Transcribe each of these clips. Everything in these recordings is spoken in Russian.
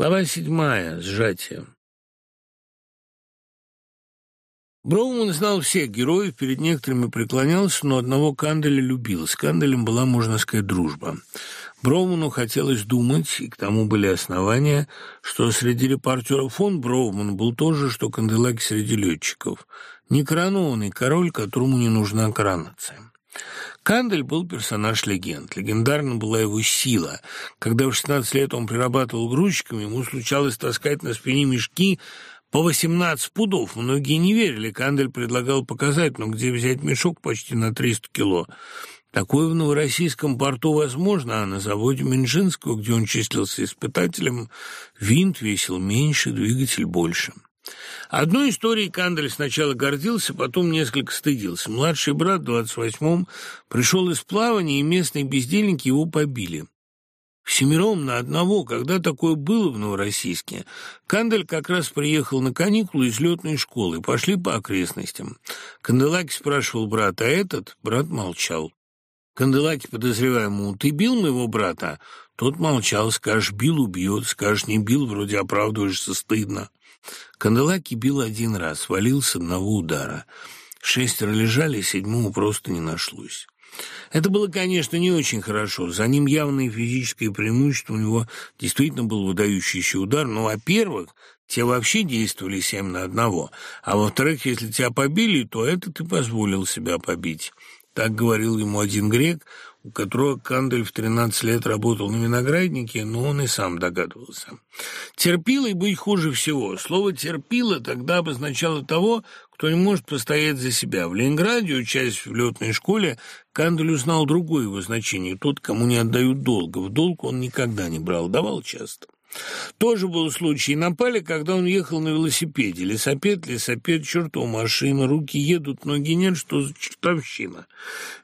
Глава седьмая. Сжатие. Броуман знал всех героев, перед некоторыми преклонялся, но одного Канделя любил. С Канделем была, можно сказать, дружба. Броуману хотелось думать, и к тому были основания, что среди репортеров фон Броуман был то же, что Канделаки среди летчиков. Некоронованный король, которому не нужна коронация. Кандель был персонаж легенд. Легендарна была его сила. Когда в 16 лет он прирабатывал грузчиками, ему случалось таскать на спине мешки по 18 пудов. Многие не верили. Кандель предлагал показать, но где взять мешок почти на 300 кило? Такое в Новороссийском порту возможно, а на заводе Минжинского, где он числился испытателем, винт весил меньше, двигатель больше. Одной историей Кандель сначала гордился, потом несколько стыдился. Младший брат в 28-м пришел из плавания, и местные бездельники его побили. Всемиром на одного, когда такое было в Новороссийске. Кандель как раз приехал на каникулы из летной школы, пошли по окрестностям. Канделаки спрашивал брата, а этот? Брат молчал. Канделаки подозреваемому, ты бил моего брата? Тот молчал, скажешь, бил, убьет, скажешь, не бил, вроде оправдываешься, стыдно. Канделаки бил один раз, валил с одного удара. Шестеро лежали, седьмого просто не нашлось. Это было, конечно, не очень хорошо. За ним явное физическое преимущество, у него действительно был выдающийся удар. Но, во-первых, те вообще действовали семь на одного. А во-вторых, если тебя побили, то это ты позволил себя побить. Так говорил ему один грек, у которого Кандель в 13 лет работал на винограднике, но он и сам догадывался. Терпилой быть хуже всего. Слово «терпила» тогда обозначало того, кто не может постоять за себя. В Ленинграде, учась в летной школе, Кандель узнал другое его значение. Тот, кому не отдают долга. В долг он никогда не брал, давал часто. Тоже был случай. Напали, когда он ехал на велосипеде. Лесопед, лесопед, чертова машина. Руки едут, ноги нет. Что за чертовщина?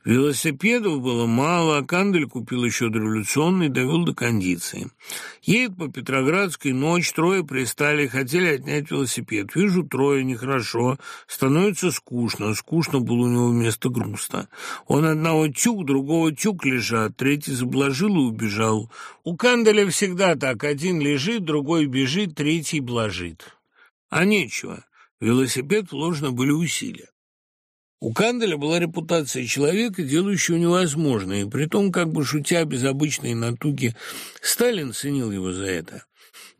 Велосипедов было мало, а Кандель купил еще дореволюционный, довел до кондиции. Едет по Петроградской ночь, трое пристали, хотели отнять велосипед. Вижу, трое, нехорошо. Становится скучно. Скучно было у него вместо грустно. Он одного тюк, другого тюк лежат, третий заблажил и убежал. У Канделя всегда так. Один один лежит, другой бежит, третий блажит. А нечего. Велосипед вложены были усилия. У Канделя была репутация человека, делающего невозможное, и притом, как бы шутя без обычной натуги, Сталин ценил его за это.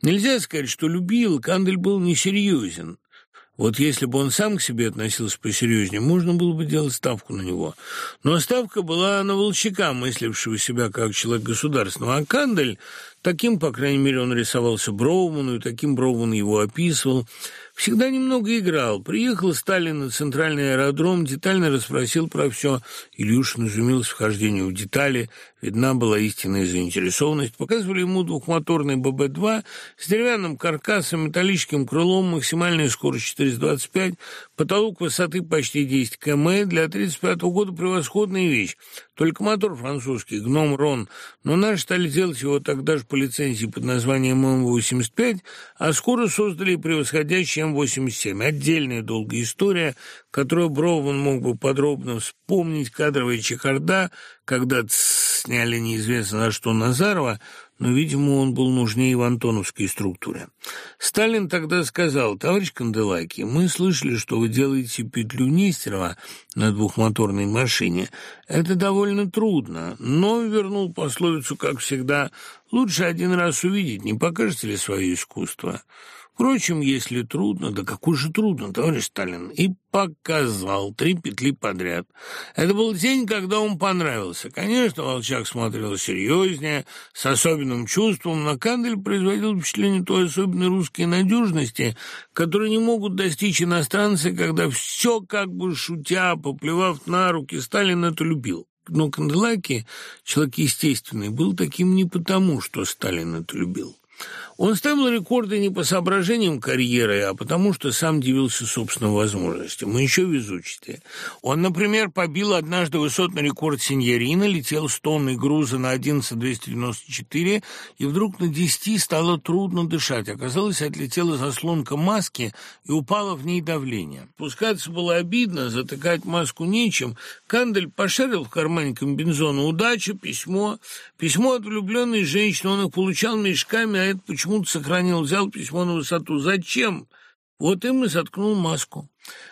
Нельзя сказать, что любил, Кандель был несерьезен. Вот если бы он сам к себе относился посерьезнее, можно было бы делать ставку на него. Но ставка была на Волчака, мыслившего себя как человек государственного, а Кандель Таким, по крайней мере, он рисовался Броуману, и таким Броуман его описывал. Всегда немного играл. Приехал Сталин на центральный аэродром, детально расспросил про все. Илюшин изумился вхождению в детали. Видна была истинная заинтересованность. Показывали ему двухмоторный ББ-2 с деревянным каркасом, металлическим крылом, максимальная скорость 425, потолок высоты почти 10 км. Для 35 -го года превосходная вещь. Только мотор французский, гном Рон. Но наши стали делать его тогда же по лицензии под названием М-85, а скоро создали превосходящий М-87. Отдельная долгая история, которую Броуман мог бы подробно вспомнить. Кадровая чехарда, когда сняли неизвестно на что Назарова, но, видимо, он был нужнее в антоновской структуре. Сталин тогда сказал, товарищ Канделаки, мы слышали, что вы делаете петлю Нестерова на двухмоторной машине. Это довольно трудно, но вернул пословицу, как всегда, лучше один раз увидеть, не покажете ли свое искусство. Впрочем, если трудно, да какой же трудно, товарищ Сталин, и показал три петли подряд. Это был день, когда он понравился. Конечно, Волчак смотрел серьезнее, с особенным чувством, но Кандель производил впечатление той особенной русской надежности, которой не могут достичь иностранцы, когда все как бы шутя, поплевав на руки, Сталин это любил. Но Канделаки, человек естественный, был таким не потому, что Сталин это любил. Он ставил рекорды не по соображениям карьеры, а потому что сам дивился собственным возможностям. Мы еще везучие. Он, например, побил однажды высотный рекорд сеньорина, летел с тонной груза на 11,294, и вдруг на 10 стало трудно дышать. Оказалось, отлетела заслонка маски, и упало в ней давление. Пускаться было обидно, затыкать маску нечем. Кандель пошарил в кармане комбинезона удача, письмо. Письмо от влюбленной женщины, он их получал мешками, это почему-то сохранил, взял письмо на высоту. Зачем? Вот им и заткнул маску.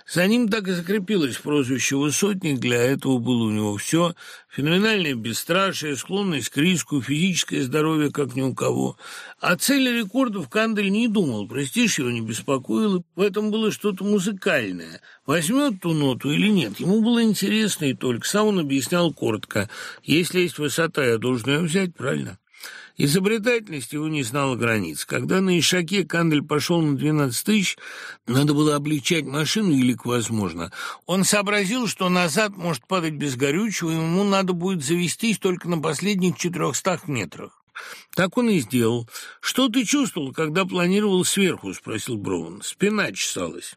За ним так и закрепилось прозвище «Высотник», для этого было у него все. Феноменальное бесстрашие, склонность к риску, физическое здоровье, как ни у кого. О цели рекордов Кандель не думал, престиж его не беспокоил, в этом было что-то музыкальное. Возьмет ту ноту или нет, ему было интересно и только. Сам он объяснял коротко. Если есть высота, я должен ее взять, правильно? Изобретательность его не знала границ. Когда на Ишаке Кандель пошел на 12 тысяч, надо было облегчать машину, велик возможно. Он сообразил, что назад может падать без горючего, и ему надо будет завестись только на последних 400 метрах. Так он и сделал. «Что ты чувствовал, когда планировал сверху?» — спросил Броун. Спина чесалась.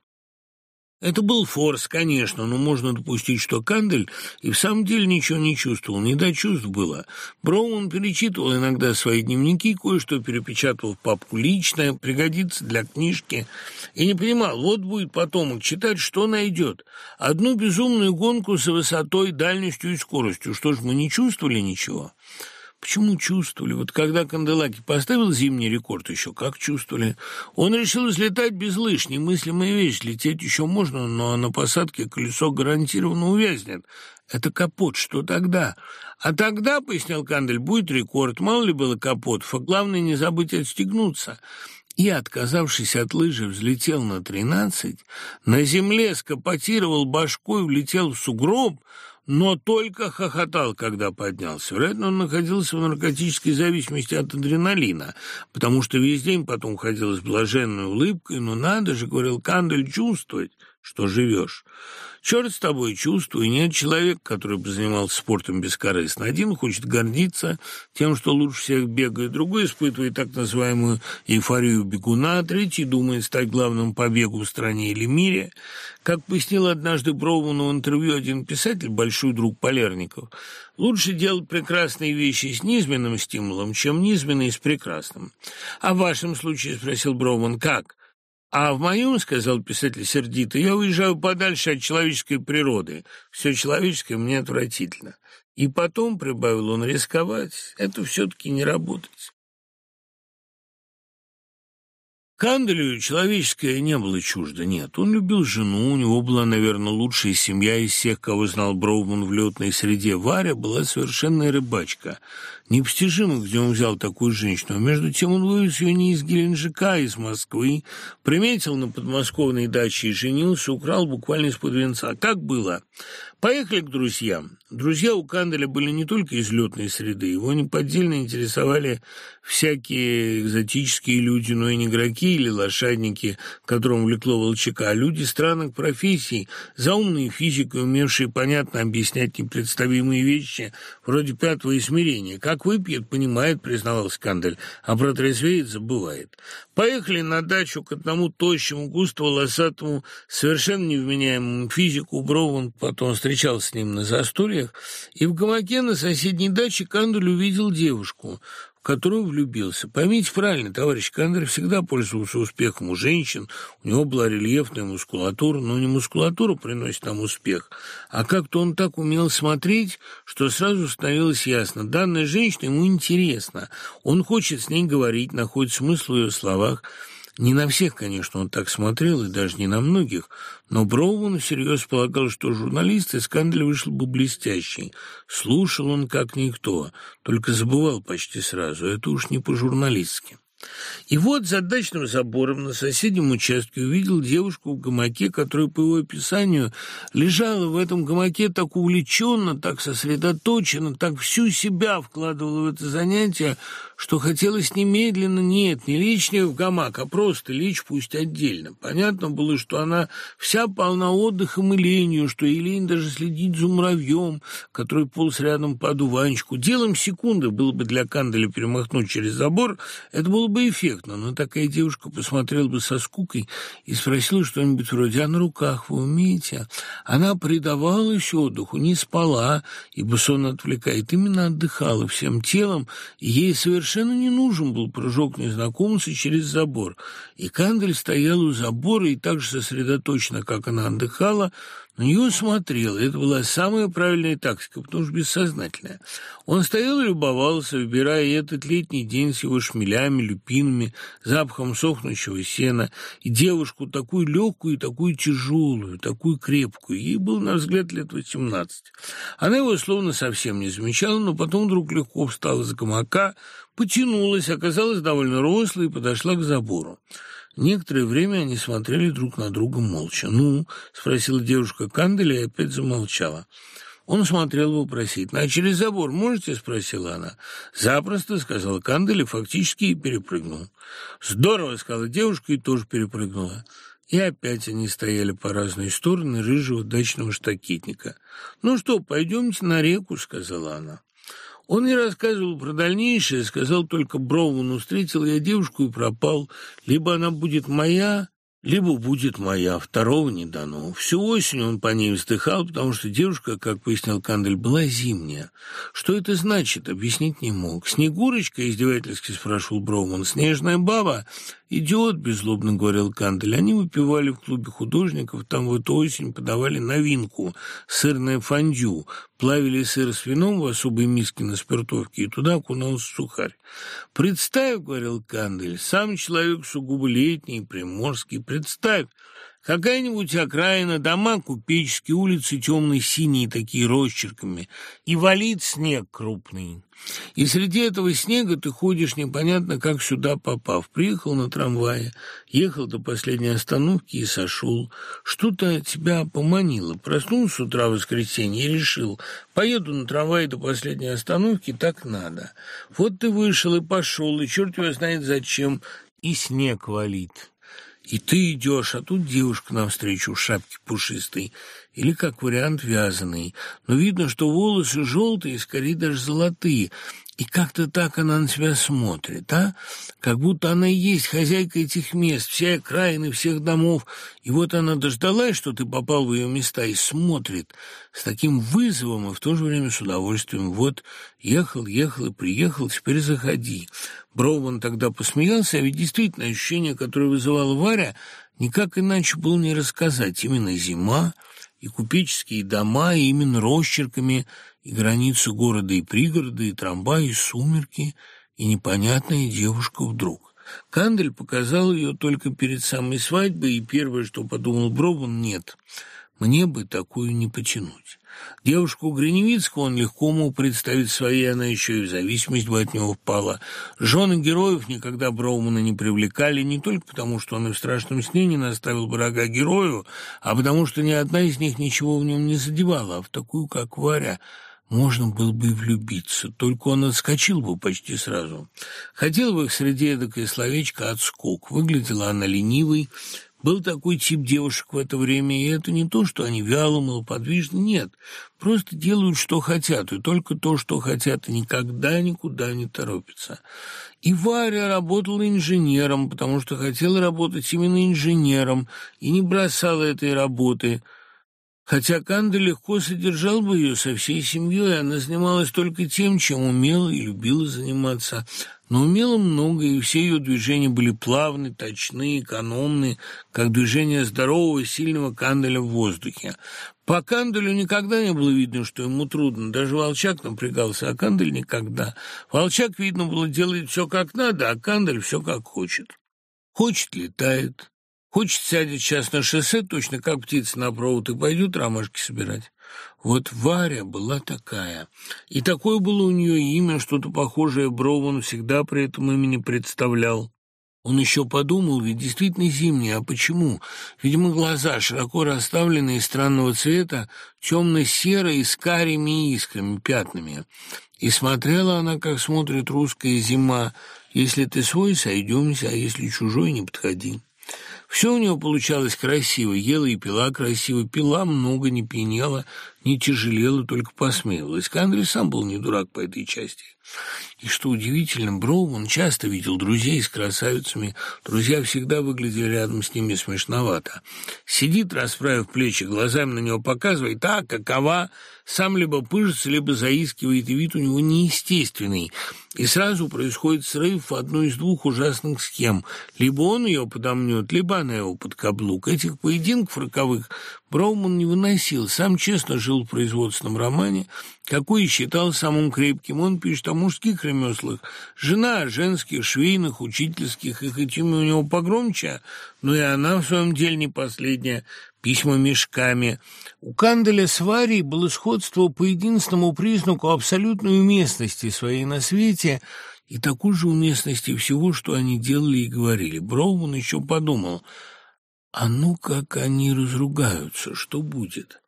Это был форс, конечно, но можно допустить, что Кандель и в самом деле ничего не чувствовал, не до чувств было. Броун перечитывал иногда свои дневники, кое-что перепечатывал в папку личное, пригодится для книжки, и не понимал, вот будет потомок читать, что найдет. Одну безумную гонку с высотой, дальностью и скоростью. Что ж, мы не чувствовали ничего?» Почему чувствовали? Вот когда Канделаки поставил зимний рекорд еще, как чувствовали? Он решил взлетать без лыж, немыслимая вещь. Лететь еще можно, но на посадке колесо гарантированно увязнет. Это капот, что тогда? А тогда, пояснял Кандель, будет рекорд. Мало ли было капотов, а главное не забыть отстегнуться и, отказавшись от лыжи, взлетел на тринадцать, на земле скопотировал башкой, влетел в сугроб, но только хохотал, когда поднялся. Вероятно, он находился в наркотической зависимости от адреналина, потому что весь день потом ходил с блаженной улыбкой. «Ну надо же», — говорил Кандель, — «чувствовать, что живешь». Черт с тобой, чувствую, нет человека, который бы занимался спортом бескорыстно. Один хочет гордиться тем, что лучше всех бегает, другой испытывает так называемую эйфорию бегуна, третий думает стать главным по бегу в стране или мире. Как пояснил однажды Броуману в интервью один писатель, большой друг Полярников, лучше делать прекрасные вещи с низменным стимулом, чем низменные с прекрасным. А в вашем случае, спросил Броуман, как? А в моем, — сказал писатель сердито, — я уезжаю подальше от человеческой природы. Все человеческое мне отвратительно. И потом, — прибавил он, — рисковать — это все-таки не работать. Канделю человеческое не было чуждо, нет. Он любил жену, у него была, наверное, лучшая семья из всех, кого знал Броуман в летной среде. Варя была совершенная рыбачка. Непостижимо, где он взял такую женщину. А между тем он вывез ее не из Геленджика, а из Москвы, приметил на подмосковной даче и женился, украл буквально из-под венца. Как было? Поехали к друзьям. Друзья у Канделя были не только из летной среды, его неподдельно интересовали всякие экзотические люди, но и не игроки или лошадники, которым влекло волчака, а люди странных профессий, заумные физики, умевшие понятно объяснять непредставимые вещи, вроде пятого измерения. Как выпьет, понимает, признавал Кандель, а протрезвеет, забывает. Поехали на дачу к одному тощему, густо-волосатому, совершенно невменяемому физику. Броуман потом встречался с ним на застольях, и в гамаке на соседней даче Кандель увидел девушку которую влюбился. Поймите правильно, товарищ Кандер всегда пользовался успехом у женщин, у него была рельефная мускулатура, но не мускулатура приносит нам успех, а как-то он так умел смотреть, что сразу становилось ясно, данная женщина ему интересна, он хочет с ней говорить, находит смысл в ее словах, не на всех, конечно, он так смотрел, и даже не на многих, но Броуман всерьез полагал, что журналист из Канделя вышел бы блестящий. Слушал он как никто, только забывал почти сразу, это уж не по-журналистски. И вот за дачным забором на соседнем участке увидел девушку в гамаке, которая, по его описанию, лежала в этом гамаке так увлеченно, так сосредоточенно, так всю себя вкладывала в это занятие, что хотелось немедленно, нет, не лечь в гамак, а просто лечь пусть отдельно. Понятно было, что она вся полна отдыхом и ленью, что ей лень даже следить за муравьем, который полз рядом по дуванчику. Делом секунды было бы для Канделя перемахнуть через забор, это было бы эффектно, но такая девушка посмотрела бы со скукой и спросила что-нибудь вроде «А на руках вы умеете?» Она предавалась отдыху, не спала, ибо сон отвлекает, именно отдыхала всем телом, и ей совершенно не нужен был прыжок незнакомца через забор. И Кандель стоял у забора и так же сосредоточенно, как она отдыхала, Нее смотрел, это была самая правильная тактика, потому что бессознательная. Он стоял и любовался, выбирая этот летний день с его шмелями, люпинами, запахом сохнущего сена, и девушку такую легкую и такую тяжелую, такую крепкую. Ей было, на взгляд, лет восемнадцать. Она его словно совсем не замечала, но потом вдруг легко встала за гамака, потянулась, оказалась довольно рослой и подошла к забору. Некоторое время они смотрели друг на друга молча. «Ну?» — спросила девушка Канделя и опять замолчала. Он смотрел вопросительно. «А через забор можете?» — спросила она. «Запросто», — сказала Кандель и фактически перепрыгнул. «Здорово», — сказала девушка и тоже перепрыгнула. И опять они стояли по разные стороны рыжего дачного штакетника. «Ну что, пойдемте на реку», — сказала она. Он не рассказывал про дальнейшее, сказал только Броуну, встретил я девушку и пропал. Либо она будет моя, либо будет моя, второго не дано. Всю осень он по ней вздыхал, потому что девушка, как пояснил Кандель, была зимняя. Что это значит, объяснить не мог. «Снегурочка?» — издевательски спрашивал Броуман. «Снежная баба?» «Идиот», — беззлобно говорил Кандель. Они выпивали в клубе художников, там в эту осень подавали новинку — сырное фондю. Плавили сыр с вином в особой миске на спиртовке, и туда окунался сухарь. «Представь», — говорил Кандель, — «сам человек сугубо летний, приморский, представь, Какая-нибудь окраина, дома купеческие, улицы темные, синие такие росчерками, и валит снег крупный. И среди этого снега ты ходишь непонятно, как сюда попав. Приехал на трамвае, ехал до последней остановки и сошел. Что-то тебя поманило. Проснулся с утра в воскресенье и решил, поеду на трамвае до последней остановки, так надо. Вот ты вышел и пошел, и черт его знает зачем, и снег валит. И ты идешь, а тут девушка навстречу в шапке пушистой, или, как вариант, вязаной. Но видно, что волосы желтые, скорее даже золотые, и как-то так она на тебя смотрит, а? Как будто она и есть хозяйка этих мест, вся окраины всех домов. И вот она дождалась, что ты попал в ее места, и смотрит с таким вызовом и в то же время с удовольствием. Вот ехал, ехал и приехал, теперь заходи. Броуман тогда посмеялся, а ведь действительно ощущение, которое вызывала Варя, никак иначе было не рассказать. Именно зима и купеческие дома, и именно росчерками – и границу города и пригорода, и трамвай, и сумерки, и непонятная девушка вдруг. Кандель показал ее только перед самой свадьбой, и первое, что подумал Брован, нет, мне бы такую не потянуть. Девушку Гриневицкого он легко мог представить своей, она еще и в зависимость бы от него впала. Жены героев никогда Броумана не привлекали, не только потому, что он и в страшном сне не наставил врага герою, а потому что ни одна из них ничего в нем не задевала, а в такую, как Варя, можно было бы и влюбиться, только он отскочил бы почти сразу. Хотел бы их среди эдакое словечко «отскок». Выглядела она ленивой, был такой тип девушек в это время, и это не то, что они вяло, малоподвижны, нет. Просто делают, что хотят, и только то, что хотят, и никогда никуда не торопятся. И Варя работала инженером, потому что хотела работать именно инженером, и не бросала этой работы – Хотя Канда легко содержал бы ее со всей семьей, она занималась только тем, чем умела и любила заниматься. Но умела много, и все ее движения были плавны, точны, экономны, как движение здорового, сильного канделя в воздухе. По канделю никогда не было видно, что ему трудно. Даже волчак напрягался, а кандель никогда. Волчак, видно было, делает все как надо, а кандель все как хочет. Хочет — летает, Хочет сядет сейчас на шоссе, точно как птица на провод, и пойдет ромашки собирать. Вот Варя была такая. И такое было у нее имя, что-то похожее Броун всегда при этом имени представлял. Он еще подумал, ведь действительно зимний, а почему? Видимо, глаза, широко расставленные, странного цвета, темно-серые, с карими искрами, пятнами. И смотрела она, как смотрит русская зима. Если ты свой, сойдемся, а если чужой, не подходи. Все у него получалось красиво, ела и пила красиво, пила много, не пьянела, не тяжелела, только посмеивалась. Кандрий сам был не дурак по этой части. И что удивительно, Броуман часто видел друзей с красавицами. Друзья всегда выглядели рядом с ними смешновато. Сидит, расправив плечи, глазами на него показывает, а какова, сам либо пыжится, либо заискивает, и вид у него неестественный. И сразу происходит срыв в одну из двух ужасных схем. Либо он ее подомнет, либо она его под каблук. Этих поединков роковых Брауман не выносил, сам честно жил в производственном романе, какой считал самым крепким. Он пишет о мужских ремеслах, жена женских, швейных, учительских, и хоть имя у него погромче, но и она в своем деле не последняя, письма мешками. У Канделя с Варей было сходство по единственному признаку абсолютной уместности своей на свете и такой же уместности всего, что они делали и говорили. Броуман еще подумал – а ну как они разругаются, что будет?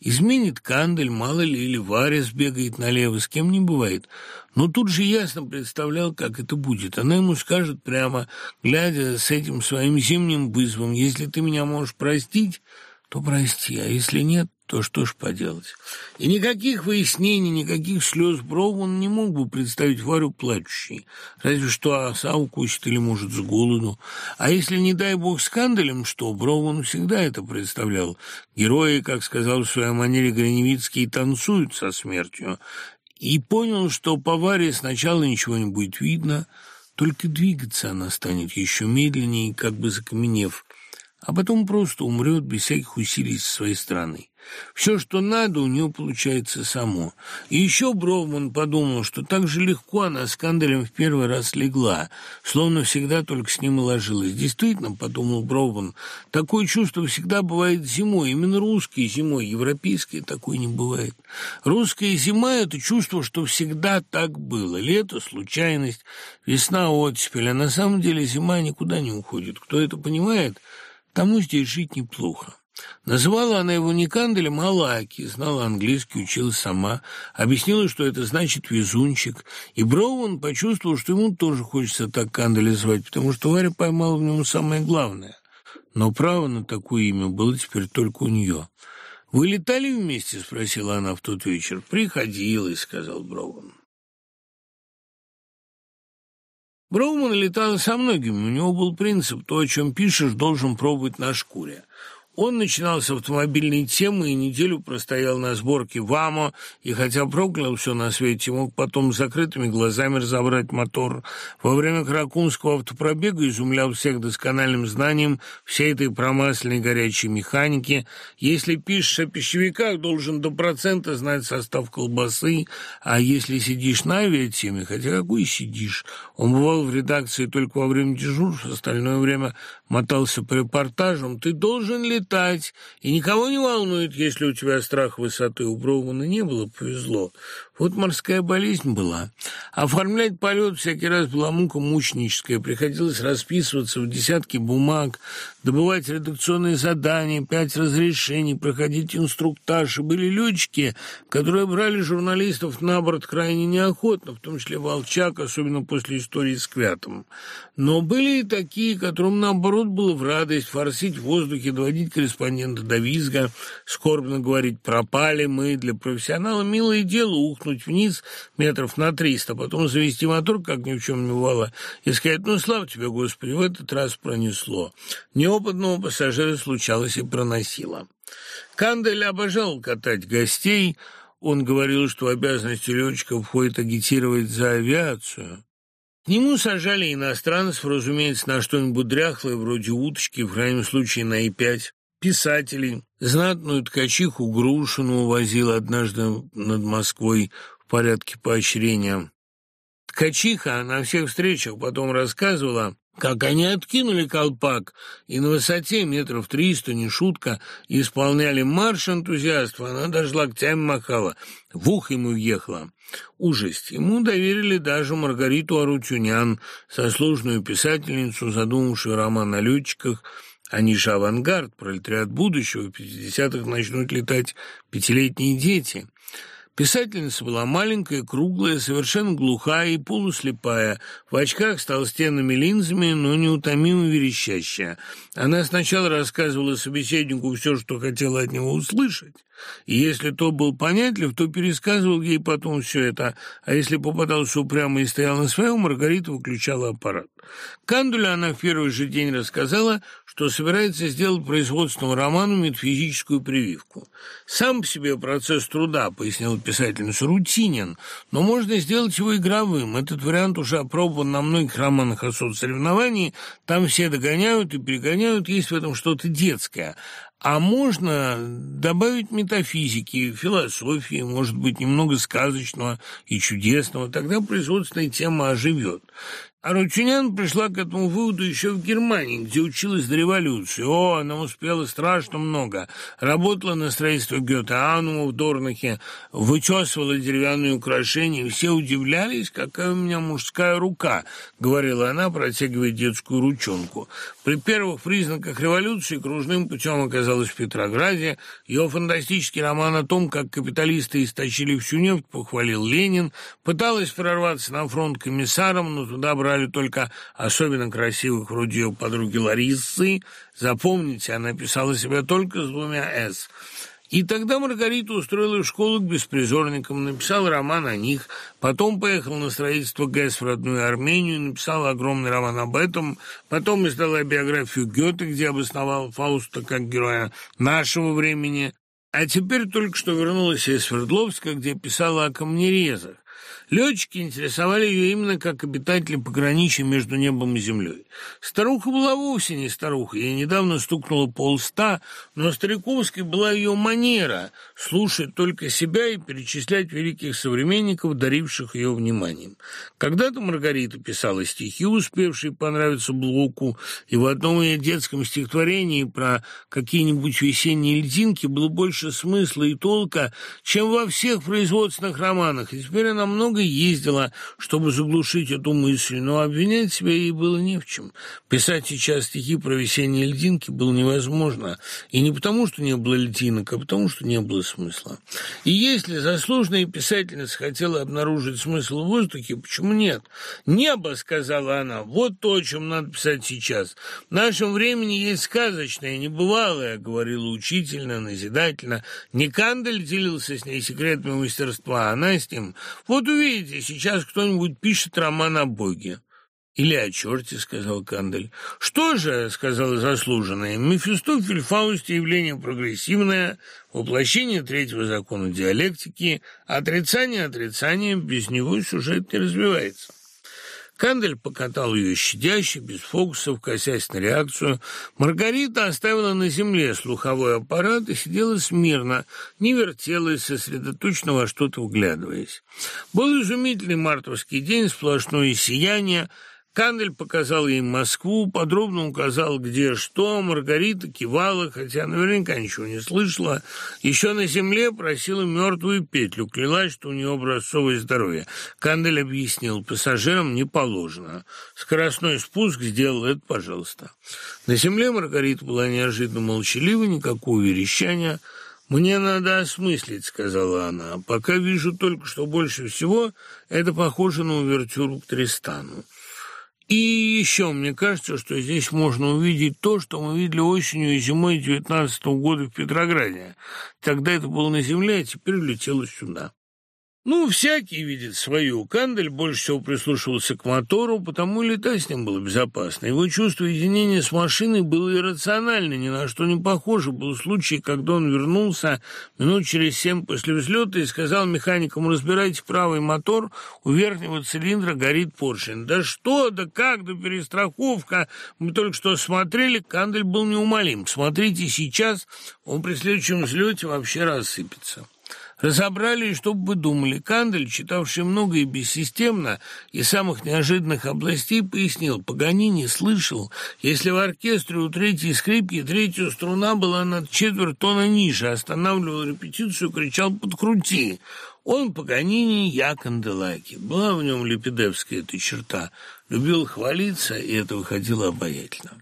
Изменит Кандель, мало ли, или Варя сбегает налево, с кем не бывает. Но тут же ясно представлял, как это будет. Она ему скажет прямо, глядя с этим своим зимним вызовом, «Если ты меня можешь простить, то прости, а если нет, то что ж поделать? И никаких выяснений, никаких слез Броуман не мог бы представить Варю плачущей, разве что оса укусит или, может, с голоду. А если, не дай бог, скандалем, что Броуман всегда это представлял. Герои, как сказал в своей манере Граневицкий, танцуют со смертью. И понял, что по Варе сначала ничего не будет видно, только двигаться она станет еще медленнее, как бы закаменев, а потом просто умрет без всяких усилий со своей стороны. Все, что надо, у нее получается само. И еще Броуман подумал, что так же легко она с Канделем в первый раз легла, словно всегда только с ним и ложилась. Действительно, подумал Броуман, такое чувство всегда бывает зимой, именно русской зимой, европейской такой не бывает. Русская зима – это чувство, что всегда так было. Лето – случайность, весна – оттепель, а на самом деле зима никуда не уходит. Кто это понимает, тому здесь жить неплохо. Называла она его не Канделем, а Лаки, знала английский, училась сама, объяснила, что это значит «везунчик», и Броуэн почувствовал, что ему тоже хочется так Канделя звать, потому что Варя поймала в нем самое главное. Но право на такое имя было теперь только у нее. «Вы летали вместе?» — спросила она в тот вечер. «Приходилось», — сказал Броуэн. Броуман летал со многими. У него был принцип «то, о чем пишешь, должен пробовать на шкуре». Он начинал с автомобильной темы и неделю простоял на сборке в АМО, и хотя проклял все на свете, мог потом с закрытыми глазами разобрать мотор. Во время Каракунского автопробега изумлял всех доскональным знанием всей этой промасленной горячей механики. Если пишешь о пищевиках, должен до процента знать состав колбасы, а если сидишь на авиатеме, хотя какой сидишь, он бывал в редакции только во время дежурств, остальное время мотался по репортажам, ты должен летать, и никого не волнует, если у тебя страх высоты. У Броумана не было, повезло. Вот морская болезнь была. Оформлять полет всякий раз была мука мученическая. Приходилось расписываться в десятки бумаг, добывать редакционные задания, пять разрешений, проходить инструктаж. И были летчики, которые брали журналистов на борт крайне неохотно, в том числе Волчак, особенно после истории с Квятом. Но были и такие, которым, наоборот, было в радость форсить в воздухе, доводить корреспондента до визга, скорбно говорить «пропали мы». Для профессионала милое дело ухнуть вниз метров на триста, потом завести мотор, как ни в чем не бывало, и сказать «ну, слава тебе, Господи, в этот раз пронесло». Неопытного пассажира случалось и проносило. Кандель обожал катать гостей, он говорил, что в обязанности летчика входит агитировать за авиацию. К нему сажали иностранцев, разумеется, на что-нибудь дряхлое, вроде уточки, в крайнем случае на И-5. Писателей. Знатную ткачиху Грушину возил однажды над Москвой в порядке поощрения. Ткачиха на всех встречах потом рассказывала, как они откинули колпак и на высоте метров триста, не шутка, исполняли марш энтузиастов, она даже локтями махала, в ухо ему въехала. Ужасть. Ему доверили даже Маргариту Арутюнян, сослужную писательницу, задумавшую роман о летчиках, они же авангард, пролетариат будущего, в 50-х начнут летать пятилетние дети. Писательница была маленькая, круглая, совершенно глухая и полуслепая, в очках с толстенными линзами, но неутомимо верещащая. Она сначала рассказывала собеседнику все, что хотела от него услышать, и если тот был понятлив, то пересказывал ей потом все это, а если попадался упрямо и стоял на своем, Маргарита выключала аппарат. Кандуля она в первый же день рассказала, что собирается сделать производственному роману метафизическую прививку. Сам по себе процесс труда, пояснила писательница, рутинен, но можно сделать его игровым. Этот вариант уже опробован на многих романах о соцсоревновании, там все догоняют и перегоняют, есть в этом что-то детское. А можно добавить метафизики, философии, может быть, немного сказочного и чудесного. Тогда производственная тема оживет. А Ручунян пришла к этому выводу еще в Германии, где училась до революции. О, она успела страшно много. Работала на строительство Гёте-Анума в Дорнахе, вычесывала деревянные украшения. Все удивлялись, какая у меня мужская рука, говорила она, протягивая детскую ручонку. При первых признаках революции кружным путем оказалась в Петрограде. Ее фантастический роман о том, как капиталисты источили всю нефть, похвалил Ленин. Пыталась прорваться на фронт комиссаром, но туда брали брали только особенно красивых, вроде ее подруги Ларисы. Запомните, она писала себя только с двумя «с». И тогда Маргарита устроила в школу к беспризорникам, написала роман о них, потом поехала на строительство ГЭС в родную Армению, написала огромный роман об этом, потом издала биографию Гёте, где обосновала Фауста как героя нашего времени, а теперь только что вернулась из Свердловска, где писала о камнерезах. Летчики интересовали ее именно как обитатели пограничья между небом и землей. Старуха была вовсе не старуха, ей недавно стукнуло полста, но стариковской была ее манера слушать только себя и перечислять великих современников, даривших ее вниманием. Когда-то Маргарита писала стихи, успевшие понравиться Блоку, и в одном ее детском стихотворении про какие-нибудь весенние льдинки было больше смысла и толка, чем во всех производственных романах, и теперь она много ездила, чтобы заглушить эту мысль, но обвинять себя ей было не в чем. Писать сейчас стихи про весенние льдинки было невозможно, и не потому, что не было льдинок, а потому, что не было смысла. И если заслуженная писательница хотела обнаружить смысл в воздухе, почему нет? «Небо», — сказала она, — «вот то, о чем надо писать сейчас. В нашем времени есть сказочное, небывалое», — говорила учительно, назидательно. Не Кандель делился с ней секретами мастерства, а она с ним. «Вот увидите, Видите, сейчас кто-нибудь пишет роман о Боге. «Или о черте», — сказал Кандель. «Что же», — сказала заслуженная, — «Мефистофель в Фаусте явление прогрессивное, воплощение третьего закона диалектики, отрицание отрицания, без него сюжет не развивается». Кандель покатал ее щадяще, без фокусов, косясь на реакцию. Маргарита оставила на земле слуховой аппарат и сидела смирно, не вертелась, сосредоточенно во что-то вглядываясь. Был изумительный мартовский день, сплошное сияние — Кандель показал ей Москву, подробно указал, где что. Маргарита кивала, хотя наверняка ничего не слышала. Еще на земле просила мертвую петлю, клялась, что у нее образцовое здоровье. Кандель объяснил, пассажирам не положено. Скоростной спуск сделал это, пожалуйста. На земле Маргарита была неожиданно молчалива, никакого верещания. «Мне надо осмыслить», — сказала она. «Пока вижу только, что больше всего это похоже на увертюру к Тристану». И еще мне кажется, что здесь можно увидеть то, что мы видели осенью и зимой девятнадцатого года в Петрограде. Тогда это было на земле, а теперь улетело сюда. Ну, всякий видит свою. Кандель больше всего прислушивался к мотору, потому и летать с ним было безопасно. Его чувство единения с машиной было иррационально, ни на что не похоже. Был случай, когда он вернулся минут через семь после взлета и сказал механикам, разбирайте правый мотор, у верхнего цилиндра горит поршень. Да что, да как, да перестраховка. Мы только что смотрели, Кандель был неумолим. Смотрите сейчас, он при следующем взлете вообще рассыпется. Разобрали, и что бы вы думали, Кандель, читавший много и бессистемно, из самых неожиданных областей, пояснил, Паганини слышал, если в оркестре у третьей скрипки третья струна была на четверть тона ниже, останавливал репетицию, кричал «подкрути». Он Паганини, я Канделаки. Была в нем лепидевская эта черта. Любил хвалиться, и это выходило обаятельно.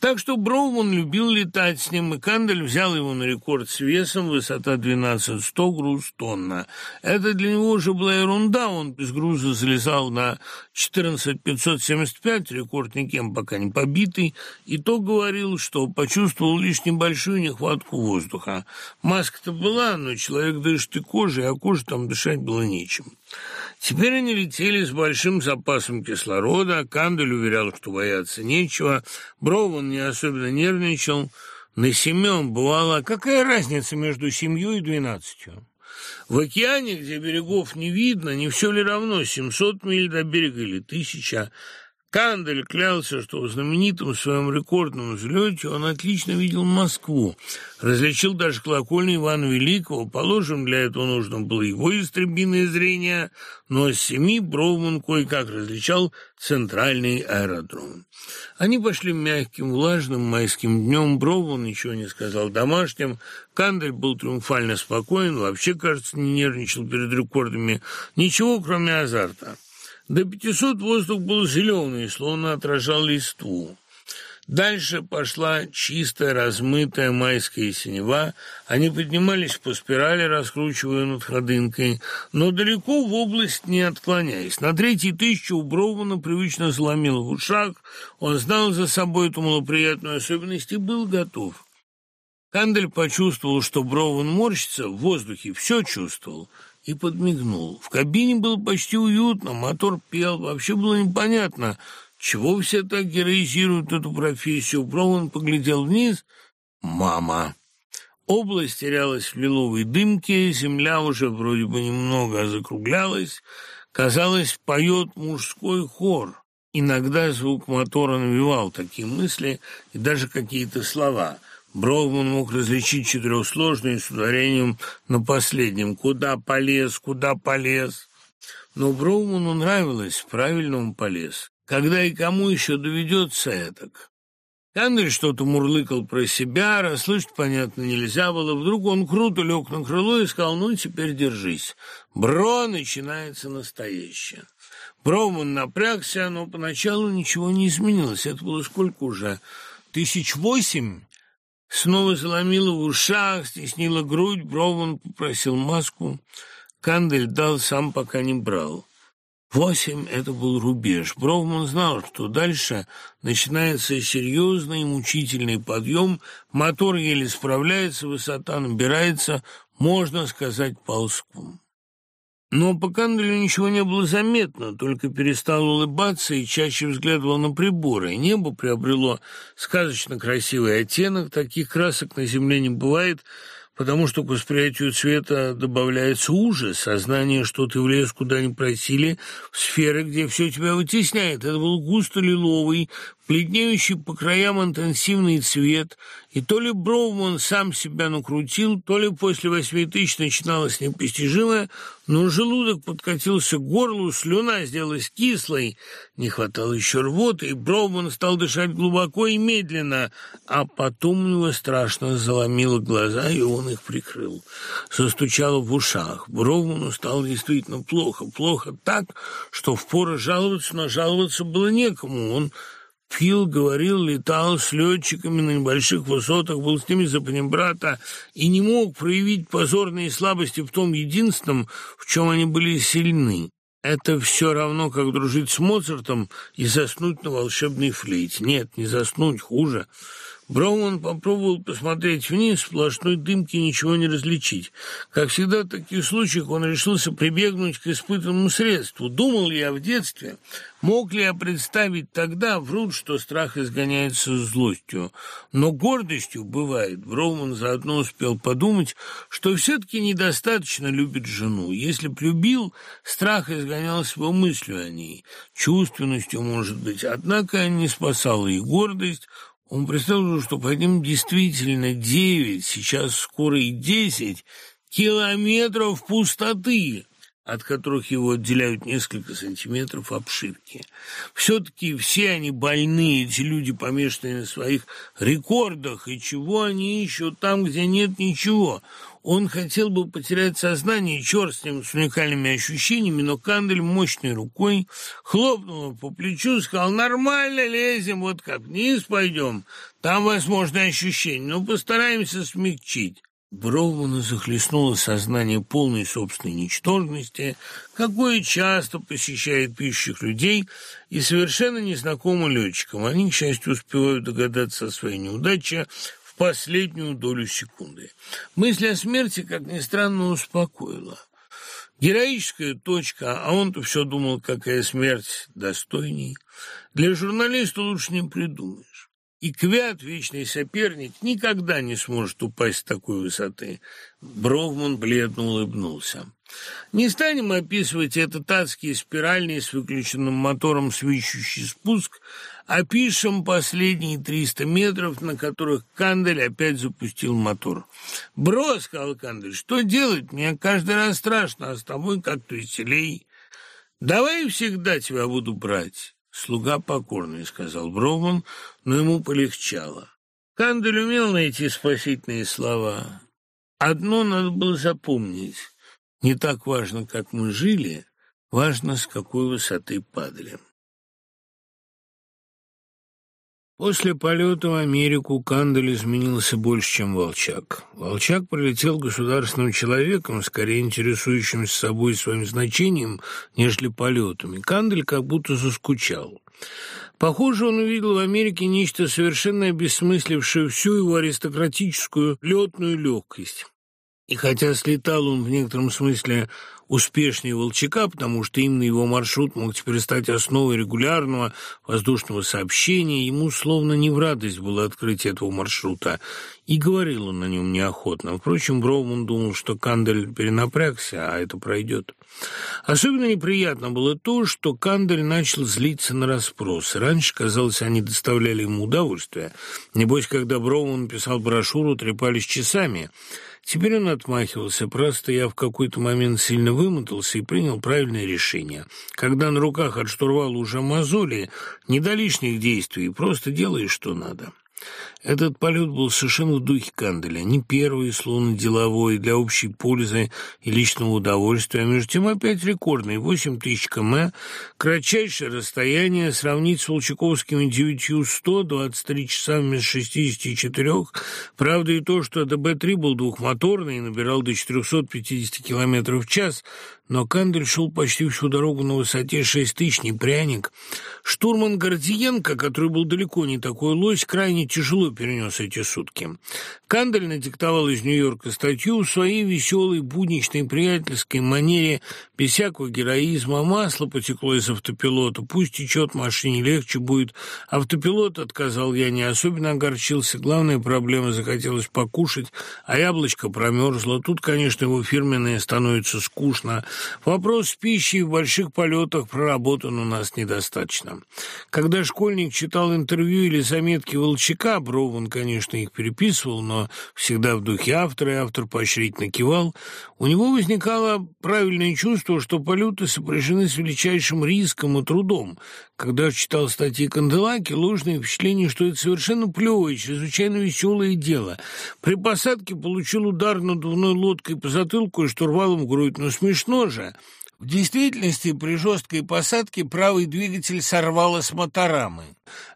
Так что Броуман любил летать с ним, и Кандель взял его на рекорд с весом, высота 12100, груз тонна. Это для него уже была ерунда, он без груза залезал на 14575, рекорд никем пока не побитый, и то говорил, что почувствовал лишь небольшую нехватку воздуха. Маска-то была, но человек дышит и кожей, а коже там дышать было нечем. Теперь они летели с большим запасом кислорода, Кандель уверял, что бояться нечего, Броуван не особенно нервничал. На семен бывало, какая разница между семью и двенадцатью? В океане, где берегов не видно, не все ли равно, 700 миль до берега или тысяча? Кандель клялся, что в знаменитом своем рекордном взлете он отлично видел Москву, различил даже колокольню Ивана Великого, положим, для этого нужно было его истребиное зрение, но с семи Броуман кое-как различал центральный аэродром. Они пошли мягким, влажным майским днем, Броуман ничего не сказал домашним, Кандель был триумфально спокоен, вообще, кажется, не нервничал перед рекордами, ничего, кроме азарта. До пятисот воздух был зеленый, словно отражал листву. Дальше пошла чистая, размытая майская синева. Они поднимались по спирали, раскручивая над ходынкой, но далеко в область не отклоняясь. На третьей тысяче у Броумана привычно заломил в ушах. Он знал за собой эту малоприятную особенность и был готов. Кандель почувствовал, что Броуван морщится, в воздухе все чувствовал — и подмигнул. В кабине было почти уютно, мотор пел, вообще было непонятно, чего все так героизируют эту профессию. Броун поглядел вниз. «Мама!» Область терялась в лиловой дымке, земля уже вроде бы немного закруглялась. Казалось, поет мужской хор. Иногда звук мотора навевал такие мысли и даже какие-то слова — Броуман мог различить четырехсложные с ударением на последнем «Куда полез? Куда полез?». Но Броуману нравилось, правильно он полез. Когда и кому еще доведется этак? Кандель что-то мурлыкал про себя, расслышать, понятно, нельзя было. Вдруг он круто лег на крыло и сказал, ну, теперь держись. Бро, начинается настоящее. Броуман напрягся, но поначалу ничего не изменилось. Это было сколько уже? Тысяч восемь? Снова заломила в ушах, стеснила грудь, Броуман попросил маску. Кандель дал, сам пока не брал. Восемь — это был рубеж. Броуман знал, что дальше начинается серьезный мучительный подъем, мотор еле справляется, высота набирается, можно сказать, ползком. Но по Канделю ничего не было заметно, только перестал улыбаться и чаще взглядывал на приборы. Небо приобрело сказочно красивый оттенок, таких красок на земле не бывает, потому что к восприятию цвета добавляется ужас, сознание, что ты влез куда не просили, в сферы, где все тебя вытесняет. Это был густо-лиловый, бледнеющий по краям интенсивный цвет, и то ли Броуман сам себя накрутил, то ли после восьми тысяч начиналось непостижимое, но желудок подкатился к горлу, слюна сделалась кислой, не хватало еще рвоты, и Броуман стал дышать глубоко и медленно, а потом у него страшно заломило глаза, и он их прикрыл. Застучало в ушах. Броуману стало действительно плохо, плохо так, что впору жаловаться, но жаловаться было некому. Он Фил говорил, летал с летчиками на небольших высотах, был с ними за панибрата и не мог проявить позорные слабости в том единственном, в чем они были сильны. Это все равно, как дружить с Моцартом и заснуть на волшебной флейте. Нет, не заснуть, хуже. Брауман попробовал посмотреть вниз, сплошной дымки ничего не различить. Как всегда в таких случаях он решился прибегнуть к испытанному средству. Думал ли я в детстве, мог ли я представить тогда, врут, что страх изгоняется злостью. Но гордостью бывает. Брауман заодно успел подумать, что все-таки недостаточно любит жену. Если б любил, страх изгонялся его мыслью о ней, чувственностью, может быть. Однако не спасала и гордость, он представил, что по ним действительно девять, сейчас скоро и десять километров пустоты, от которых его отделяют несколько сантиметров обшивки. Все-таки все они больные, эти люди помешанные на своих рекордах, и чего они ищут там, где нет ничего. Он хотел бы потерять сознание, черт с ним, с уникальными ощущениями, но Кандель мощной рукой хлопнул по плечу, сказал, нормально лезем, вот как вниз пойдем, там возможны ощущения, но постараемся смягчить. Броумана захлестнуло сознание полной собственной ничтожности, какое часто посещает пишущих людей и совершенно незнакомым летчикам. Они, к счастью, успевают догадаться о своей неудаче последнюю долю секунды. Мысль о смерти, как ни странно, успокоила. Героическая точка, а он-то все думал, какая смерть достойней. Для журналиста лучше не придумаешь. И Квят, вечный соперник, никогда не сможет упасть с такой высоты. Бровман бледно улыбнулся. Не станем описывать этот адский спиральный с выключенным мотором свищущий спуск, опишем последние триста метров, на которых Кандель опять запустил мотор. «Бро», — сказал Кандель, — «что делать? Мне каждый раз страшно, а с тобой как-то веселей. Давай всегда тебя буду брать». «Слуга покорный», — сказал Броуман, но ему полегчало. Кандель умел найти спасительные слова. Одно надо было запомнить. Не так важно, как мы жили, важно, с какой высоты падали. После полета в Америку Кандель изменился больше, чем Волчак. Волчак прилетел государственным человеком, скорее интересующимся собой своим значением, нежели полетами. Кандель как будто заскучал. Похоже, он увидел в Америке нечто совершенно обесмыслившее всю его аристократическую летную легкость. И хотя слетал он в некотором смысле успешнее Волчака, потому что именно его маршрут мог теперь стать основой регулярного воздушного сообщения, ему словно не в радость было открытие этого маршрута, и говорил он на нем неохотно. Впрочем, Броуман думал, что Кандель перенапрягся, а это пройдет. Особенно неприятно было то, что Кандель начал злиться на расспросы. Раньше, казалось, они доставляли ему удовольствие. Небось, когда Броуман писал брошюру, трепались часами – Теперь он отмахивался. Просто я в какой-то момент сильно вымотался и принял правильное решение. Когда на руках от штурвала уже мозоли, не до лишних действий, просто делаешь, что надо. Этот полет был совершенно в духе Канделя, не первый, словно деловой, для общей пользы и личного удовольствия, а между тем опять рекордный, 8 тысяч км, кратчайшее расстояние, сравнить с Волчаковскими 900, 23 часа вместо 64, правда и то, что ДБ-3 был двухмоторный и набирал до 450 км в час, но Кандель шел почти всю дорогу на высоте шесть тысяч, не пряник. Штурман Гордиенко, который был далеко не такой лось, крайне тяжело перенес эти сутки. Кандель надиктовал из Нью-Йорка статью в своей веселой, будничной, приятельской манере, без всякого героизма. Масло потекло из автопилота. Пусть течет, машине легче будет. Автопилот отказал я, не особенно огорчился. Главная проблема захотелось покушать, а яблочко промерзло. Тут, конечно, его фирменное становится скучно. Вопрос с пищей в больших полетах проработан у нас недостаточно. Когда школьник читал интервью или заметки Волчака, Броуван, конечно, их переписывал, но всегда в духе автора, и автор поощрительно кивал, у него возникало правильное чувство, что полеты сопряжены с величайшим риском и трудом. Когда читал статьи Канделаки, ложное впечатление, что это совершенно плевое, чрезвычайно веселое дело. При посадке получил удар надувной лодкой по затылку и штурвалом в грудь, но смешно же. В действительности при жесткой посадке правый двигатель сорвало с моторамы,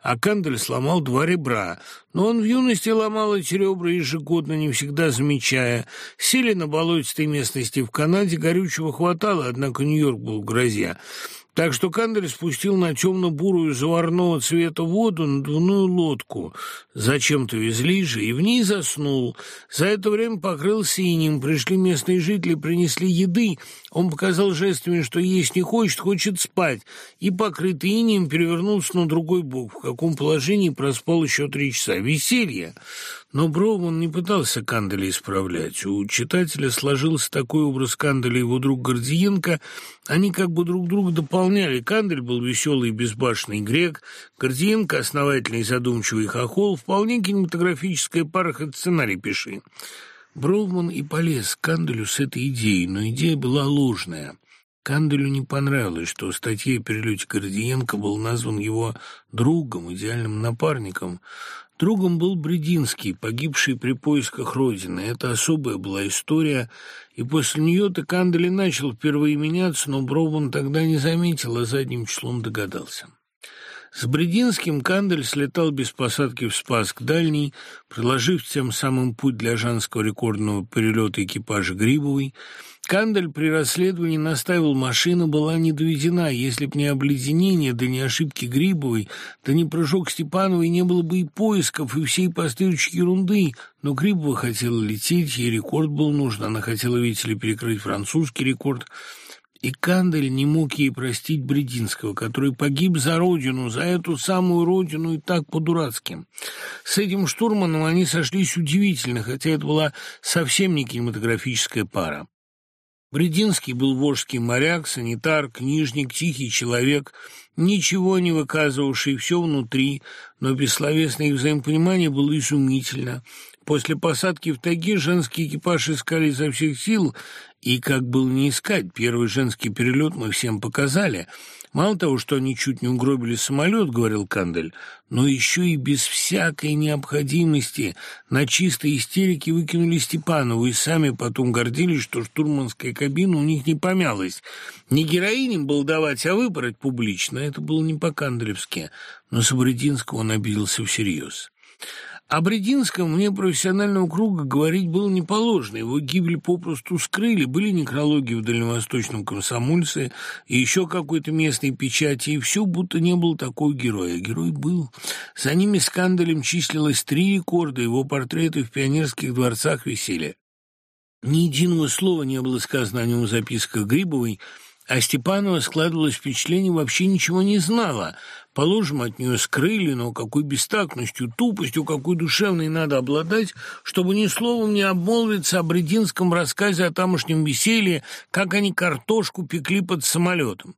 а Кандель сломал два ребра. Но он в юности ломал эти ребра ежегодно, не всегда замечая. Сели на болотистой местности в Канаде, горючего хватало, однако Нью-Йорк был в грозе. Так что Кандель спустил на темно-бурую заварного цвета воду надувную лодку. Зачем-то везли же, и в ней заснул. За это время покрылся инем. Пришли местные жители, принесли еды. Он показал жестами, что есть не хочет, хочет спать. И, покрытый инем, перевернулся на другой бок, в каком положении проспал еще три часа. Веселье! Но Броуман не пытался Канделя исправлять. У читателя сложился такой образ Канделя и его друг Гордиенко. Они как бы друг друга дополняли. Кандель был веселый и безбашенный грек, Гордиенко – основательный и задумчивый хохол. Вполне кинематографическая пара, хоть сценарий пиши. Броуман и полез к Канделю с этой идеей, но идея была ложная. Канделю не понравилось, что в статье перелете Гордиенко был назван его другом, идеальным напарником – Другом был Брединский, погибший при поисках Родины. Это особая была история, и после нее-то Кандели начал впервые меняться, но Броуман тогда не заметил, а задним числом догадался. С Брединским Кандель слетал без посадки в Спаск дальний, проложив тем самым путь для жанского рекордного перелета экипажа Грибовой, Кандель при расследовании настаивал, машина была не доведена. Если б не обледенение, да не ошибки Грибовой, да не прыжок Степановой, не было бы и поисков, и всей последующей ерунды. Но Грибова хотела лететь, ей рекорд был нужен. Она хотела, видите ли, перекрыть французский рекорд. И Кандель не мог ей простить Брединского, который погиб за родину, за эту самую родину и так по-дурацки. С этим штурманом они сошлись удивительно, хотя это была совсем не кинематографическая пара. Брединский был вожский моряк, санитар, книжник, тихий человек, ничего не выказывавший, все внутри, но бессловесное взаимопонимание было изумительно. После посадки в тайге женский экипаж искали изо всех сил, и как было не искать, первый женский перелет мы всем показали — Мало того, что они чуть не угробили самолет, говорил Кандель, но еще и без всякой необходимости на чистой истерике выкинули Степанову и сами потом гордились, что штурманская кабина у них не помялась. Не героиням был давать, а выбрать публично. Это было не по-кандалевски, но Сабрединского он обиделся всерьез. О Брединском мне профессионального круга говорить было не положено. Его гибель попросту скрыли. Были некрологи в Дальневосточном комсомольце и еще какой-то местной печати, и все будто не было такого героя. Герой был. За ними скандалем числилось три рекорда, его портреты в пионерских дворцах висели. Ни единого слова не было сказано о нем в записках Грибовой, а Степанова складывалось впечатление, вообще ничего не знала. Положим, от нее скрыли, но какой бестактностью, тупостью, какой душевной надо обладать, чтобы ни словом не обмолвиться о брединском рассказе о тамошнем веселье, как они картошку пекли под самолетом.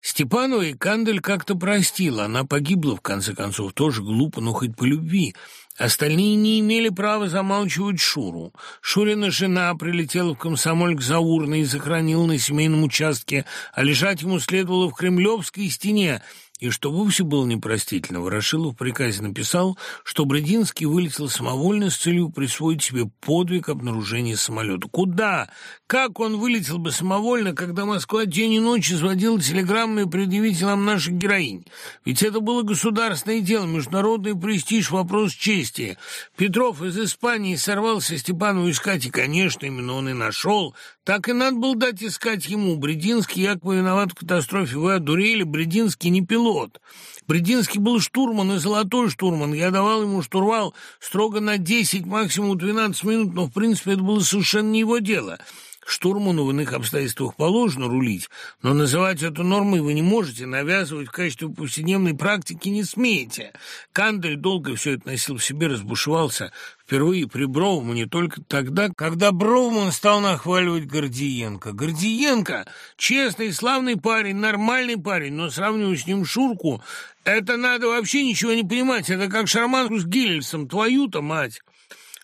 Степанова и Кандель как-то простила, она погибла, в конце концов, тоже глупо, но хоть по любви. Остальные не имели права замалчивать Шуру. Шурина жена прилетела в комсомоль к Заурной и захоронила на семейном участке, а лежать ему следовало в Кремлевской стене, и что вовсе было непростительно, Ворошилов в приказе написал, что Брединский вылетел самовольно с целью присвоить себе подвиг обнаружения самолета. Куда? Как он вылетел бы самовольно, когда Москва день и ночь изводила телеграммы предъявителям наших героинь? Ведь это было государственное дело, международный престиж, вопрос чести. Петров из Испании сорвался Степанову искать, и, конечно, именно он и нашел. Так и надо было дать искать ему. Брединский якобы виноват в катастрофе. Вы одурели, Брединский не пилот. Брединский был штурман и золотой штурман. Я давал ему штурвал строго на 10, максимум 12 минут, но, в принципе, это было совершенно не его дело. Штурману в иных обстоятельствах положено рулить, но называть это нормой вы не можете, навязывать в качестве повседневной практики не смеете. Кандель долго все это носил в себе, разбушевался впервые при Броумане только тогда, когда Броуман стал нахваливать Гордиенко. Гордиенко — честный, славный парень, нормальный парень, но сравнивать с ним Шурку — это надо вообще ничего не понимать. Это как шарманку с Гиллельсом, твою-то мать.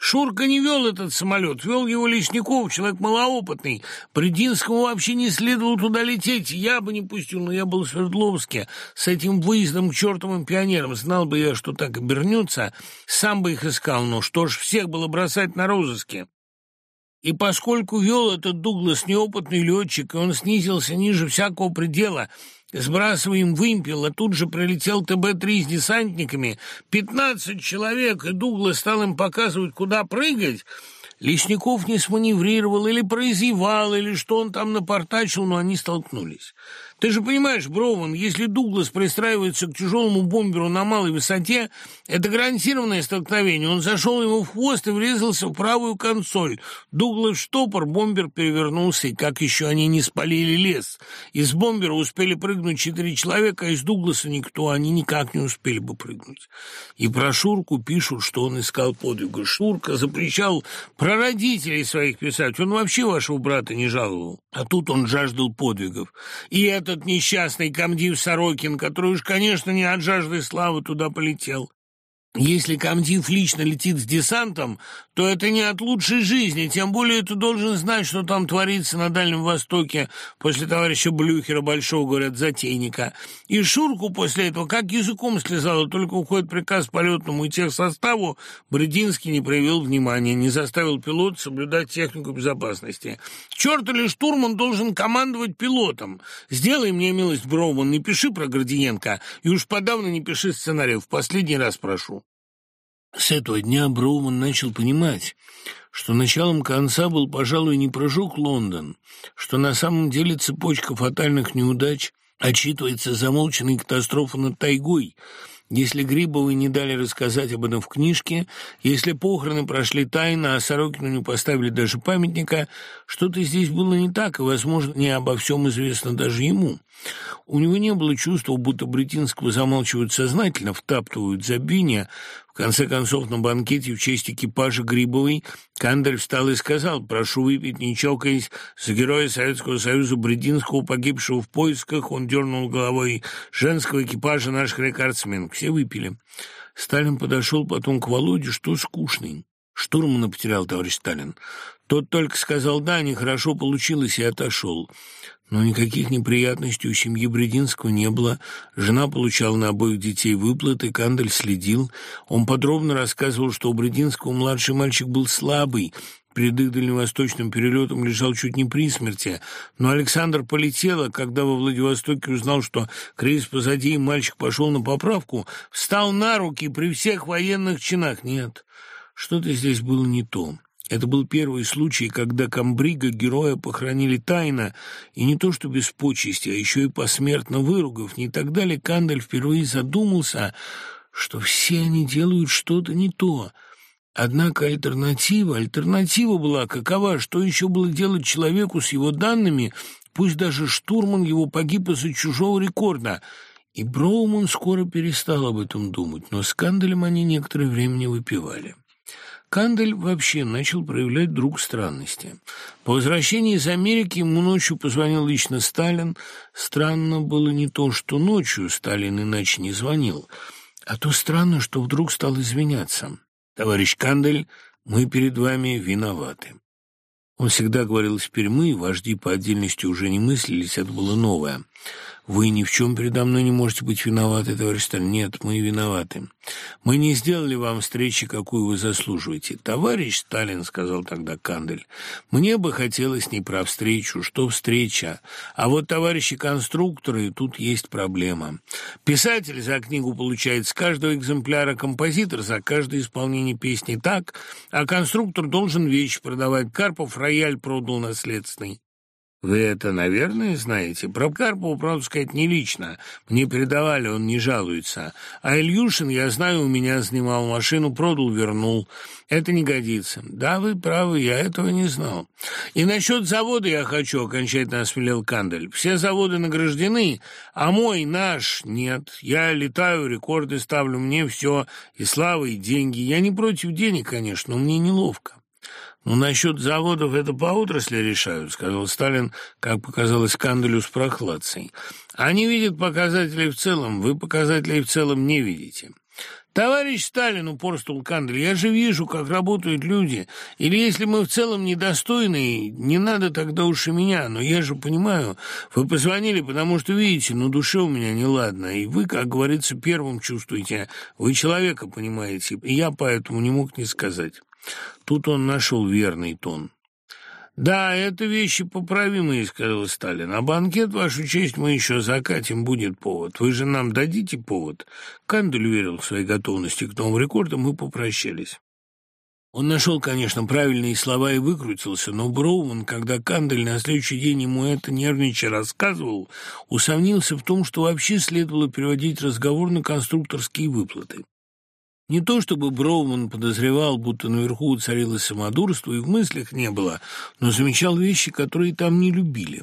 Шурка не вел этот самолет, вел его Лесников, человек малоопытный. Брединскому вообще не следовало туда лететь, я бы не пустил, но я был в Свердловске с этим выездом к чертовым пионерам. Знал бы я, что так обернется, сам бы их искал, но что ж всех было бросать на розыске? И поскольку вел этот Дуглас неопытный летчик, и он снизился ниже всякого предела, Сбрасываем вымпел, а тут же прилетел ТБ-3 с десантниками. Пятнадцать человек, и Дуглас стал им показывать, куда прыгать. Лесников не сманеврировал или прозевал, или что он там напортачил, но они столкнулись. Ты же понимаешь, Броуман, если Дуглас пристраивается к тяжелому бомберу на малой высоте, это гарантированное столкновение. Он зашел ему в хвост и врезался в правую консоль. Дуглас штопор, бомбер перевернулся, и как еще они не спалили лес. Из бомбера успели прыгнуть четыре человека, а из Дугласа никто, они никак не успели бы прыгнуть. И про Шурку пишут, что он искал подвига. Шурка запрещал про родителей своих писать. Он вообще вашего брата не жаловал. А тут он жаждал подвигов. И это этот несчастный комдив Сорокин, который уж, конечно, не от жажды славы туда полетел. Если комдив лично летит с десантом, то это не от лучшей жизни, тем более ты должен знать, что там творится на Дальнем Востоке после товарища Блюхера, большого, говорят, затейника. И Шурку после этого как языком слезало, только уходит приказ полетному и техсоставу, Брединский не проявил внимания, не заставил пилот соблюдать технику безопасности. Черт или штурман должен командовать пилотом. Сделай мне милость, Броуман, не пиши про Гордиенко, и уж подавно не пиши сценарий, в последний раз прошу. С этого дня Броуман начал понимать, что началом конца был, пожалуй, не прожуг Лондон, что на самом деле цепочка фатальных неудач отчитывается замолченной катастрофой над тайгой – если Грибовой не дали рассказать об этом в книжке, если похороны прошли тайно, а Сорокину не поставили даже памятника, что-то здесь было не так, и, возможно, не обо всем известно даже ему. У него не было чувства, будто Бретинского замалчивают сознательно, втаптывают забвение В конце концов, на банкете в честь экипажа Грибовой Кандель встал и сказал, «Прошу выпить, не чокаясь, за героя Советского Союза Брединского, погибшего в поисках». Он дернул головой женского экипажа наших рекордсменов. Все выпили. Сталин подошел потом к Володе, что скучный. Штурмана потерял, товарищ Сталин. Тот только сказал «да, нехорошо получилось» и отошел. Но никаких неприятностей у семьи Брединского не было. Жена получала на обоих детей выплаты, Кандель следил. Он подробно рассказывал, что у Брединского младший мальчик был слабый, Перед их дальневосточным перелетом лежал чуть не при смерти, но Александр полетел, а когда во Владивостоке узнал, что кризис позади, и мальчик пошел на поправку, встал на руки при всех военных чинах. Нет, что-то здесь было не то. Это был первый случай, когда комбрига героя похоронили тайно, и не то что без почести, а еще и посмертно выругав. Не тогда ли Кандель впервые задумался, что все они делают что-то не то. Однако альтернатива, альтернатива была какова, что еще было делать человеку с его данными, пусть даже штурман его погиб из-за чужого рекорда. И Броуман скоро перестал об этом думать, но с Канделем они некоторое время не выпивали. Кандель вообще начал проявлять друг странности. По возвращении из Америки ему ночью позвонил лично Сталин. Странно было не то, что ночью Сталин иначе не звонил, а то странно, что вдруг стал извиняться. «Товарищ Кандель, мы перед вами виноваты». Он всегда говорил теперь «мы», вожди по отдельности уже не мыслились, это было новое. Вы ни в чем передо мной не можете быть виноваты, товарищ Сталин. Нет, мы виноваты. Мы не сделали вам встречи, какую вы заслуживаете. Товарищ Сталин, сказал тогда Кандель, мне бы хотелось не про встречу, что встреча. А вот, товарищи конструкторы, тут есть проблема. Писатель за книгу получает с каждого экземпляра композитор за каждое исполнение песни так, а конструктор должен вещи продавать. Карпов рояль продал наследственный. Вы это, наверное, знаете? Про Карпова, правда сказать, не лично. Мне передавали, он не жалуется. А Ильюшин, я знаю, у меня снимал машину, продал, вернул. Это не годится. Да, вы правы, я этого не знал. И насчет завода я хочу, окончательно осмелел Кандель. Все заводы награждены, а мой, наш, нет. Я летаю, рекорды ставлю, мне все, и слава, и деньги. Я не против денег, конечно, но мне неловко. «Ну, насчет заводов это по отрасли решают», — сказал Сталин, как показалось Канделю с прохладцей. «Они видят показатели в целом, вы показателей в целом не видите». «Товарищ Сталин, — упорствовал Кандель, — я же вижу, как работают люди. Или если мы в целом недостойны, не надо тогда уж и меня. Но я же понимаю, вы позвонили, потому что видите, на душе у меня неладно. И вы, как говорится, первым чувствуете. Вы человека понимаете, и я поэтому не мог не сказать». Тут он нашел верный тон. «Да, это вещи поправимые», — сказал Сталин. «А банкет, вашу честь, мы еще закатим, будет повод. Вы же нам дадите повод?» Кандель верил в своей готовности к новым рекордам и попрощались. Он нашел, конечно, правильные слова и выкрутился, но Броуман, когда Кандель на следующий день ему это нервничая рассказывал, усомнился в том, что вообще следовало переводить разговор на конструкторские выплаты. Не то чтобы Броуман подозревал, будто наверху царилось самодурство, и в мыслях не было, но замечал вещи, которые там не любили.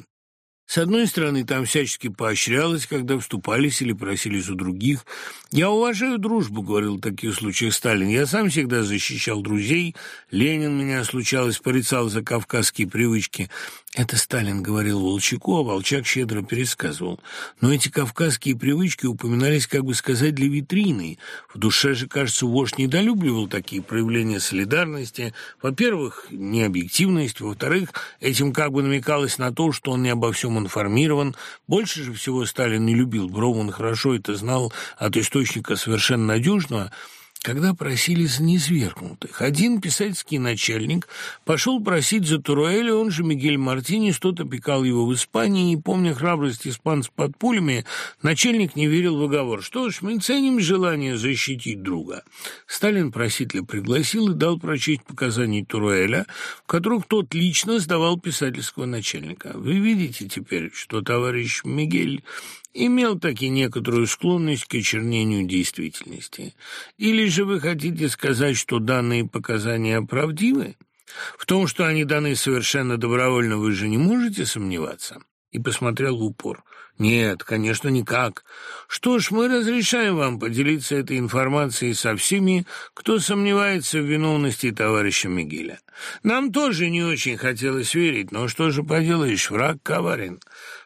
С одной стороны, там всячески поощрялось, когда вступались или просились у других. «Я уважаю дружбу», — говорил в таких случаях Сталин. «Я сам всегда защищал друзей. Ленин меня, случалось, порицал за кавказские привычки. Это Сталин говорил Волчаку, а Волчак щедро пересказывал. Но эти кавказские привычки упоминались, как бы сказать, для витрины. В душе же, кажется, вождь недолюбливал такие проявления солидарности. Во-первых, необъективность. Во-вторых, этим как бы намекалось на то, что он не обо всем информирован. Больше же всего Сталин не любил. Броуман хорошо это знал от источника совершенно надежного – когда просили за низвергнутых. Один писательский начальник пошел просить за Туруэля, он же Мигель Мартини, что-то пекал его в Испании, и, помня храбрость испанцев под пулями, начальник не верил в оговор. Что ж, мы ценим желание защитить друга. Сталин просителя пригласил и дал прочесть показания Туруэля, в которых тот лично сдавал писательского начальника. Вы видите теперь, что товарищ Мигель имел таки некоторую склонность к очернению действительности. Или же вы хотите сказать, что данные показания правдивы? В том, что они даны совершенно добровольно, вы же не можете сомневаться?» И посмотрел в упор. Нет, конечно, никак. Что ж, мы разрешаем вам поделиться этой информацией со всеми, кто сомневается в виновности товарища Мигеля. Нам тоже не очень хотелось верить, но что же поделаешь, враг коварен.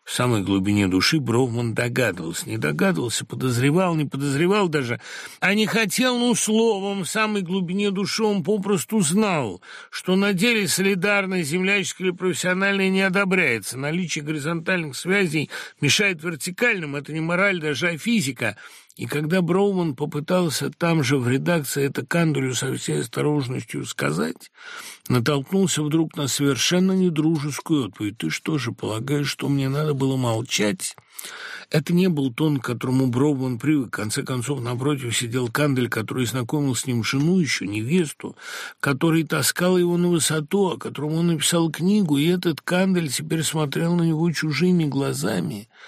В самой глубине души Броуман догадывался, не догадывался, подозревал, не подозревал даже, а не хотел, ну, словом, в самой глубине души он попросту знал, что на деле солидарность земляческая или профессиональная не одобряется. Наличие горизонтальных связей мешает вертикальным, это не мораль, даже а физика – и когда Броуман попытался там же в редакции это Кандулю со всей осторожностью сказать, натолкнулся вдруг на совершенно недружескую отповедь. «Ты что же, полагаешь, что мне надо было молчать?» Это не был тон, к которому Броуман привык. В конце концов, напротив сидел Кандель, который знакомил с ним жену, еще невесту, который таскал его на высоту, о котором он написал книгу, и этот Кандель теперь смотрел на него чужими глазами –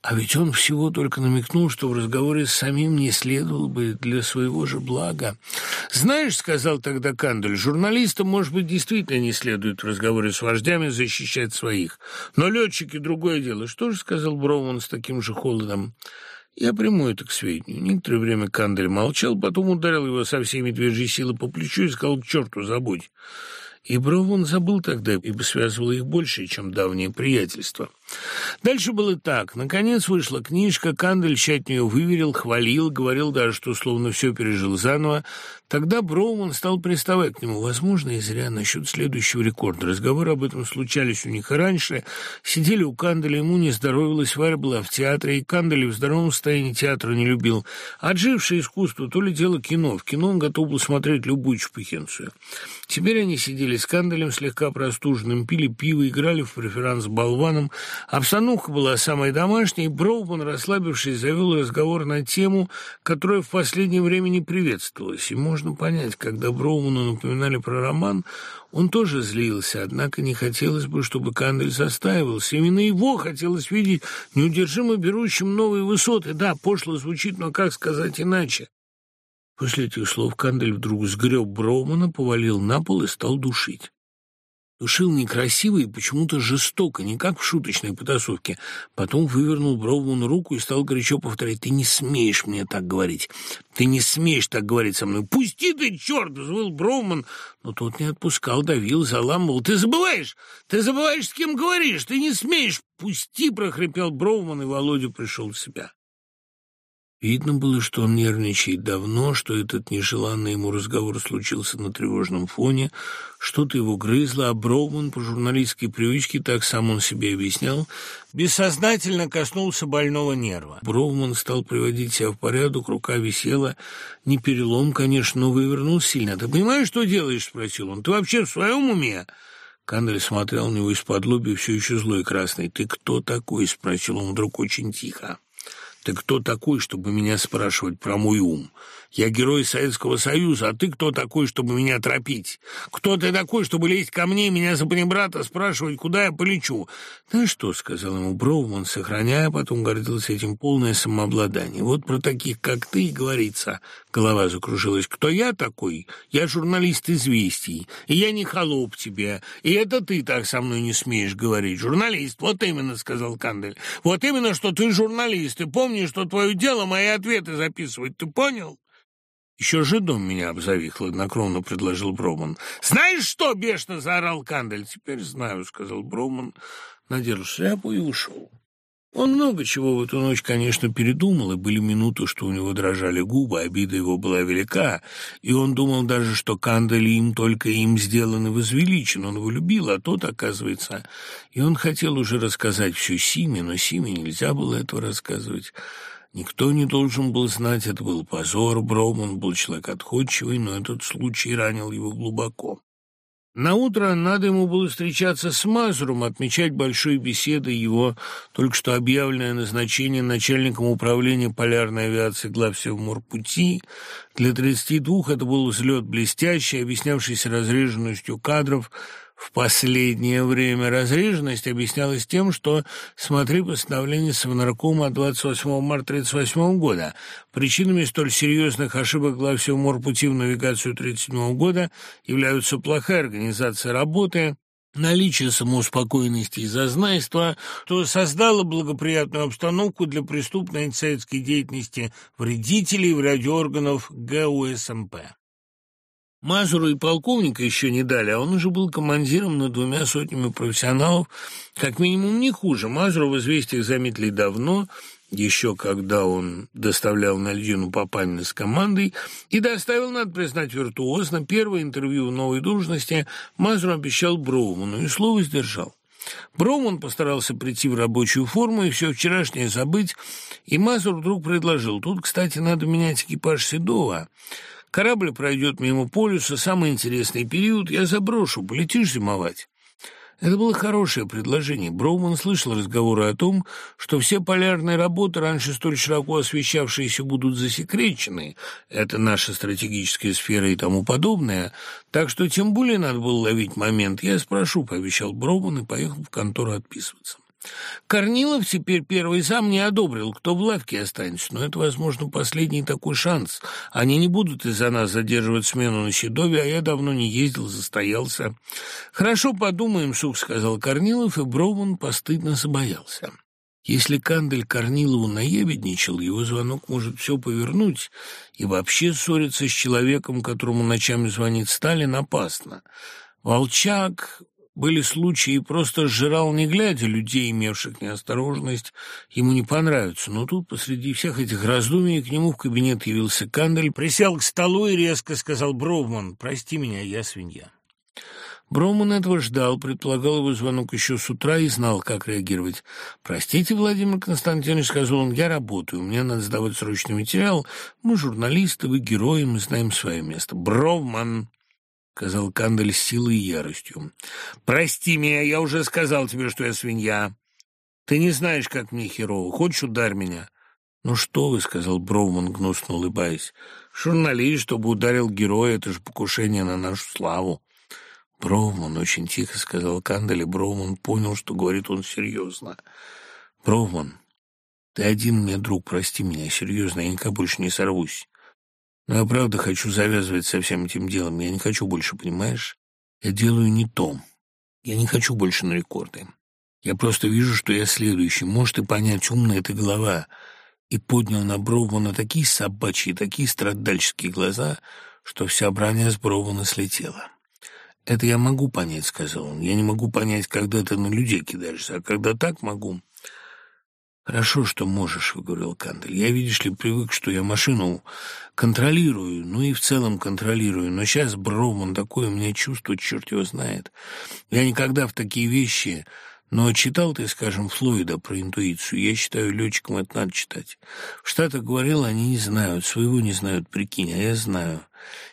а ведь он всего только намекнул, что в разговоре с самим не следовало бы для своего же блага. «Знаешь, — сказал тогда Кандель, — журналистам, может быть, действительно не следует в разговоре с вождями защищать своих. Но летчики — другое дело. Что же, — сказал Броуман с таким же холодом, — я приму это к сведению. Некоторое время Кандель молчал, потом ударил его со всей медвежьей силы по плечу и сказал, к черту, забудь. И Броуман забыл тогда, ибо связывало их больше, чем давнее приятельство. Дальше было так. Наконец вышла книжка, Кандель тщательно ее выверил, хвалил, говорил даже, что словно все пережил заново. Тогда Броуман стал приставать к нему. Возможно, и зря насчет следующего рекорда. Разговоры об этом случались у них и раньше. Сидели у Канделя, ему не здоровилось, Варя была в театре, и Кандель в здоровом состоянии театра не любил. Отжившее искусство, то ли дело кино. В кино он готов был смотреть любую чупахенцию. Теперь они сидели с Канделем, слегка простуженным, пили пиво, играли в преферанс с болваном, Обстановка была самая домашняя, и Броуман, расслабившись, завел разговор на тему, которая в последнее время не приветствовалась. И можно понять, когда Броуману напоминали про роман, он тоже злился, однако не хотелось бы, чтобы Кандель застаивался. Именно его хотелось видеть неудержимо берущим новые высоты. Да, пошло звучит, но как сказать иначе? После этих слов Кандель вдруг сгреб Броумана, повалил на пол и стал душить. Душил некрасиво и почему-то жестоко, не как в шуточной потасовке. Потом вывернул Броуману руку и стал горячо повторять. «Ты не смеешь мне так говорить! Ты не смеешь так говорить со мной! Пусти ты, черт!» — взвыл Броуман. Но тот не отпускал, давил, заламывал. «Ты забываешь! Ты забываешь, с кем говоришь! Ты не смеешь! Пусти!» — прохрипел Броуман, и Володя пришел в себя. Видно было, что он нервничает давно, что этот нежеланный ему разговор случился на тревожном фоне, что-то его грызло, а Броуман по журналистской привычке, так сам он себе объяснял, бессознательно коснулся больного нерва. Броуман стал приводить себя в порядок, рука висела, не перелом, конечно, но вывернул сильно. «Ты понимаешь, что делаешь?» — спросил он. «Ты вообще в своем уме?» Кандель смотрел на него из-под лоби, все еще злой красный. «Ты кто такой?» — спросил он вдруг очень тихо. Ты кто такой, чтобы меня спрашивать про мой ум? Я герой Советского Союза, а ты кто такой, чтобы меня тропить? Кто ты такой, чтобы лезть ко мне, меня за панибрата, спрашивать, куда я полечу? Да что, — сказал ему Броуман, сохраняя, потом гордился этим полное самообладание. Вот про таких, как ты, и говорится. Голова закружилась. Кто я такой? Я журналист «Известий», и я не холоп тебе, и это ты так со мной не смеешь говорить. Журналист, вот именно, — сказал Кандель. Вот именно, что ты журналист, ты помнишь, что твое дело мои ответы записывать, ты понял? «Еще жидом меня обзови», — хладнокровно предложил Броман. «Знаешь что?» — бешено заорал Кандель. «Теперь знаю», — сказал Броман, надел шляпу и ушел. Он много чего в эту ночь, конечно, передумал, и были минуты, что у него дрожали губы, обида его была велика, и он думал даже, что Кандель им только им сделан и возвеличен, он его любил, а тот, оказывается... И он хотел уже рассказать все Симе, но Симе нельзя было этого рассказывать. Никто не должен был знать, это был позор. Броуман был человек отходчивый, но этот случай ранил его глубоко. На утро надо ему было встречаться с Мазуром, отмечать большой беседой его только что объявленное назначение начальником управления полярной авиации главсевморпути. Для 32 это был взлет блестящий, объяснявшийся разреженностью кадров, в последнее время разреженность объяснялась тем, что смотри постановление Совнаркома от 28 марта 1938 года. Причинами столь серьезных ошибок главсего морпути в навигацию 1937 года являются плохая организация работы, наличие самоуспокоенности и зазнайства, то создало благоприятную обстановку для преступной антисоветской деятельности вредителей в ряде органов ГУСМП. Мазуру и полковника еще не дали, а он уже был командиром над двумя сотнями профессионалов, как минимум не хуже. Мазуру в известиях заметили давно, еще когда он доставлял на льдину Папанина с командой, и доставил, надо признать, виртуозно. Первое интервью в новой должности Мазур обещал Броуману и слово сдержал. Броуман постарался прийти в рабочую форму и все вчерашнее забыть, и Мазур вдруг предложил, тут, кстати, надо менять экипаж Седова. Корабль пройдет мимо полюса, самый интересный период, я заброшу, полетишь зимовать. Это было хорошее предложение. Броуман слышал разговоры о том, что все полярные работы, раньше столь широко освещавшиеся, будут засекречены. Это наша стратегическая сфера и тому подобное. Так что тем более надо было ловить момент. Я спрошу, пообещал Броуман и поехал в контору отписываться. Корнилов теперь первый сам не одобрил, кто в лавке останется, но это, возможно, последний такой шанс. Они не будут из-за нас задерживать смену на Седове, а я давно не ездил, застоялся. «Хорошо, подумаем», — сух сказал Корнилов, и Броуман постыдно забоялся. Если Кандель Корнилову наебедничал, его звонок может все повернуть, и вообще ссориться с человеком, которому ночами звонит Сталин, опасно. Волчак были случаи, просто сжирал не глядя людей, имевших неосторожность, ему не понравится. Но тут, посреди всех этих раздумий, к нему в кабинет явился Кандель, присел к столу и резко сказал «Бровман, прости меня, я свинья». Броуман этого ждал, предполагал его звонок еще с утра и знал, как реагировать. «Простите, Владимир Константинович», — сказал он, — «я работаю, мне надо сдавать срочный материал. Мы журналисты, вы герои, мы знаем свое место». «Броуман», сказал Кандель с силой и яростью. «Прости меня, я уже сказал тебе, что я свинья. Ты не знаешь, как мне херово. Хочешь, ударь меня?» «Ну что вы», — сказал Броуман, гнусно улыбаясь. «Журналист, чтобы ударил героя, это же покушение на нашу славу». «Броуман», — очень тихо сказал Кандель, и Броуман понял, что говорит он серьезно. «Броуман, ты один мне друг, прости меня, серьезно, я никогда больше не сорвусь. Но я правда хочу завязывать со всем этим делом. Я не хочу больше, понимаешь? Я делаю не то. Я не хочу больше на рекорды. Я просто вижу, что я следующий. Может и понять, умная эта голова. И поднял на Броумана такие собачьи, такие страдальческие глаза, что вся броня с Броумана слетела. «Это я могу понять», — сказал он. «Я не могу понять, когда ты на людей кидаешься, а когда так могу...» «Хорошо, что можешь», — выговорил Кандель. «Я, видишь ли, привык, что я машину контролирую, ну и в целом контролирую. Но сейчас Броуман такое у меня чувство, черт его знает. Я никогда в такие вещи... Но читал ты, скажем, Флойда про интуицию. Я считаю, летчикам это надо читать. В Штатах говорил, они не знают, своего не знают, прикинь, а я знаю.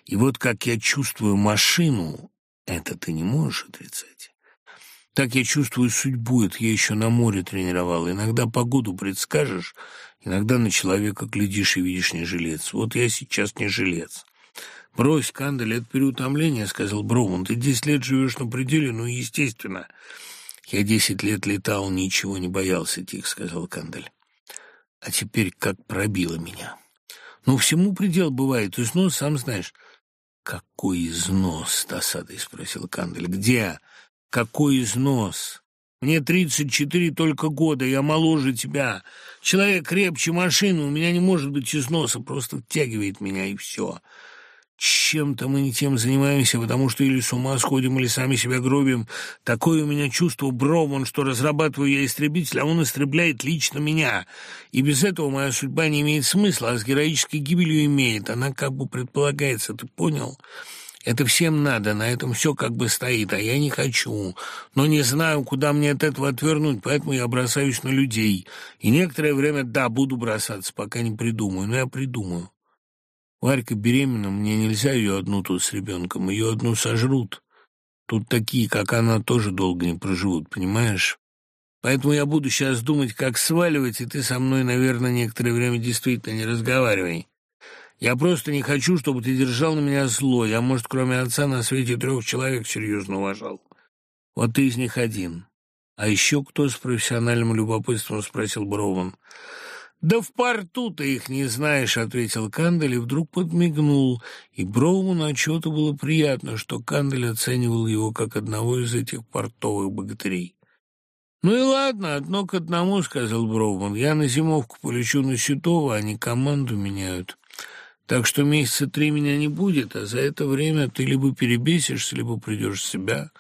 И вот как я чувствую машину, это ты не можешь отрицать». Так я чувствую судьбу, это я еще на море тренировал. Иногда погоду предскажешь, иногда на человека глядишь и видишь не жилец. Вот я сейчас не жилец. «Брось, Кандель, это переутомление», — сказал Броуман. «Ты десять лет живешь на пределе, ну, естественно». «Я десять лет летал, ничего не боялся», — тихо сказал Кандель. «А теперь как пробило меня». «Ну, всему предел бывает, износ, сам знаешь». «Какой износ?» — досадой спросил Кандель. «Где?» Какой износ! Мне тридцать четыре только года, я моложе тебя. Человек крепче машины, у меня не может быть износа, просто втягивает меня, и все. Чем-то мы не тем занимаемся, потому что или с ума сходим, или сами себя гробим. Такое у меня чувство Броуман, что разрабатываю я истребитель, а он истребляет лично меня. И без этого моя судьба не имеет смысла, а с героической гибелью имеет. Она как бы предполагается, ты понял?» Это всем надо, на этом все как бы стоит, а я не хочу. Но не знаю, куда мне от этого отвернуть, поэтому я бросаюсь на людей. И некоторое время, да, буду бросаться, пока не придумаю, но я придумаю. Варька беременна, мне нельзя ее одну тут с ребенком, ее одну сожрут. Тут такие, как она, тоже долго не проживут, понимаешь? Поэтому я буду сейчас думать, как сваливать, и ты со мной, наверное, некоторое время действительно не разговаривай. Я просто не хочу, чтобы ты держал на меня зло. Я, может, кроме отца на свете трех человек серьезно уважал. Вот ты из них один. А еще кто с профессиональным любопытством спросил Броуман. «Да в порту ты их не знаешь», — ответил Кандель и вдруг подмигнул, и Броуману отчего-то было приятно, что Кандель оценивал его как одного из этих портовых богатырей. «Ну и ладно, одно к одному», — сказал Броуман. «Я на зимовку полечу на Сютово, они команду меняют. Так что месяца три меня не будет, а за это время ты либо перебесишься, либо придешь в себя,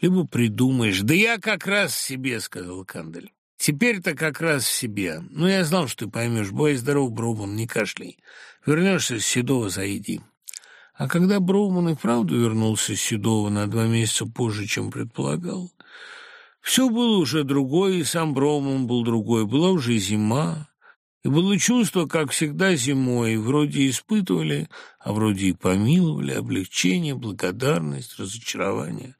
либо придумаешь». «Да я как раз в себе», — сказал Кандель. Теперь-то как раз в себе. Ну, я знал, что ты поймешь. Бой здоров, Броуман, не кашляй. Вернешься с Седова, заеди. А когда Броуман и вправду вернулся с Седова на два месяца позже, чем предполагал, все было уже другое, и сам Броуман был другой. Была уже зима, и было чувство, как всегда зимой, вроде испытывали, а вроде и помиловали, облегчение, благодарность, разочарование.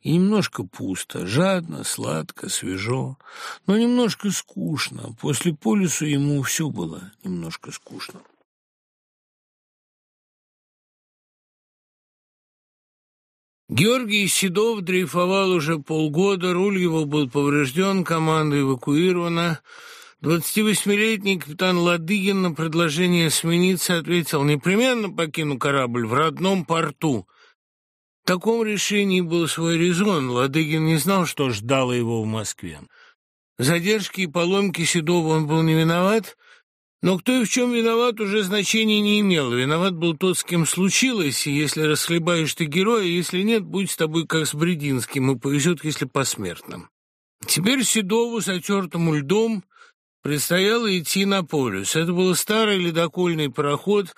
И немножко пусто, жадно, сладко, свежо, но немножко скучно. После полюса ему все было немножко скучно. Георгий Седов дрейфовал уже полгода, руль его был поврежден, команда эвакуирована. 28-летний капитан Ладыгин на предложение смениться ответил «Непременно покину корабль в родном порту». В таком решении был свой резон. Ладыгин не знал, что ждало его в Москве. Задержки и поломки Седова он был не виноват, но кто и в чем виноват, уже значения не имело. Виноват был тот, с кем случилось, и если расхлебаешь ты героя, если нет, будь с тобой как с Брединским, и повезет, если посмертно. Теперь Седову, затертому льдом, предстояло идти на полюс. Это был старый ледокольный пароход,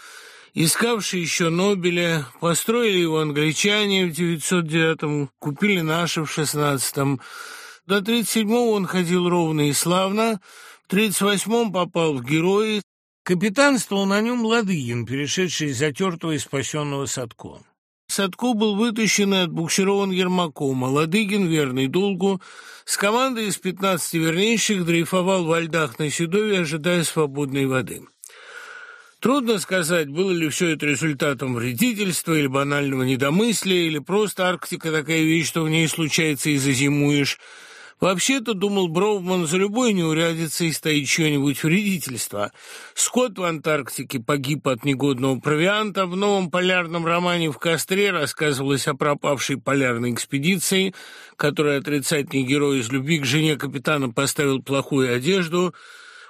искавший еще Нобеля. Построили его англичане в 909-м, купили наши в 16-м. До 37-го он ходил ровно и славно, в 38-м попал в герои. Капитанствовал на нем Ладыгин, перешедший из затертого и спасенного Садко. Садко был вытащен и отбуксирован Ермаком, а Ладыгин, верный долгу, с командой из 15 вернейших дрейфовал во льдах на Седове, ожидая свободной воды. Трудно сказать, было ли все это результатом вредительства или банального недомыслия, или просто Арктика такая вещь, что в ней случается и зазимуешь. Вообще-то, думал Броуман, за любой неурядицей стоит чье-нибудь вредительство. Скотт в Антарктике погиб от негодного провианта. В новом полярном романе «В костре» рассказывалось о пропавшей полярной экспедиции, которой отрицательный герой из любви к жене капитана поставил плохую одежду –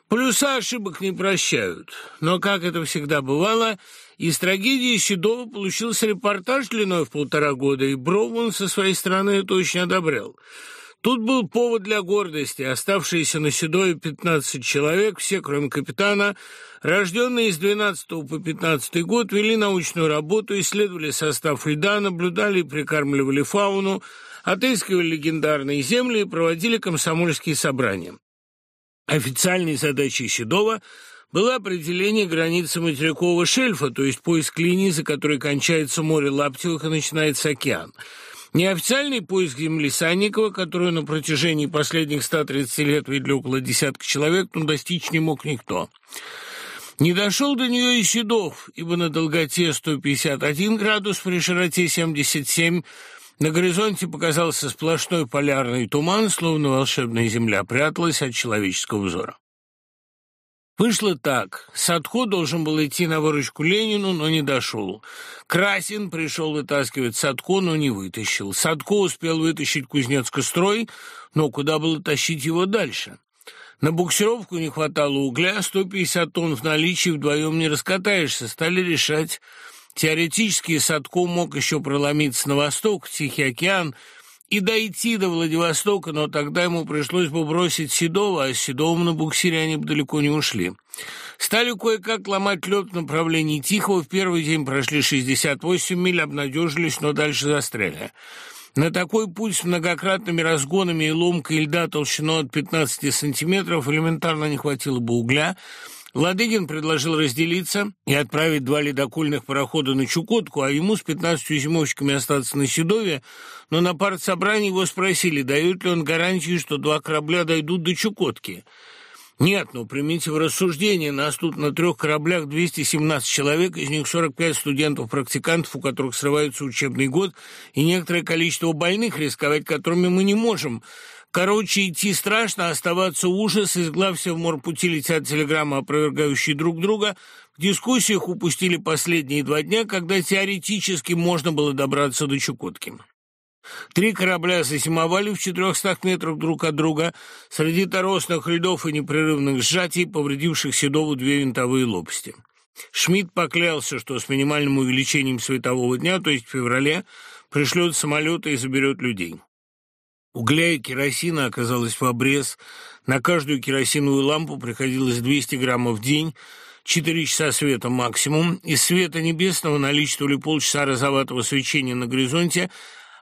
Плюса ошибок не прощают. Но, как это всегда бывало, из трагедии Седова получился репортаж длиной в полтора года, и Броуман со своей стороны это очень одобрял. Тут был повод для гордости. Оставшиеся на Седове 15 человек, все, кроме капитана, рожденные с 12 по 15 год, вели научную работу, исследовали состав льда, наблюдали и прикармливали фауну, отыскивали легендарные земли и проводили комсомольские собрания. Официальной задачей Седова было определение границы материкового шельфа, то есть поиск линии, за которой кончается море Лаптевых и начинается океан. Неофициальный поиск земли Санникова, которую на протяжении последних 130 лет видели около десятка человек, но достичь не мог никто. Не дошел до нее и Седов, ибо на долготе 151 градус, при широте 77 на горизонте показался сплошной полярный туман, словно волшебная земля пряталась от человеческого взора. Вышло так. Садко должен был идти на выручку Ленину, но не дошел. Красин пришел вытаскивать Садко, но не вытащил. Садко успел вытащить Кузнецко-строй, но куда было тащить его дальше? На буксировку не хватало угля, 150 тонн в наличии вдвоем не раскатаешься. Стали решать Теоретически Садко мог еще проломиться на восток, Тихий океан, и дойти до Владивостока, но тогда ему пришлось бы бросить Седова, а с Седовым на буксире они бы далеко не ушли. Стали кое-как ломать лед в направлении Тихого. В первый день прошли 68 миль, обнадежились, но дальше застряли. На такой путь с многократными разгонами и ломкой льда толщиной от 15 сантиметров элементарно не хватило бы угля – Ладыгин предложил разделиться и отправить два ледокольных парохода на Чукотку, а ему с пятнадцатью зимовщиками остаться на Седове, но на партсобрании его спросили, дают ли он гарантию, что два корабля дойдут до Чукотки. Нет, ну примите в рассуждение, нас тут на трех кораблях 217 человек, из них 45 студентов-практикантов, у которых срывается учебный год, и некоторое количество больных, рисковать которыми мы не можем. Короче, идти страшно, оставаться ужас, из все в морпути летят телеграммы, опровергающие друг друга. В дискуссиях упустили последние два дня, когда теоретически можно было добраться до Чукотки. Три корабля засимовали в четырехстах метрах друг от друга среди торосных рядов и непрерывных сжатий, повредивших Седову две винтовые лопасти. Шмидт поклялся, что с минимальным увеличением светового дня, то есть в феврале, пришлет самолеты и заберет людей. Угля и керосина оказалось в обрез. На каждую керосиновую лампу приходилось 200 граммов в день, 4 часа света максимум. Из света небесного наличествовали полчаса розоватого свечения на горизонте,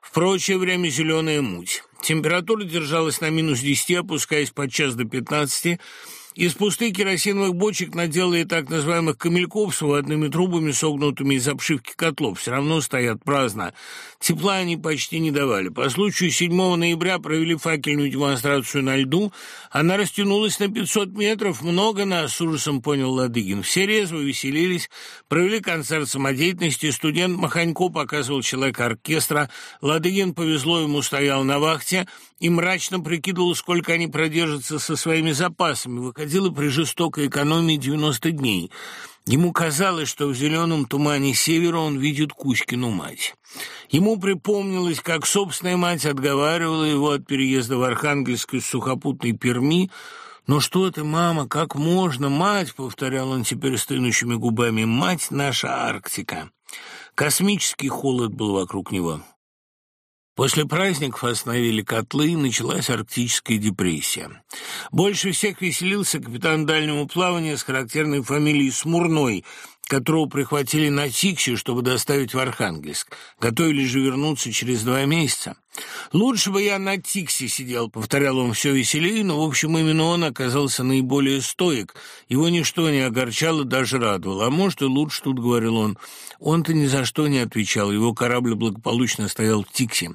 в прочее время зеленая муть. Температура держалась на минус 10, опускаясь подчас до 15. Из пустых керосиновых бочек наделали так называемых камельков с выводными трубами, согнутыми из обшивки котлов. Все равно стоят праздно. Тепла они почти не давали. По случаю 7 ноября провели факельную демонстрацию на льду. Она растянулась на 500 метров. Много нас, с ужасом понял Ладыгин. Все резво веселились. Провели концерт самодеятельности. Студент Маханько показывал человека оркестра. Ладыгин, повезло ему, стоял на вахте и мрачно прикидывал, сколько они продержатся со своими запасами. Выходило при жестокой экономии 90 дней. Ему казалось, что в зеленом тумане севера он видит Кузькину мать. Ему припомнилось, как собственная мать отговаривала его от переезда в Архангельск из сухопутной Перми, «Ну что ты, мама, как можно? Мать!» — повторял он теперь стынущими губами. «Мать наша Арктика!» Космический холод был вокруг него. После праздников остановили котлы, и началась арктическая депрессия. Больше всех веселился капитан дальнего плавания с характерной фамилией Смурной, которого прихватили на Тиксе, чтобы доставить в Архангельск. Готовились же вернуться через два месяца. «Лучше бы я на Тиксе сидел», — повторял он все веселее, но, в общем, именно он оказался наиболее стоек. Его ничто не огорчало, даже радовало. «А может, и лучше тут», — говорил он. Он-то ни за что не отвечал, его корабль благополучно стоял в Тиксе.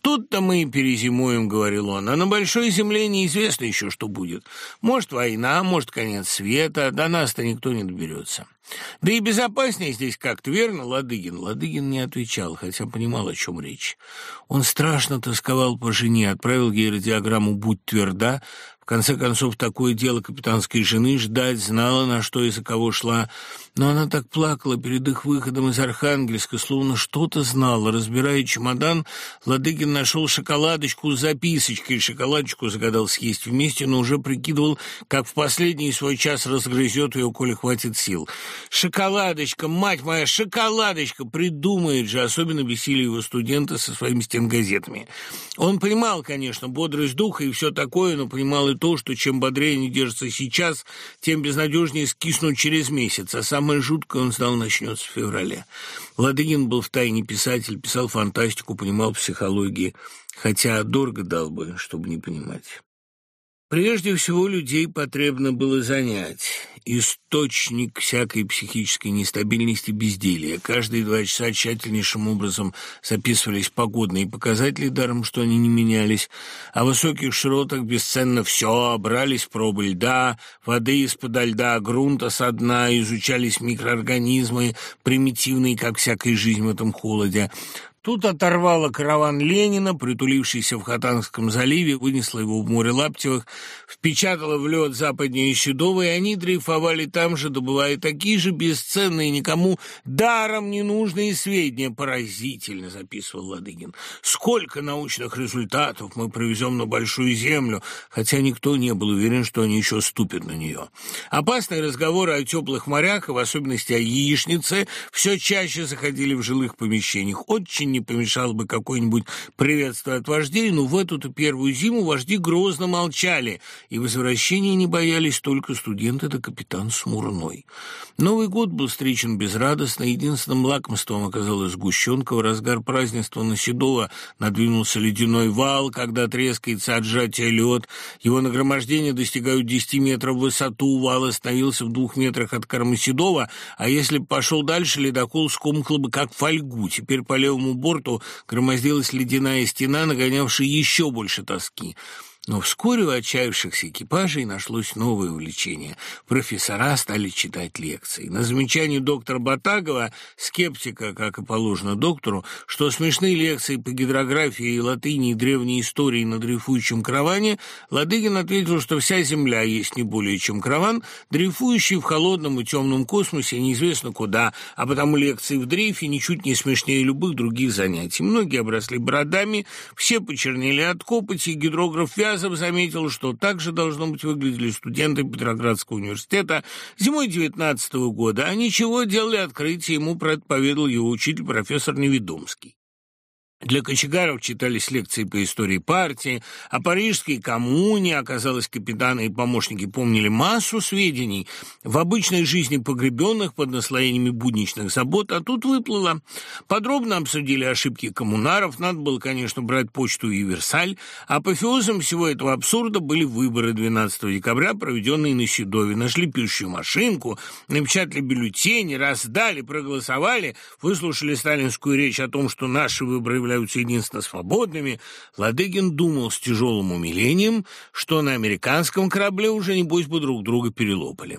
«Тут-то мы и перезимуем», — говорил он, «а на Большой Земле неизвестно еще, что будет. Может, война, может, конец света, до нас-то никто не доберется». Да и безопаснее здесь как-то, верно, Ладыгин? Ладыгин не отвечал, хотя понимал, о чем речь. Он страшно тосковал по жене, отправил ей радиограмму «Будь тверда», в конце концов, такое дело капитанской жены ждать, знала, на что и за кого шла. Но она так плакала перед их выходом из Архангельска, словно что-то знала. Разбирая чемодан, Ладыгин нашел шоколадочку с записочкой. Шоколадочку загадал съесть вместе, но уже прикидывал, как в последний свой час разгрызет ее, коли хватит сил. «Шоколадочка, мать моя, шоколадочка!» Придумает же, особенно бесили его студенты со своими стенгазетами. Он понимал, конечно, бодрость духа и все такое, но понимал и то, что чем бодрее они держатся сейчас, тем безнадежнее скиснут через месяц, а самое жуткое, он знал, начнется в феврале. Ладыгин был втайне писатель, писал фантастику, понимал психологии, хотя дорого дал бы, чтобы не понимать. Прежде всего людей потребно было занять. Источник всякой психической нестабильности – безделия. Каждые два часа тщательнейшим образом записывались погодные показатели, даром что они не менялись. О высоких широтах бесценно все, брались пробы льда, воды из-под льда, грунта со дна, изучались микроорганизмы, примитивные, как всякая жизнь в этом холоде. Тут оторвало караван Ленина, притулившийся в Хатанском заливе, вынесло его в море Лаптевых, впечатало в лед западнее Щедова, и они дрейфовали там же, добывая такие же бесценные, никому даром не нужные сведения. Поразительно, записывал Ладыгин. Сколько научных результатов мы привезем на Большую Землю, хотя никто не был уверен, что они еще ступят на нее. Опасные разговоры о теплых морях, и в особенности о яичнице, все чаще заходили в жилых помещениях. Очень не помешало бы какое-нибудь приветствие от вождей, но в эту-то первую зиму вожди грозно молчали, и возвращения не боялись только студенты да капитан Смурной. Новый год был встречен безрадостно, единственным лакомством оказалась сгущенка. В разгар празднества на Седово надвинулся ледяной вал, когда трескается от сжатия лед. Его нагромождение достигают 10 метров в высоту, вал остановился в двух метрах от кормы Седова, а если бы пошел дальше, ледокол скомкал бы как фольгу. Теперь по левому громоздилась ледяная стена, нагонявшая еще больше тоски. Но вскоре у отчаявшихся экипажей нашлось новое увлечение. Профессора стали читать лекции. На замечание доктора Батагова, скептика, как и положено доктору, что смешные лекции по гидрографии и латыни и древней истории на дрейфующем караване, Ладыгин ответил, что вся Земля есть не более чем караван, дрейфующий в холодном и темном космосе неизвестно куда, а потому лекции в дрейфе ничуть не смешнее любых других занятий. Многие обросли бородами, все почернели от копоти, гидрограф вяз Вязов заметил, что так же, должно быть, выглядели студенты Петроградского университета зимой 19 -го года, а ничего делали открытие, ему проповедовал его учитель профессор Неведомский. Для кочегаров читались лекции по истории партии, о парижской коммуне, оказалось, капитаны и помощники помнили массу сведений в обычной жизни погребенных под наслоениями будничных забот, а тут выплыло. Подробно обсудили ошибки коммунаров, надо было, конечно, брать почту и Версаль. Апофеозом всего этого абсурда были выборы 12 декабря, проведенные на Седове. Нашли пишущую машинку, напечатали бюллетени, раздали, проголосовали, выслушали сталинскую речь о том, что наши выборы являются единственно свободными, Ладыгин думал с тяжелым умилением, что на американском корабле уже, небось, бы друг друга перелопали.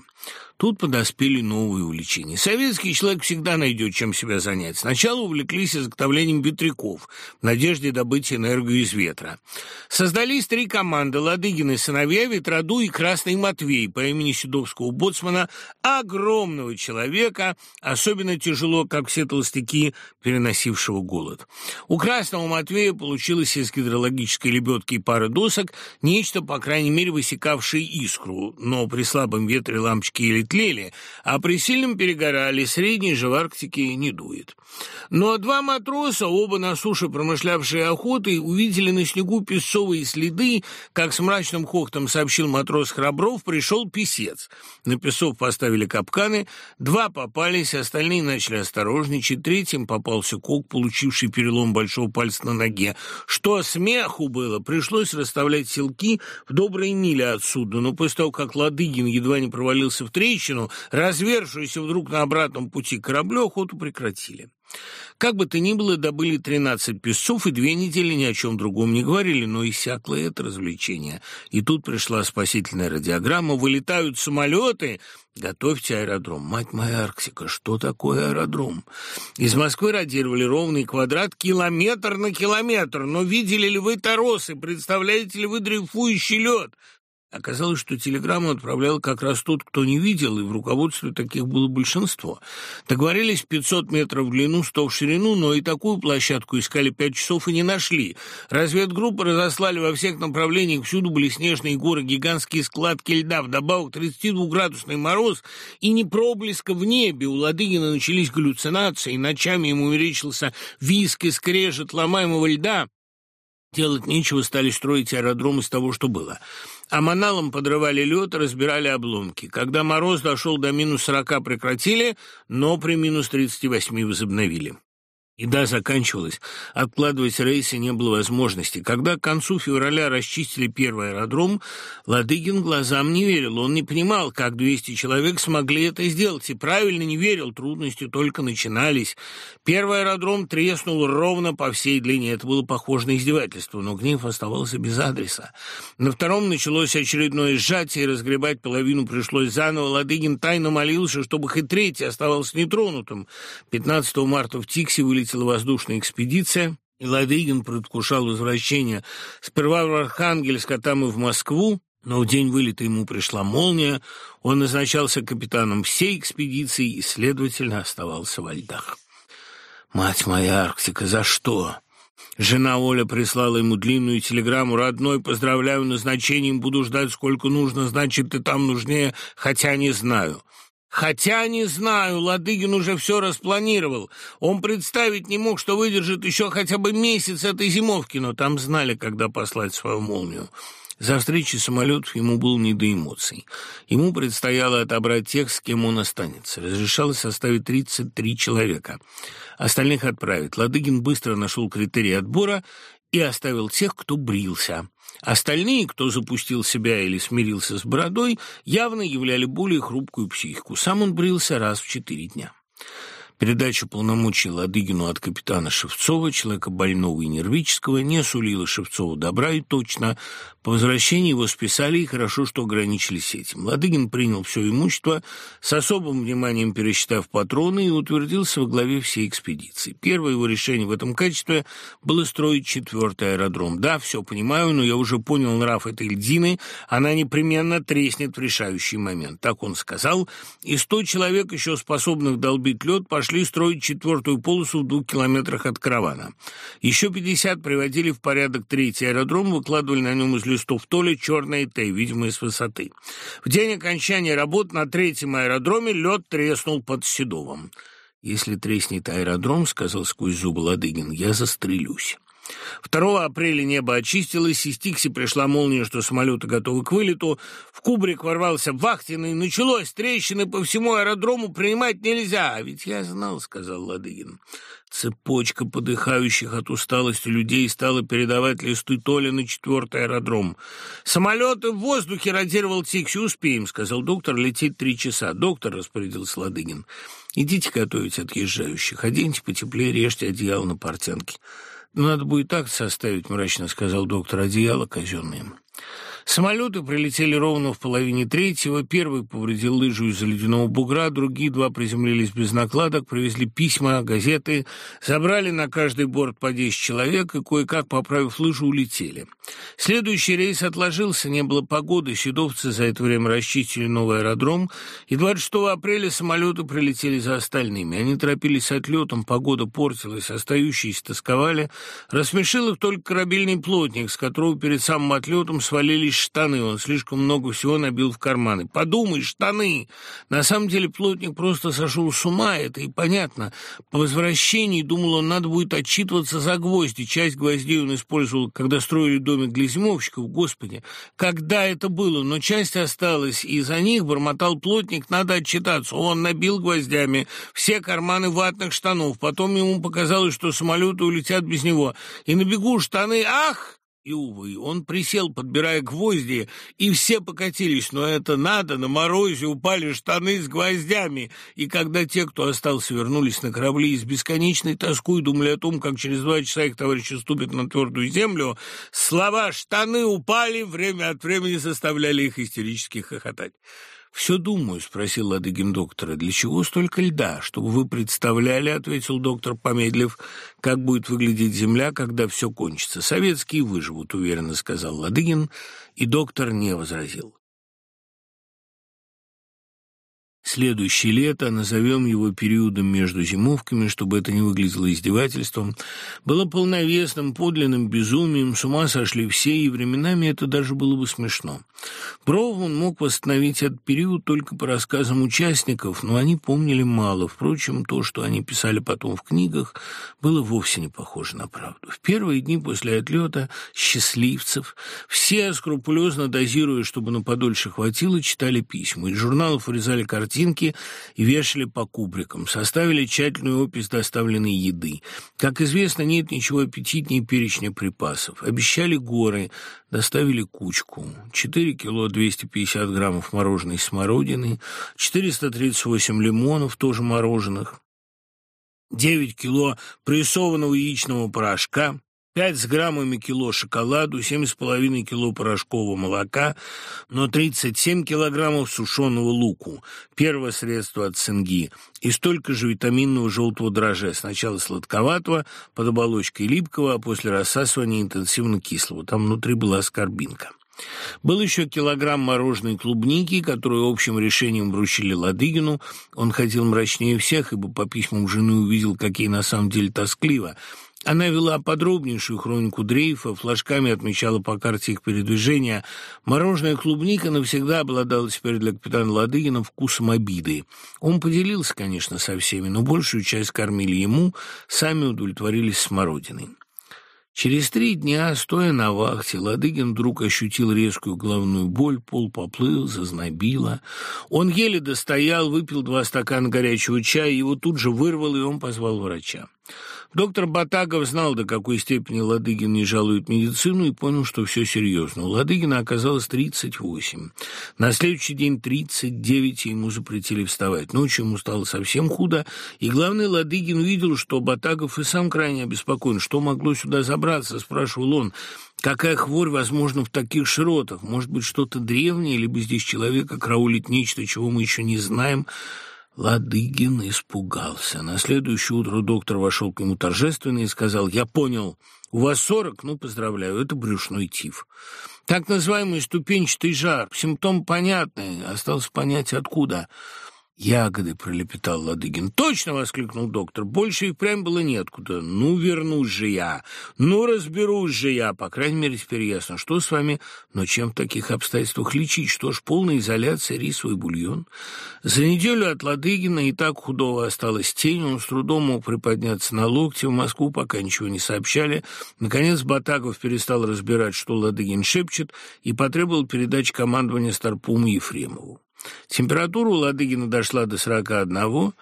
Тут подоспели новые увлечения. Советский человек всегда найдет, чем себя занять. Сначала увлеклись изготовлением ветряков в надежде добыть энергию из ветра. Создались три команды – Ладыгин и сыновья, Ветроду и Красный Матвей по имени седовского боцмана, огромного человека, особенно тяжело, как все толстяки, переносившего голод. У Красного Матвея получилось из гидрологической лебедки и пары досок нечто, по крайней мере, высекавшее искру, но при слабом ветре лампочки или тлели, а при сильном перегорали, средней же в Арктике не дует. Но два матроса, оба на суше промышлявшие охотой, увидели на снегу песцовые следы, как с мрачным хохтом сообщил матрос Храбров, пришел писец. На песцов поставили капканы, два попались, остальные начали осторожничать, третьим попался кок, получивший перелом большого пальца на ноге. Что смеху было, пришлось расставлять селки в доброй миле отсюда, но после того, как Ладыгин едва не провалился в трещину, трещину, развершуюся вдруг на обратном пути к кораблю, охоту прекратили. Как бы то ни было, добыли тринадцать песцов и две недели ни о чем другом не говорили, но иссякло это развлечение. И тут пришла спасительная радиограмма, вылетают самолеты, готовьте аэродром. Мать моя Арктика, что такое аэродром? Из Москвы радировали ровный квадрат, километр на километр, но видели ли вы торосы, представляете ли вы дрейфующий лед? Оказалось, что телеграмму отправлял как раз тот, кто не видел, и в руководстве таких было большинство. Договорились 500 метров в длину, 100 в ширину, но и такую площадку искали пять часов и не нашли. Разведгруппы разослали во всех направлениях, всюду были снежные горы, гигантские складки льда, вдобавок 32-градусный мороз и не проблеска в небе. У Ладыгина начались галлюцинации, ночами ему мерещился виск и скрежет ломаемого льда. Делать нечего, стали строить аэродром из того, что было. А маналом подрывали лед, разбирали обломки. Когда мороз дошел до минус сорока, прекратили, но при минус тридцати восьми возобновили. Еда заканчивалась, откладывать рейсы не было возможности. Когда к концу февраля расчистили первый аэродром, Ладыгин глазам не верил. Он не понимал, как 200 человек смогли это сделать, и правильно не верил, трудности только начинались. Первый аэродром треснул ровно по всей длине. Это было похоже на издевательство, но гнев оставался без адреса. На втором началось очередное сжатие, и разгребать половину пришлось заново. Ладыгин тайно молился, чтобы хоть третий оставался нетронутым. 15 марта в Тиксе вылетел встретила воздушная экспедиция, и Ладыгин предвкушал возвращение сперва в Архангельск, а там и в Москву, но в день вылета ему пришла молния, он назначался капитаном всей экспедиции и, следовательно, оставался во льдах. «Мать моя, Арктика, за что?» Жена Оля прислала ему длинную телеграмму. «Родной, поздравляю назначением, буду ждать сколько нужно, значит, ты там нужнее, хотя не знаю». Хотя, не знаю, Ладыгин уже все распланировал. Он представить не мог, что выдержит еще хотя бы месяц этой зимовки, но там знали, когда послать свою молнию. За встречи самолетов ему было не до эмоций. Ему предстояло отобрать тех, с кем он останется. Разрешалось составить 33 человека. Остальных отправить. Ладыгин быстро нашел критерии отбора и оставил тех, кто брился. Остальные, кто запустил себя или смирился с бородой, явно являли более хрупкую психику. Сам он брился раз в четыре дня. Передача полномочий Ладыгину от капитана Шевцова, человека больного и нервического, не сулила Шевцову добра и точно. По возвращении его списали, и хорошо, что ограничились этим. Ладыгин принял все имущество, с особым вниманием пересчитав патроны, и утвердился во главе всей экспедиции. Первое его решение в этом качестве было строить четвертый аэродром. Да, все понимаю, но я уже понял нрав этой льдины, она непременно треснет в решающий момент. Так он сказал, и сто человек, еще способных долбить лед, пошли строить четвертую полосу в двух километрах от каравана. Еще пятьдесят приводили в порядок третий аэродром, выкладывали на нем из листов толи черное Т, видимо, с высоты. В день окончания работ на третьем аэродроме лед треснул под Седовым. «Если треснет аэродром, — сказал сквозь зубы Ладыгин, — я застрелюсь». 2 апреля небо очистилось, из Тикси пришла молния, что самолеты готовы к вылету. В кубрик ворвался вахтенный, началось трещины по всему аэродрому, принимать нельзя. А ведь я знал, — сказал Ладыгин. Цепочка подыхающих от усталости людей стала передавать листы Толи на четвертый аэродром. «Самолеты в воздухе!» — радировал Тикси. «Успеем», — сказал доктор, — «лететь три часа». «Доктор», — распорядился Ладыгин, — «идите готовить отъезжающих. Оденьте потеплее, режьте одеяло на портянке». «Надо будет так составить», — мрачно сказал доктор, — «одеяло казенное». Самолеты прилетели ровно в половине третьего. Первый повредил лыжу из-за ледяного бугра, другие два приземлились без накладок, привезли письма, газеты, забрали на каждый борт по 10 человек и, кое-как поправив лыжу, улетели. Следующий рейс отложился, не было погоды, седовцы за это время расчистили новый аэродром, и 26 апреля самолеты прилетели за остальными. Они торопились отлетом, погода портилась, остающиеся тосковали. Рассмешил их только корабельный плотник, с которого перед самым отлетом свалились штаны, он слишком много всего набил в карманы. Подумай, штаны! На самом деле плотник просто сошел с ума, это и понятно. По возвращении, думал он, надо будет отчитываться за гвозди. Часть гвоздей он использовал, когда строили домик для зимовщиков. Господи, когда это было? Но часть осталась, и за них бормотал плотник, надо отчитаться. Он набил гвоздями все карманы ватных штанов. Потом ему показалось, что самолеты улетят без него. И на бегу штаны... Ах! И, увы, он присел, подбирая гвозди, и все покатились, но это надо, на морозе упали штаны с гвоздями, и когда те, кто остался, вернулись на корабли и с бесконечной тоской думали о том, как через два часа их товарищи ступят на твердую землю, слова «штаны упали» время от времени заставляли их истерически хохотать. «Все думаю», — спросил Ладыгин доктора, — «для чего столько льда? Чтобы вы представляли», — ответил доктор, помедлив, — «как будет выглядеть земля, когда все кончится. Советские выживут», — уверенно сказал Ладыгин, и доктор не возразил. Следующее лето, назовем его периодом между зимовками, чтобы это не выглядело издевательством, было полновесным, подлинным безумием, с ума сошли все, и временами это даже было бы смешно. Броуман мог восстановить этот период только по рассказам участников, но они помнили мало. Впрочем, то, что они писали потом в книгах, было вовсе не похоже на правду. В первые дни после отлета счастливцев все, скрупулезно дозируя, чтобы на подольше хватило, читали письма. Из журналов вырезали картины, картинки и вешали по кубрикам. Составили тщательную опись доставленной еды. Как известно, нет ничего аппетитнее перечня припасов. Обещали горы, доставили кучку. 4 кило 250 граммов мороженой смородины, 438 лимонов, тоже мороженых, 9 кило прессованного яичного порошка, 5 с граммами кило шоколаду, 7,5 кило порошкового молока, но 37 килограммов сушеного луку, первое средство от цинги, и столько же витаминного желтого дрожжа, сначала сладковатого, под оболочкой липкого, а после рассасывания интенсивно кислого. Там внутри была скорбинка. Был еще килограмм мороженой клубники, которую общим решением вручили Ладыгину. Он ходил мрачнее всех, ибо по письмам жены увидел, какие на самом деле тоскливо – она вела подробнейшую хронику дрейфа, флажками отмечала по карте их передвижения. Мороженая клубника навсегда обладала теперь для капитана Ладыгина вкусом обиды. Он поделился, конечно, со всеми, но большую часть кормили ему, сами удовлетворились смородиной. Через три дня, стоя на вахте, Ладыгин вдруг ощутил резкую головную боль, пол поплыл, зазнобило. Он еле достоял, выпил два стакана горячего чая, его тут же вырвал, и он позвал врача. Доктор Батагов знал, до какой степени Ладыгин не жалует медицину, и понял, что все серьезно. У Ладыгина оказалось 38. На следующий день 39, и ему запретили вставать. Ночью ему стало совсем худо, и главный Ладыгин увидел, что Батагов и сам крайне обеспокоен. Что могло сюда забраться, спрашивал он. Какая хворь возможна в таких широтах? Может быть, что-то древнее, либо здесь человека караулит нечто, чего мы еще не знаем?» Ладыгин испугался. На следующее утро доктор вошел к нему торжественно и сказал, «Я понял, у вас сорок, ну, поздравляю, это брюшной тиф». Так называемый ступенчатый жар, симптом понятный, осталось понять откуда – «Ягоды!» — пролепетал Ладыгин. «Точно!» — воскликнул доктор. «Больше и впрямь было неоткуда. Ну, вернусь же я! Ну, разберусь же я! По крайней мере, теперь ясно, что с вами, но чем в таких обстоятельствах лечить? Что ж, полная изоляция, рисовый бульон?» За неделю от Ладыгина и так худого осталась тень, он с трудом мог приподняться на локте, в Москву пока ничего не сообщали. Наконец Батагов перестал разбирать, что Ладыгин шепчет, и потребовал передачи командования Старпуму Ефремову. Температура у Ладыгина дошла до сорока одного,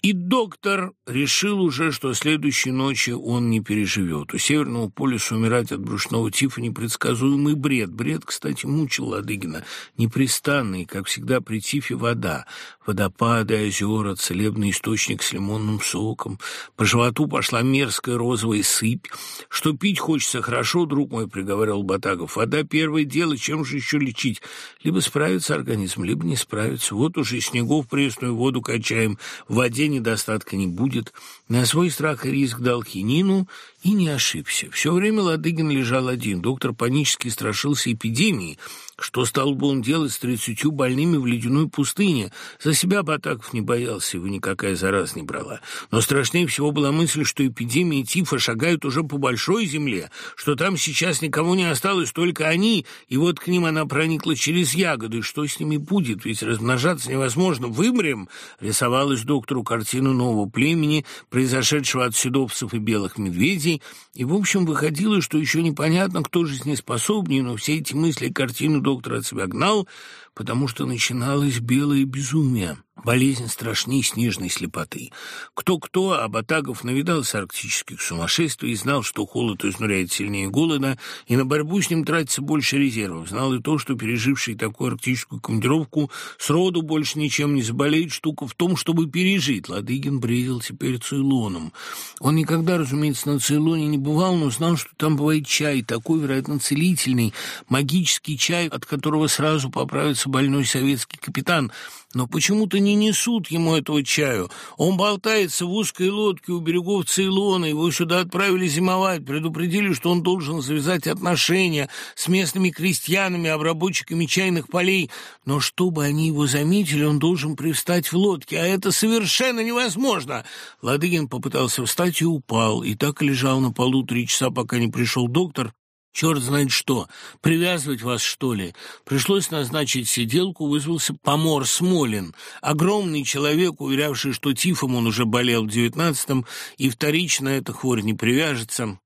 и доктор решил уже, что следующей ночи он не переживет. У Северного полюса умирать от брюшного тифа непредсказуемый бред. Бред, кстати, мучил Ладыгина. Непрестанный, как всегда при тифе, вода. Водопады, озера, целебный источник с лимонным соком. По животу пошла мерзкая розовая сыпь. Что пить хочется хорошо, друг мой, приговорил Батагов. Вода первое дело, чем же еще лечить? Либо справится организм, либо не справится. Вот уже снегов пресную воду качаем, в воде недостатка не будет. На свой страх и риск дал хинину и не ошибся. Все время Ладыгин лежал один. Доктор панически страшился эпидемии. Что стал бы он делать с тридцатью больными в ледяной пустыне? За себя Батаков не боялся, его никакая зараза не брала. Но страшнее всего была мысль, что эпидемии тифа шагают уже по большой земле, что там сейчас никого не осталось, только они, и вот к ним она проникла через ягоды. Что с ними будет? Ведь размножаться невозможно. Вымрем, рисовалась доктору картину нового племени, произошедшего от седовцев и белых медведей, и, в общем, выходило, что еще непонятно, кто жизнеспособнее, но все эти мысли и картину доктор от себя гнал, потому что начиналось белое безумие. Болезнь страшней снежной слепоты. Кто-кто, а Батагов навидался арктических сумасшествий и знал, что холод изнуряет сильнее голода, и на борьбу с ним тратится больше резервов. Знал и то, что переживший такую арктическую командировку сроду больше ничем не заболеет. Штука в том, чтобы пережить. Ладыгин бредил теперь Цейлоном. Он никогда, разумеется, на Цейлоне не бывал, но знал, что там бывает чай, такой, вероятно, целительный, магический чай, от которого сразу поправится больной советский капитан – но почему-то не несут ему этого чаю. Он болтается в узкой лодке у берегов Цейлона, его сюда отправили зимовать, предупредили, что он должен завязать отношения с местными крестьянами, обработчиками чайных полей, но чтобы они его заметили, он должен привстать в лодке, а это совершенно невозможно. Ладыгин попытался встать и упал, и так лежал на полу три часа, пока не пришел доктор, Черт знает что. Привязывать вас, что ли? Пришлось назначить сиделку, вызвался помор Смолин. Огромный человек, уверявший, что тифом он уже болел в девятнадцатом, и вторично эта хворь не привяжется.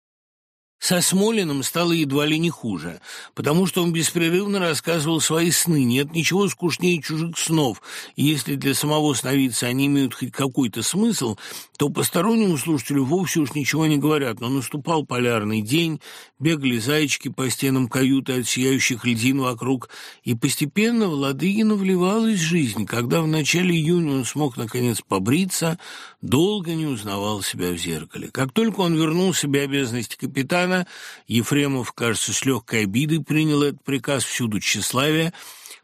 Со Смолиным стало едва ли не хуже, потому что он беспрерывно рассказывал свои сны. Нет ничего скучнее чужих снов, и если для самого сновидца они имеют хоть какой-то смысл, то постороннему слушателю вовсе уж ничего не говорят. Но наступал полярный день, бегали зайчики по стенам каюты от сияющих льдин вокруг, и постепенно в Ладыгина вливалась жизнь. Когда в начале июня он смог наконец побриться, долго не узнавал себя в зеркале. Как только он вернул себе обязанности капитана. Ефремов, кажется, с легкой обидой принял этот приказ всюду тщеславия.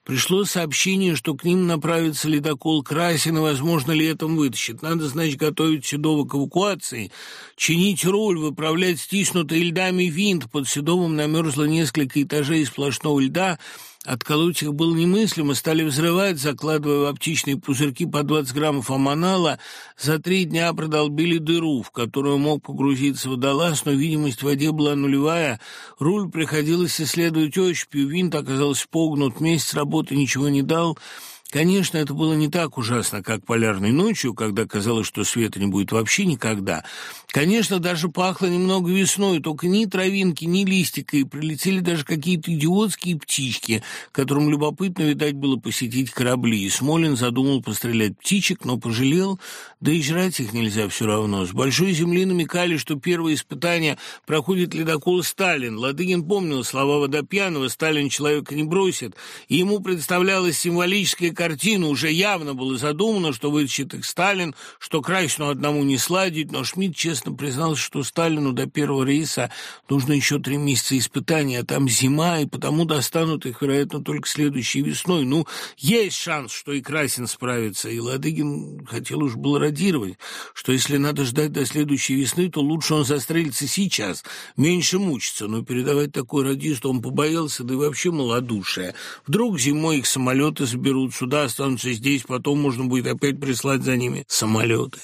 Пришло сообщение, что к ним направится ледокол «Красин», и, возможно, летом вытащит. Надо, значит, готовить Седова к эвакуации, чинить руль, выправлять стиснутый льдами винт. Под Седовым намерзло несколько этажей сплошного льда — Отколоть их было немыслимо, стали взрывать, закладывая в оптичные пузырьки по 20 граммов аманала. За три дня продолбили дыру, в которую мог погрузиться водолаз, но видимость в воде была нулевая. Руль приходилось исследовать ощупью, винт оказался погнут, месяц работы ничего не дал — Конечно, это было не так ужасно, как полярной ночью, когда казалось, что света не будет вообще никогда. Конечно, даже пахло немного весной, только ни травинки, ни листика, и прилетели даже какие-то идиотские птички, которым любопытно, видать, было посетить корабли. И Смолин задумал пострелять птичек, но пожалел, да и жрать их нельзя все равно. С большой земли намекали, что первое испытание проходит ледокол Сталин. Ладыгин помнил слова Водопьянова «Сталин человека не бросит», и ему представлялась символическая картина. Уже явно было задумано, что вытащит их Сталин, что Красину одному не сладить, но Шмидт честно признался, что Сталину до первого рейса нужно еще три месяца испытаний, а там зима, и потому достанут их, вероятно, только следующей весной. Ну, есть шанс, что и Красин справится, и Ладыгин хотел уж было радировать, что если надо ждать до следующей весны, то лучше он застрелится сейчас, меньше мучится, но передавать такой радисту он побоялся, да и вообще малодушие. Вдруг зимой их самолеты заберут сюда, суда останутся здесь, потом можно будет опять прислать за ними самолеты.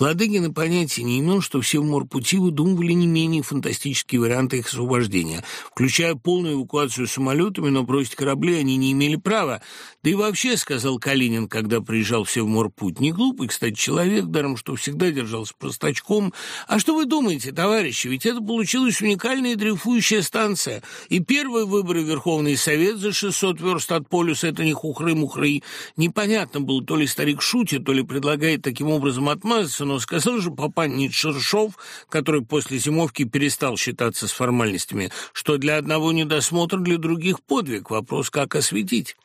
Ладыгин и понятия не имел, что все в морпути выдумывали не менее фантастические варианты их освобождения, включая полную эвакуацию самолетами, но бросить корабли они не имели права. Да и вообще, сказал Калинин, когда приезжал все в морпуть, не глупый, кстати, человек, даром что всегда держался простачком. А что вы думаете, товарищи, ведь это получилась уникальная дрейфующая станция. И первые выборы Верховный Совет за 600 верст от полюса — это не хухры-мухры. Непонятно было, то ли старик шутит, то ли предлагает таким образом отмазаться, но сказал же папа Шершов, который после зимовки перестал считаться с формальностями, что для одного недосмотр, для других подвиг. Вопрос, как осветить.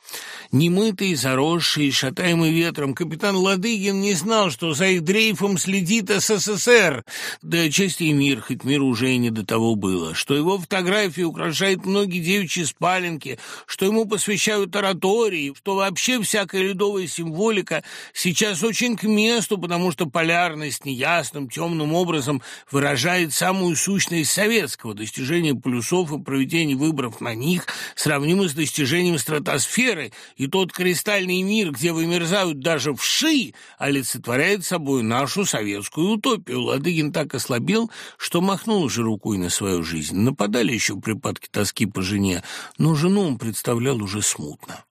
Немытый, заросший, шатаемый ветром, капитан Ладыгин не знал, что за их дрейфом следит СССР. Да честь и мир, хоть мир уже и не до того было. Что его фотографии украшают многие девичьи спаленки, что ему посвящают оратории, что вообще всякая ледовая символика сейчас очень к месту, потому что полярность неясным, темным образом выражает самую сущность советского. Достижение полюсов и проведение выборов на них сравнимо с достижением стратосферы, сферы, и тот кристальный мир, где вымерзают даже вши, олицетворяет собой нашу советскую утопию. Ладыгин так ослабел, что махнул уже рукой на свою жизнь. Нападали еще припадки тоски по жене, но жену он представлял уже смутно.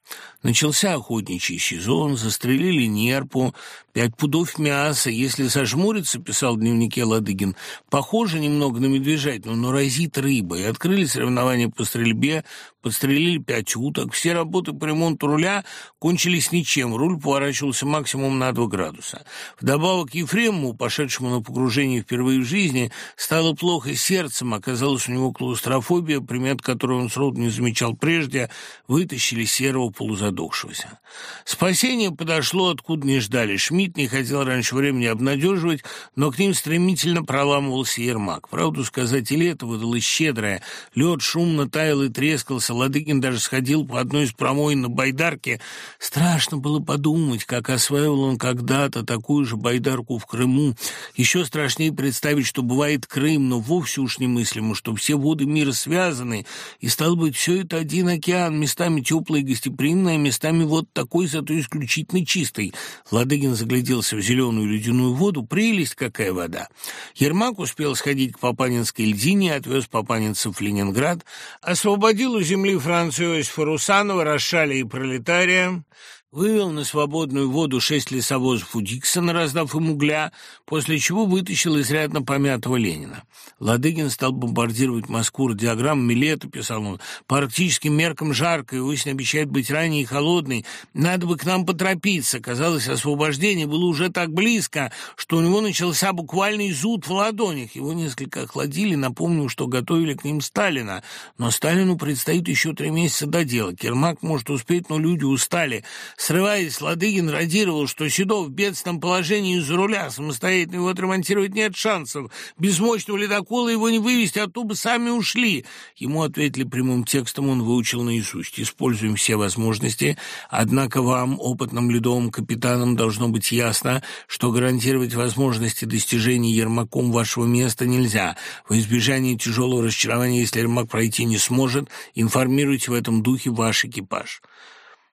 Начался охотничий сезон, застрелили нерпу, пять пудов мяса. Если зажмуриться, писал в дневнике Ладыгин, похоже немного на медвежатину, но разит рыбой. Открыли соревнования по стрельбе, подстрелили пять уток. Все работы по ремонту руля кончились ничем. Руль поворачивался максимум на два градуса. Вдобавок Ефремову, пошедшему на погружение впервые в жизни, стало плохо сердцем. Оказалось, у него клаустрофобия, примет которую он сроду не замечал прежде, вытащили серого полузадохшегося. Спасение подошло, откуда не ждали. Шмидт не хотел раньше времени обнадеживать, но к ним стремительно проламывался Ермак. Правду сказать, и лето выдалось щедрое. Лед шумно таял и трескался. Ладыгин даже сходил по одной из промоин на байдарке. Страшно было подумать, как осваивал он когда-то такую же байдарку в Крыму. Еще страшнее представить, что бывает Крым, но вовсе уж немыслимо, что все воды мира связаны, и, стал быть, все это один океан, местами теплый гостеприимная, местами вот такой, зато исключительно чистый. Ладыгин загляделся в зеленую ледяную воду. Прелесть какая вода! Ермак успел сходить к Папанинской льдине, отвез папанинцев в Ленинград, освободил у земли Францию Иосифа Русанова, Рошаля и Пролетария, Вывел на свободную воду шесть лесовозов у Диксона, раздав им угля, после чего вытащил изрядно помятого Ленина. Ладыгин стал бомбардировать Москву радиограммами лета, писал он. По арктическим меркам жарко, и осень обещает быть ранней и холодной. Надо бы к нам поторопиться. Казалось, освобождение было уже так близко, что у него начался буквальный зуд в ладонях. Его несколько охладили, напомнил, что готовили к ним Сталина. Но Сталину предстоит еще три месяца до дела. Кермак может успеть, но люди устали. Срываясь, Ладыгин радировал, что Седов в бедственном положении из руля, самостоятельно его отремонтировать нет шансов. Без мощного ледокола его не вывести, а то бы сами ушли. Ему ответили прямым текстом, он выучил наизусть. Используем все возможности, однако вам, опытным ледовым капитанам, должно быть ясно, что гарантировать возможности достижения Ермаком вашего места нельзя. Во избежание тяжелого разочарования, если Ермак пройти не сможет, информируйте в этом духе ваш экипаж.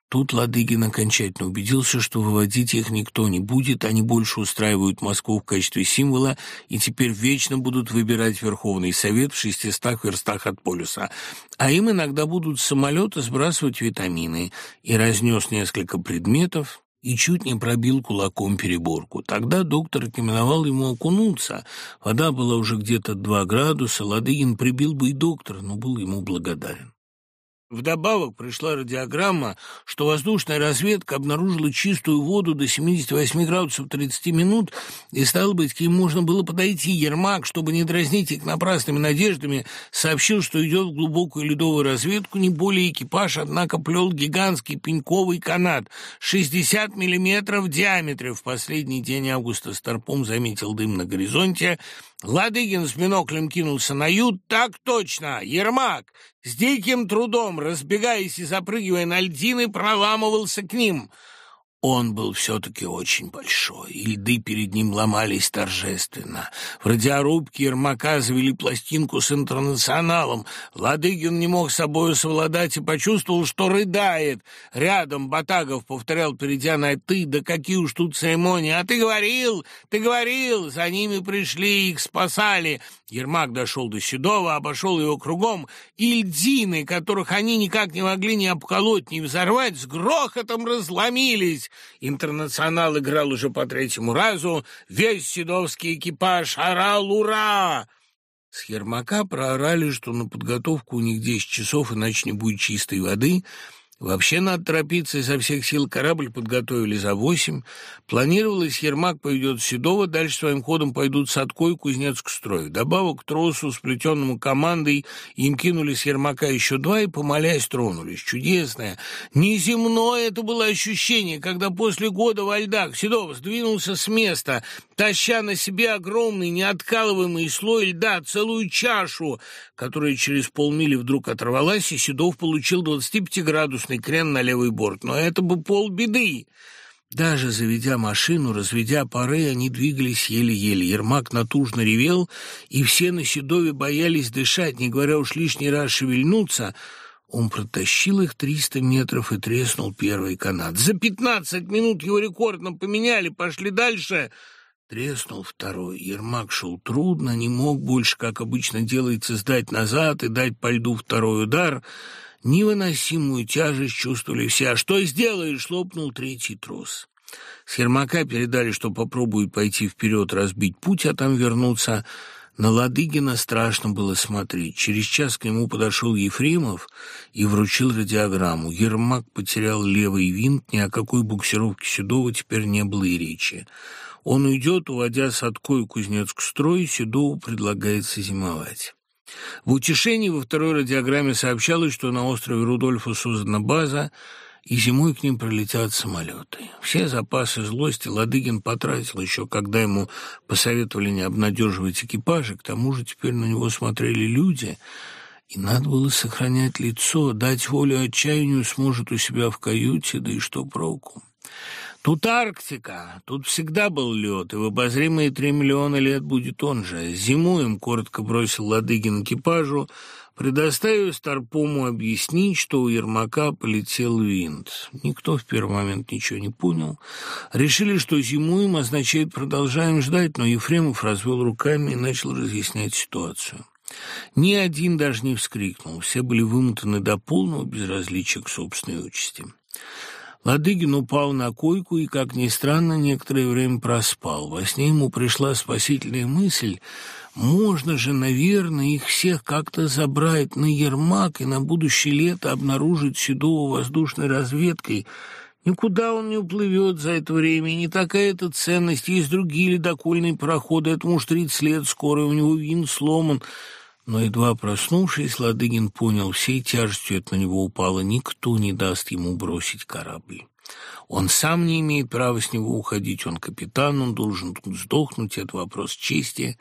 Тут Ладыгин окончательно убедился, что выводить их никто не будет, они больше устраивают Москву в качестве символа и теперь вечно будут выбирать Верховный Совет в шестистах верстах от полюса. А им иногда будут самолеты сбрасывать витамины. И разнес несколько предметов, и чуть не пробил кулаком переборку. Тогда доктор рекомендовал ему окунуться. Вода была уже где-то два градуса, Ладыгин прибил бы и доктора, но был ему благодарен. Вдобавок пришла радиограмма, что воздушная разведка обнаружила чистую воду до 78 градусов 30 минут, и, стало быть, к ним можно было подойти. Ермак, чтобы не дразнить их напрасными надеждами, сообщил, что идет в глубокую ледовую разведку, не более экипаж, однако плел гигантский пеньковый канат, 60 миллиметров в диаметре. В последний день августа Старпом заметил дым на горизонте, Ладыгин с биноклем кинулся на ют. «Так точно! Ермак!» С диким трудом, разбегаясь и запрыгивая на льдины, проламывался к ним — он был все-таки очень большой, и льды перед ним ломались торжественно. В радиорубке Ермака завели пластинку с интернационалом. Ладыгин не мог с собою совладать и почувствовал, что рыдает. Рядом Батагов повторял, перейдя на «ты», да какие уж тут церемонии. «А ты говорил, ты говорил!» За ними пришли, их спасали. Ермак дошел до Седова, обошел его кругом, и льдины, которых они никак не могли ни обколоть, ни взорвать, с грохотом разломились. Интернационал играл уже по третьему разу, весь седовский экипаж орал «Ура!». С Ермака проорали, что на подготовку у них десять часов, иначе не будет чистой воды — Вообще надо торопиться, изо всех сил корабль подготовили за восемь. Планировалось, Ермак поведет Седова, дальше своим ходом пойдут Садко и Кузнец к строю. Добавок к тросу, сплетенному командой, им кинули с Ермака еще два и, помолясь, тронулись. Чудесное, неземное это было ощущение, когда после года во льдах Седов сдвинулся с места, таща на себе огромный, неоткалываемый слой льда, целую чашу, которая через полмили вдруг оторвалась, и Седов получил 25-градусный крен на левый борт. Но это бы полбеды. Даже заведя машину, разведя пары, они двигались еле-еле. Ермак натужно ревел, и все на Седове боялись дышать, не говоря уж лишний раз шевельнуться. Он протащил их триста метров и треснул первый канат. За пятнадцать минут его рекордно поменяли, пошли дальше — Треснул второй. Ермак шел трудно, не мог больше, как обычно делается, сдать назад и дать по льду второй удар. Невыносимую тяжесть чувствовали все. А что сделаешь? Лопнул третий трос. С Ермака передали, что попробует пойти вперед, разбить путь, а там вернуться. На Ладыгина страшно было смотреть. Через час к нему подошел Ефремов и вручил радиограмму. Ермак потерял левый винт, ни о какой буксировке Седова теперь не было и речи. Он уйдет, уводя Садко и Кузнец к строю, Седову предлагается зимовать. В утешении во второй радиограмме сообщалось, что на острове Рудольфа создана база, и зимой к ним пролетят самолеты. Все запасы злости Ладыгин потратил еще, когда ему посоветовали не обнадеживать экипажи, к тому же теперь на него смотрели люди, и надо было сохранять лицо, дать волю отчаянию сможет у себя в каюте, да и что проку. Тут Арктика, тут всегда был лед, и в обозримые три миллиона лет будет он же. Зимуем, коротко бросил Ладыгин экипажу, предоставив Старпому объяснить, что у Ермака полетел винт. Никто в первый момент ничего не понял. Решили, что зимуем означает продолжаем ждать, но Ефремов развел руками и начал разъяснять ситуацию. Ни один даже не вскрикнул, все были вымотаны до полного безразличия к собственной участи. Ладыгин упал на койку и, как ни странно, некоторое время проспал. Во сне ему пришла спасительная мысль можно же, наверное, их всех как-то забрать на Ермак и на будущее лето обнаружить Седова воздушной разведкой. Никуда он не уплывет за это время, не такая это ценность. Есть другие ледокольные проходы, этому уж тридцать лет скоро, у него вин сломан. Но едва проснувшись, Ладыгин понял, всей тяжестью это на него упало, никто не даст ему бросить корабль. Он сам не имеет права с него уходить, он капитан, он должен сдохнуть, это вопрос чести.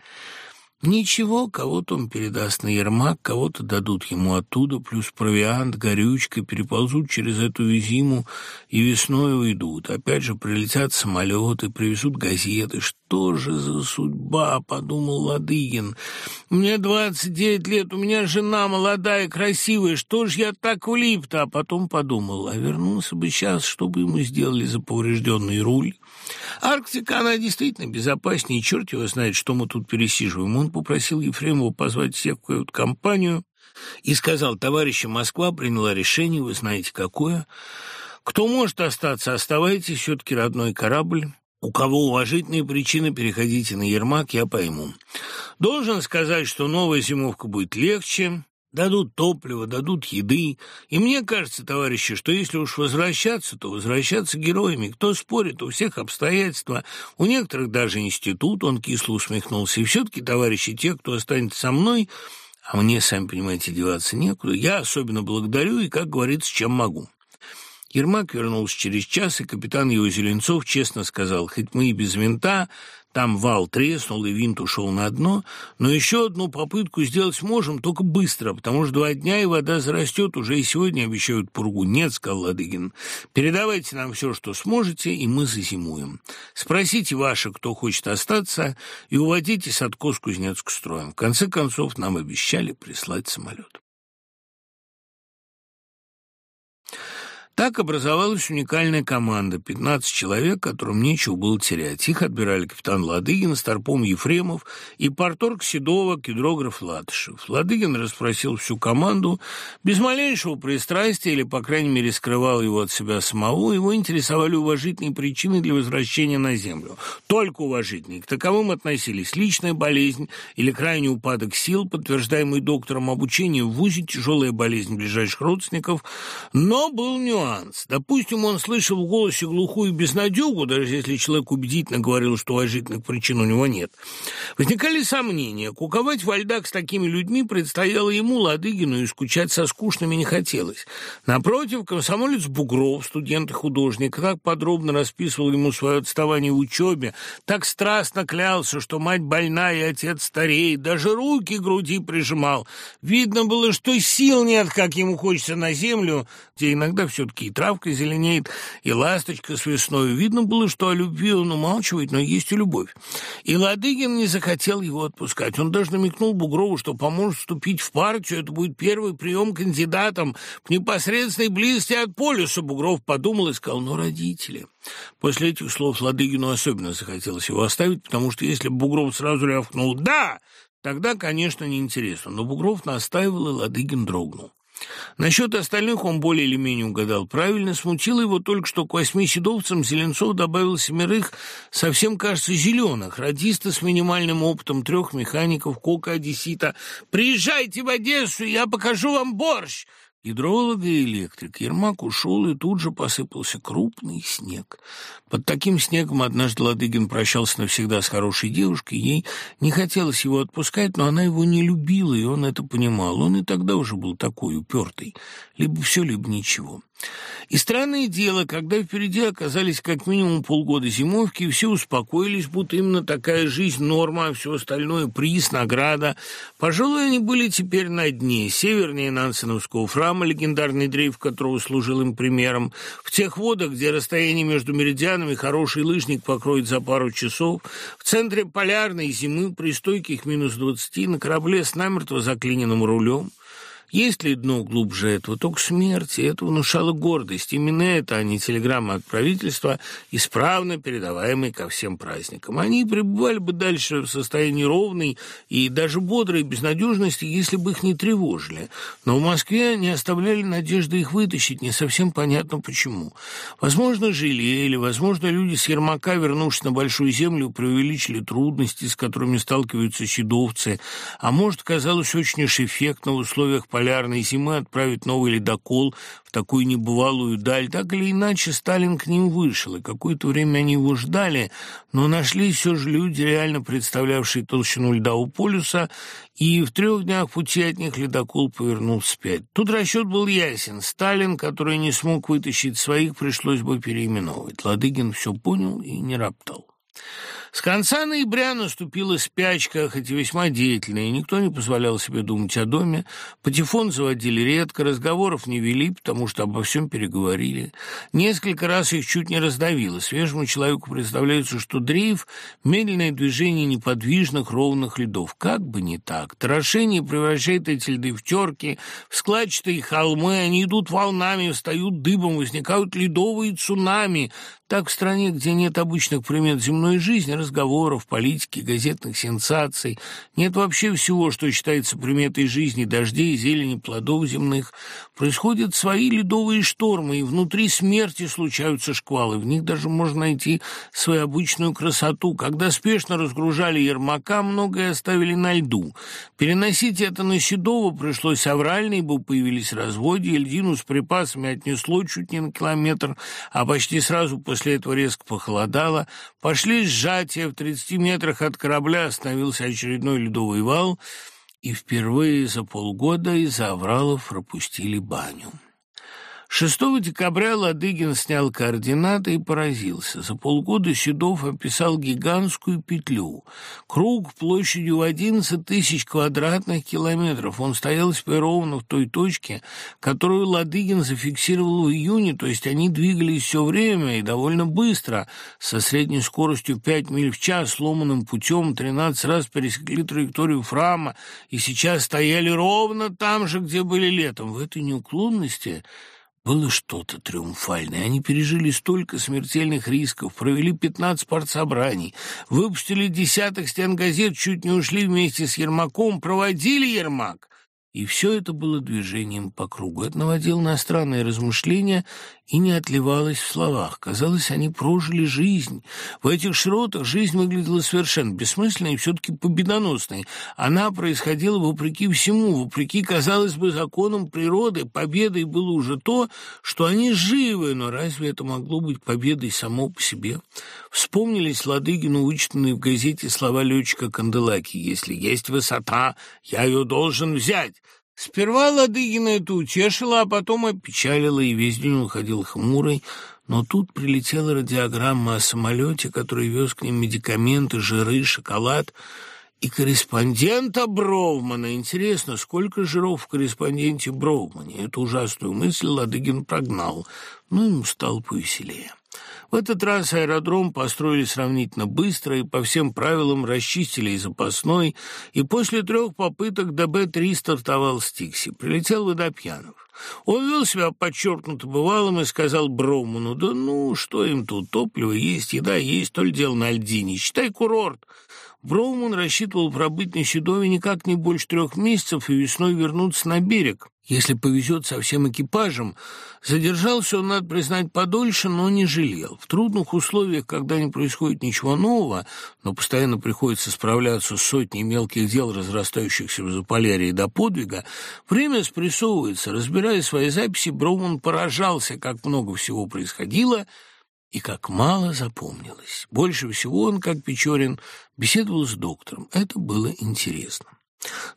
Ничего, кого-то он передаст на Ермак, кого-то дадут ему оттуда, плюс провиант, горючка, переползут через эту зиму и весной уйдут. Опять же прилетят самолеты, привезут газеты. Что же за судьба, подумал Ладыгин. Мне двадцать девять лет, у меня жена молодая, красивая, что ж я так влип-то? А потом подумал, а вернулся бы сейчас, что бы ему сделали за поврежденный руль? Арктика, она действительно безопаснее, черт его знает, что мы тут пересиживаем. Он попросил Ефремова позвать всех в какую-то компанию и сказал, товарищи, Москва приняла решение, вы знаете, какое. Кто может остаться, оставайтесь, все-таки родной корабль. У кого уважительные причины, переходите на Ермак, я пойму. Должен сказать, что новая зимовка будет легче, дадут топливо, дадут еды. И мне кажется, товарищи, что если уж возвращаться, то возвращаться героями. Кто спорит, у всех обстоятельства, у некоторых даже институт, он кисло усмехнулся. И все-таки, товарищи, те, кто останется со мной, а мне, сами понимаете, деваться некуда, я особенно благодарю и, как говорится, чем могу. Ермак вернулся через час, и капитан его Зеленцов честно сказал, хоть мы и без винта, там вал треснул, и винт ушел на дно, но еще одну попытку сделать можем, только быстро, потому что два дня, и вода зарастет, уже и сегодня обещают пургу. Нет, сказал Ладыгин, передавайте нам все, что сможете, и мы зазимуем. Спросите ваши, кто хочет остаться, и уводите Садко с Кузнецк строем. В конце концов, нам обещали прислать самолет. Так образовалась уникальная команда, 15 человек, которым нечего было терять. Их отбирали капитан Ладыгин, Старпом Ефремов и порторг Седова, кедрограф Латышев. Ладыгин расспросил всю команду, без малейшего пристрастия, или, по крайней мере, скрывал его от себя самого, его интересовали уважительные причины для возвращения на землю. Только уважительные. К таковым относились личная болезнь или крайний упадок сил, подтверждаемый доктором обучения в ВУЗе, тяжелая болезнь ближайших родственников, но был нюанс нюанс. Допустим, он слышал в голосе глухую безнадегу, даже если человек убедительно говорил, что уважительных причин у него нет. Возникали сомнения. Куковать во льдах с такими людьми предстояло ему, Ладыгину, и скучать со скучными не хотелось. Напротив, комсомолец Бугров, студент и художник, так подробно расписывал ему свое отставание в учебе, так страстно клялся, что мать больна и отец стареет, даже руки к груди прижимал. Видно было, что сил нет, как ему хочется на землю, где иногда все-таки и травка зеленеет, и ласточка с весной. Видно было, что о любви он умалчивает, но есть и любовь. И Ладыгин не захотел его отпускать. Он даже намекнул Бугрову, что поможет вступить в партию. Это будет первый прием кандидатам в непосредственной близости от полюса. Бугров подумал и сказал, ну, родители. После этих слов Ладыгину особенно захотелось его оставить, потому что если Бугров сразу рявкнул «да», тогда, конечно, неинтересно. Но Бугров настаивал, и Ладыгин дрогнул. Насчет остальных он более или менее угадал правильно. Смутило его только, что к восьми седовцам Зеленцов добавил семерых, совсем, кажется, зеленых, радиста с минимальным опытом, трех механиков, кока, одессита. «Приезжайте в Одессу, я покажу вам борщ!» Гидролога и электрик. Ермак ушел, и тут же посыпался крупный снег. Под таким снегом однажды Ладыгин прощался навсегда с хорошей девушкой. Ей не хотелось его отпускать, но она его не любила, и он это понимал. Он и тогда уже был такой упертый. Либо все, либо ничего. И странное дело, когда впереди оказались как минимум полгода зимовки, все успокоились, будто именно такая жизнь норма, а все остальное приз, награда. Пожалуй, они были теперь на дне, севернее Нансеновского храма, легендарный дрейф которого служил им примером, в тех водах, где расстояние между меридианами хороший лыжник покроет за пару часов, в центре полярной зимы при стойких минус двадцати на корабле с намертво заклиненным рулем – есть ли дно глубже этого? Только смерть, и это внушало гордость. Именно это, а не телеграмма от правительства, исправно передаваемые ко всем праздникам. Они пребывали бы дальше в состоянии ровной и даже бодрой безнадежности, если бы их не тревожили. Но в Москве не оставляли надежды их вытащить, не совсем понятно почему. Возможно, жалели, возможно, люди с Ермака, вернувшись на Большую Землю, преувеличили трудности, с которыми сталкиваются седовцы, а может, казалось очень уж эффектно в условиях полярности полярной зимы отправить новый ледокол в такую небывалую даль. Так или иначе, Сталин к ним вышел, и какое-то время они его ждали, но нашлись все же люди, реально представлявшие толщину льда у полюса, и в трех днях пути от них ледокол повернул вспять. Тут расчет был ясен. Сталин, который не смог вытащить своих, пришлось бы переименовывать. Ладыгин все понял и не роптал. С конца ноября наступила спячка, хоть и весьма деятельная, и никто не позволял себе думать о доме. Патефон заводили редко, разговоров не вели, потому что обо всем переговорили. Несколько раз их чуть не раздавило. Свежему человеку представляется, что дрейф – медленное движение неподвижных ровных льдов. Как бы не так. Торошение превращает эти льды в терки, в складчатые холмы, они идут волнами, встают дыбом, возникают ледовые цунами. Так в стране, где нет обычных примет земной жизни, разговоров, политики, газетных сенсаций, нет вообще всего, что считается приметой жизни, дождей, зелени, плодов земных, происходят свои ледовые штормы, и внутри смерти случаются шквалы, в них даже можно найти свою обычную красоту. Когда спешно разгружали Ермака, многое оставили на льду. Переносить это на Седово пришлось аврально, ибо появились разводья, льдину с припасами отнесло чуть не на километр, а почти сразу после После этого резко похолодало, пошли сжатия, в 30 метрах от корабля остановился очередной ледовый вал, и впервые за полгода из Авралов пропустили баню. 6 декабря Ладыгин снял координаты и поразился. За полгода Седов описал гигантскую петлю. Круг площадью в 11 тысяч квадратных километров. Он стоял теперь ровно в той точке, которую Ладыгин зафиксировал в июне, то есть они двигались все время и довольно быстро, со средней скоростью 5 миль в час, сломанным путем, 13 раз пересекли траекторию Фрама и сейчас стояли ровно там же, где были летом. В этой неуклонности было что-то триумфальное. Они пережили столько смертельных рисков, провели пятнадцать партсобраний, выпустили десяток стен газет, чуть не ушли вместе с Ермаком, проводили Ермак. И все это было движением по кругу. Это наводило на странные размышления и не отливалось в словах. Казалось, они прожили жизнь. В этих широтах жизнь выглядела совершенно бессмысленной и все-таки победоносной. Она происходила вопреки всему, вопреки, казалось бы, законам природы. Победой было уже то, что они живы, но разве это могло быть победой само по себе? Вспомнились Ладыгину вычитанные в газете слова летчика Канделаки «Если есть высота, я ее должен взять». Сперва Ладыгина это утешила, а потом опечалила, и весь день уходил хмурый. Но тут прилетела радиограмма о самолете, который вез к ним медикаменты, жиры, шоколад и корреспондента Броумана. Интересно, сколько жиров в корреспонденте Броумане? Эту ужасную мысль Ладыгин прогнал, но ему стало повеселее. В этот раз аэродром построили сравнительно быстро и по всем правилам расчистили и запасной, и после трех попыток ДБ-3 стартовал Стикси. Прилетел Водопьянов. Он вел себя подчеркнуто бывалым и сказал Броуману, «Да ну, что им тут, топливо есть, еда есть, то ли дело на льдине, считай курорт». Броуман рассчитывал пробыть на Седове никак не больше трех месяцев и весной вернуться на берег. Если повезет со всем экипажем, задержался он, надо признать, подольше, но не жалел. В трудных условиях, когда не происходит ничего нового, но постоянно приходится справляться с сотней мелких дел, разрастающихся в Заполярье до подвига, время спрессовывается. Разбирая свои записи, Броуман поражался, как много всего происходило – и как мало запомнилось. Больше всего он, как Печорин, беседовал с доктором. Это было интересно.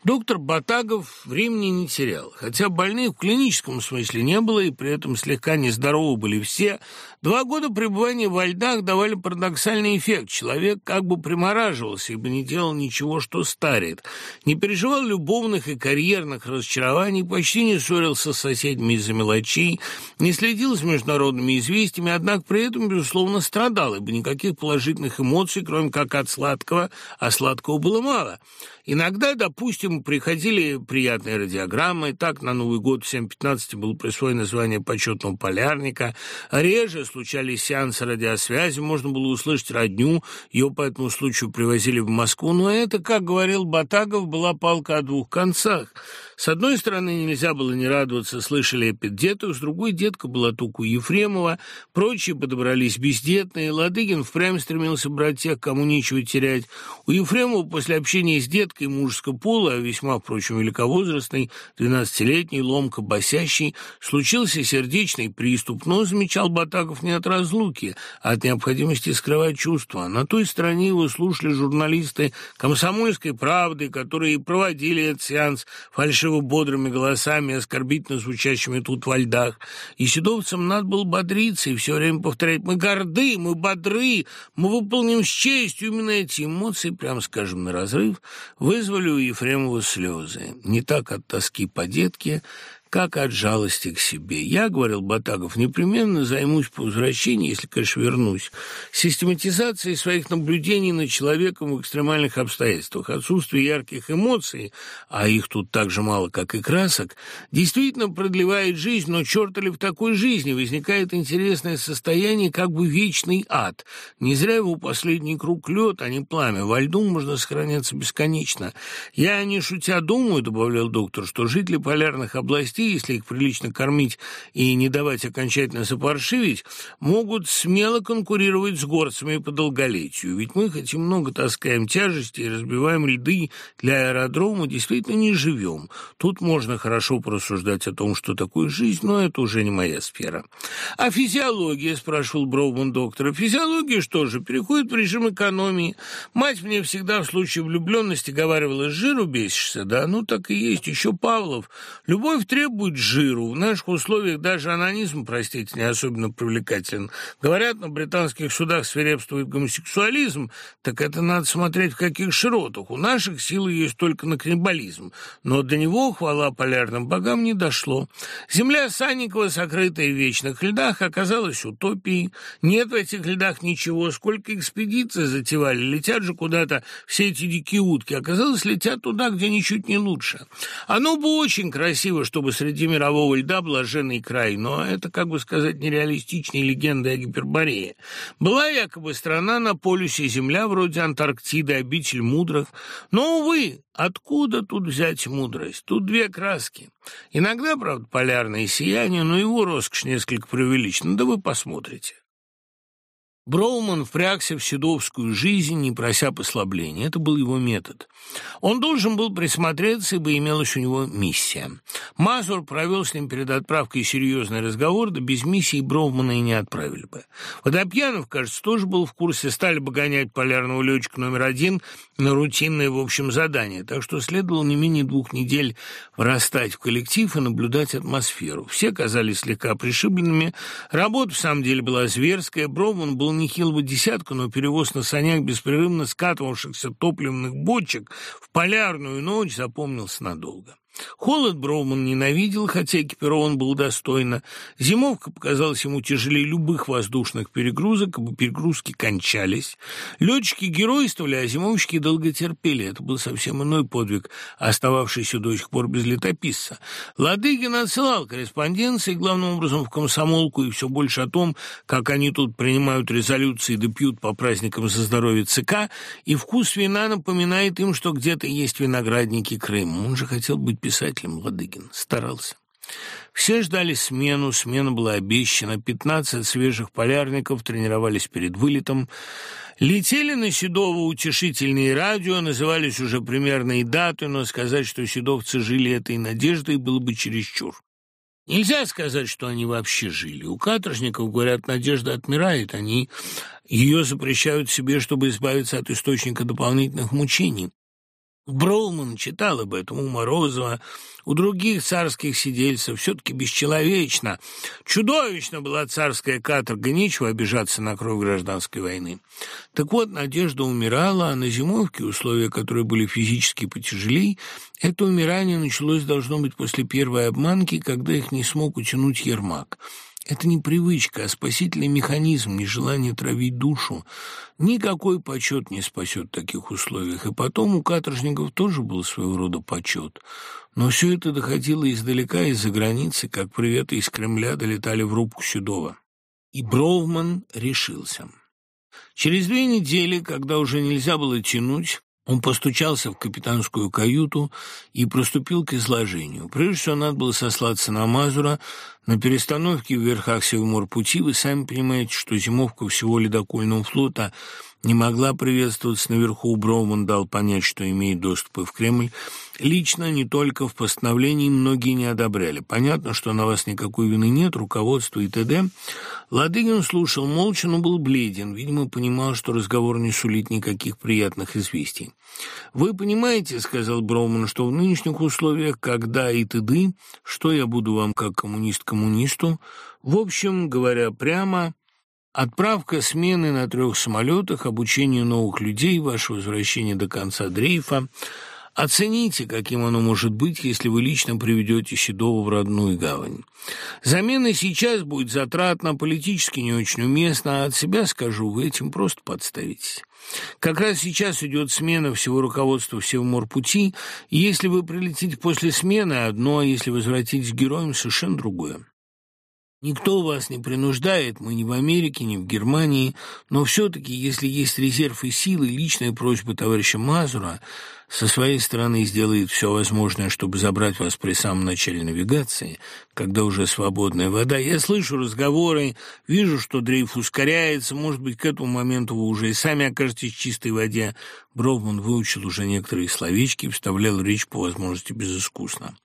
Доктор Батагов времени не терял. Хотя больных в клиническом смысле не было, и при этом слегка нездоровы были все, два года пребывания во льдах давали парадоксальный эффект. Человек как бы примораживался, ибо не делал ничего, что старит. Не переживал любовных и карьерных разочарований, почти не ссорился с соседями из-за мелочей, не следил за международными известиями, однако при этом, безусловно, страдал, ибо никаких положительных эмоций, кроме как от сладкого, а сладкого было мало. Иногда, допустим, приходили приятные радиограммы, так на Новый год в 7.15 было присвоено звание почетного полярника, реже случались сеансы радиосвязи, можно было услышать родню, ее по этому случаю привозили в Москву, но это, как говорил Батагов, была палка о двух концах – с одной стороны, нельзя было не радоваться, слышали эпидетов, с другой детка была только у Ефремова, прочие подобрались бездетные, Ладыгин впрямь стремился брать тех, кому нечего терять. У Ефремова после общения с деткой мужеского пола, а весьма, впрочем, великовозрастный, двенадцатилетний, ломко босящий, случился сердечный приступ, но, замечал Батагов, не от разлуки, а от необходимости скрывать чувства. На той стороне его слушали журналисты «Комсомольской правды», которые проводили этот сеанс фальшиво-бодрыми голосами, оскорбительно звучащими тут во льдах. И седовцам надо было бодриться и все время повторять «Мы горды, мы бодры, мы выполним с честью». Именно эти эмоции, прямо скажем, на разрыв, вызвали у Ефремова слезы. Не так от тоски по детке, как от жалости к себе. Я, говорил Батагов, непременно займусь по возвращении, если, конечно, вернусь, систематизацией своих наблюдений над человеком в экстремальных обстоятельствах. Отсутствие ярких эмоций, а их тут так же мало, как и красок, действительно продлевает жизнь, но черт ли в такой жизни возникает интересное состояние, как бы вечный ад. Не зря его последний круг лед, а не пламя. Во льду можно сохраняться бесконечно. Я, не шутя, думаю, добавлял доктор, что жители полярных областей областей, если их прилично кормить и не давать окончательно запаршивить, могут смело конкурировать с горцами по долголетию. Ведь мы, хоть и много таскаем тяжести и разбиваем льды для аэродрома, действительно не живем. Тут можно хорошо порассуждать о том, что такое жизнь, но это уже не моя сфера. А физиология, спрашивал Броуман доктора, физиология что же, переходит в режим экономии. Мать мне всегда в случае влюбленности говаривала, с жиру бесишься, да? Ну, так и есть, еще Павлов. Любовь требует требует жиру. В наших условиях даже анонизм, простите, не особенно привлекателен. Говорят, на британских судах свирепствует гомосексуализм, так это надо смотреть в каких широтах. У наших силы есть только на каннибализм, но до него, хвала полярным богам, не дошло. Земля Санникова, сокрытая в вечных льдах, оказалась утопией. Нет в этих льдах ничего. Сколько экспедиций затевали, летят же куда-то все эти дикие утки. Оказалось, летят туда, где ничуть не лучше. Оно бы очень красиво, чтобы среди мирового льда блаженный край, но это, как бы сказать, нереалистичная легенда о Гиперборее. Была якобы страна на полюсе Земля, вроде Антарктиды, обитель мудрых. Но, увы, откуда тут взять мудрость? Тут две краски. Иногда, правда, полярное сияние, но его роскошь несколько преувеличена. Да вы посмотрите. Броуман впрягся в седовскую жизнь, не прося послабления. Это был его метод. Он должен был присмотреться, ибо имелась у него миссия. Мазур провел с ним перед отправкой серьезный разговор, да без миссии Броумана и не отправили бы. Водопьянов, кажется, тоже был в курсе, стали бы гонять полярного летчика номер один на рутинное, в общем, задание, так что следовало не менее двух недель врастать в коллектив и наблюдать атмосферу. Все казались слегка пришибленными, работа в самом деле была зверская, Броуман был нехилого десятка, но перевоз на санях беспрерывно скатывавшихся топливных бочек в полярную ночь запомнился надолго. Холод Броуман ненавидел, хотя экипирован был достойно. Зимовка показалась ему тяжелее любых воздушных перегрузок, перегрузки кончались. Летчики геройствовали, а зимовщики долго терпели. Это был совсем иной подвиг, остававшийся до сих пор без летописца. Ладыгин отсылал корреспонденции, главным образом в комсомолку, и все больше о том, как они тут принимают резолюции да пьют по праздникам за здоровье ЦК, и вкус вина напоминает им, что где-то есть виноградники Крыма. Он же хотел быть писателем Ладыгин, старался. Все ждали смену, смена была обещана, пятнадцать свежих полярников тренировались перед вылетом, летели на Седово утешительные радио, назывались уже примерные даты, но сказать, что седовцы жили этой надеждой, было бы чересчур. Нельзя сказать, что они вообще жили. У каторжников, говорят, надежда отмирает, они ее запрещают себе, чтобы избавиться от источника дополнительных мучений. Броуман читал об этом у Морозова, у других царских сидельцев, все-таки бесчеловечно. Чудовищно была царская каторга, нечего обижаться на кровь гражданской войны. Так вот, Надежда умирала, а на зимовке, условия которые были физически потяжелей, это умирание началось, должно быть, после первой обманки, когда их не смог утянуть Ермак. Это не привычка, а спасительный механизм, нежелание травить душу. Никакой почет не спасет в таких условиях. И потом у каторжников тоже был своего рода почет. Но все это доходило издалека, из-за границы, как приветы из Кремля долетали в рубку Седова. И Броуман решился. Через две недели, когда уже нельзя было тянуть, он постучался в капитанскую каюту и приступил к изложению. Прежде всего, надо было сослаться на Мазура. На перестановке в верхах Севморпути вы сами понимаете, что зимовка всего ледокольного флота не могла приветствоваться наверху. Броуман дал понять, что имеет доступ и в Кремль. Лично, не только в постановлении, многие не одобряли. Понятно, что на вас никакой вины нет, руководство и т.д. Ладыгин слушал молча, но был бледен. Видимо, понимал, что разговор не сулит никаких приятных известий. «Вы понимаете, — сказал Броуман, — что в нынешних условиях, когда и т.д., что я буду вам как коммунист коммунисту, в общем, говоря прямо, отправка смены на трех самолетах, обучение новых людей, ваше возвращение до конца дрейфа — Оцените, каким оно может быть, если вы лично приведете Седова в родную гавань. Замена сейчас будет затратна, политически не очень уместна, а от себя скажу, вы этим просто подставитесь. Как раз сейчас идет смена всего руководства всего морпути, и если вы прилетите после смены одно, а если возвратитесь героем, совершенно другое. Никто вас не принуждает, мы не в Америке, не в Германии, но все-таки, если есть резерв и силы, личная просьба товарища Мазура со своей стороны сделает все возможное, чтобы забрать вас при самом начале навигации, когда уже свободная вода. Я слышу разговоры, вижу, что дрейф ускоряется, может быть, к этому моменту вы уже и сами окажетесь в чистой воде. Бровман выучил уже некоторые словечки, вставлял речь по возможности безыскусно.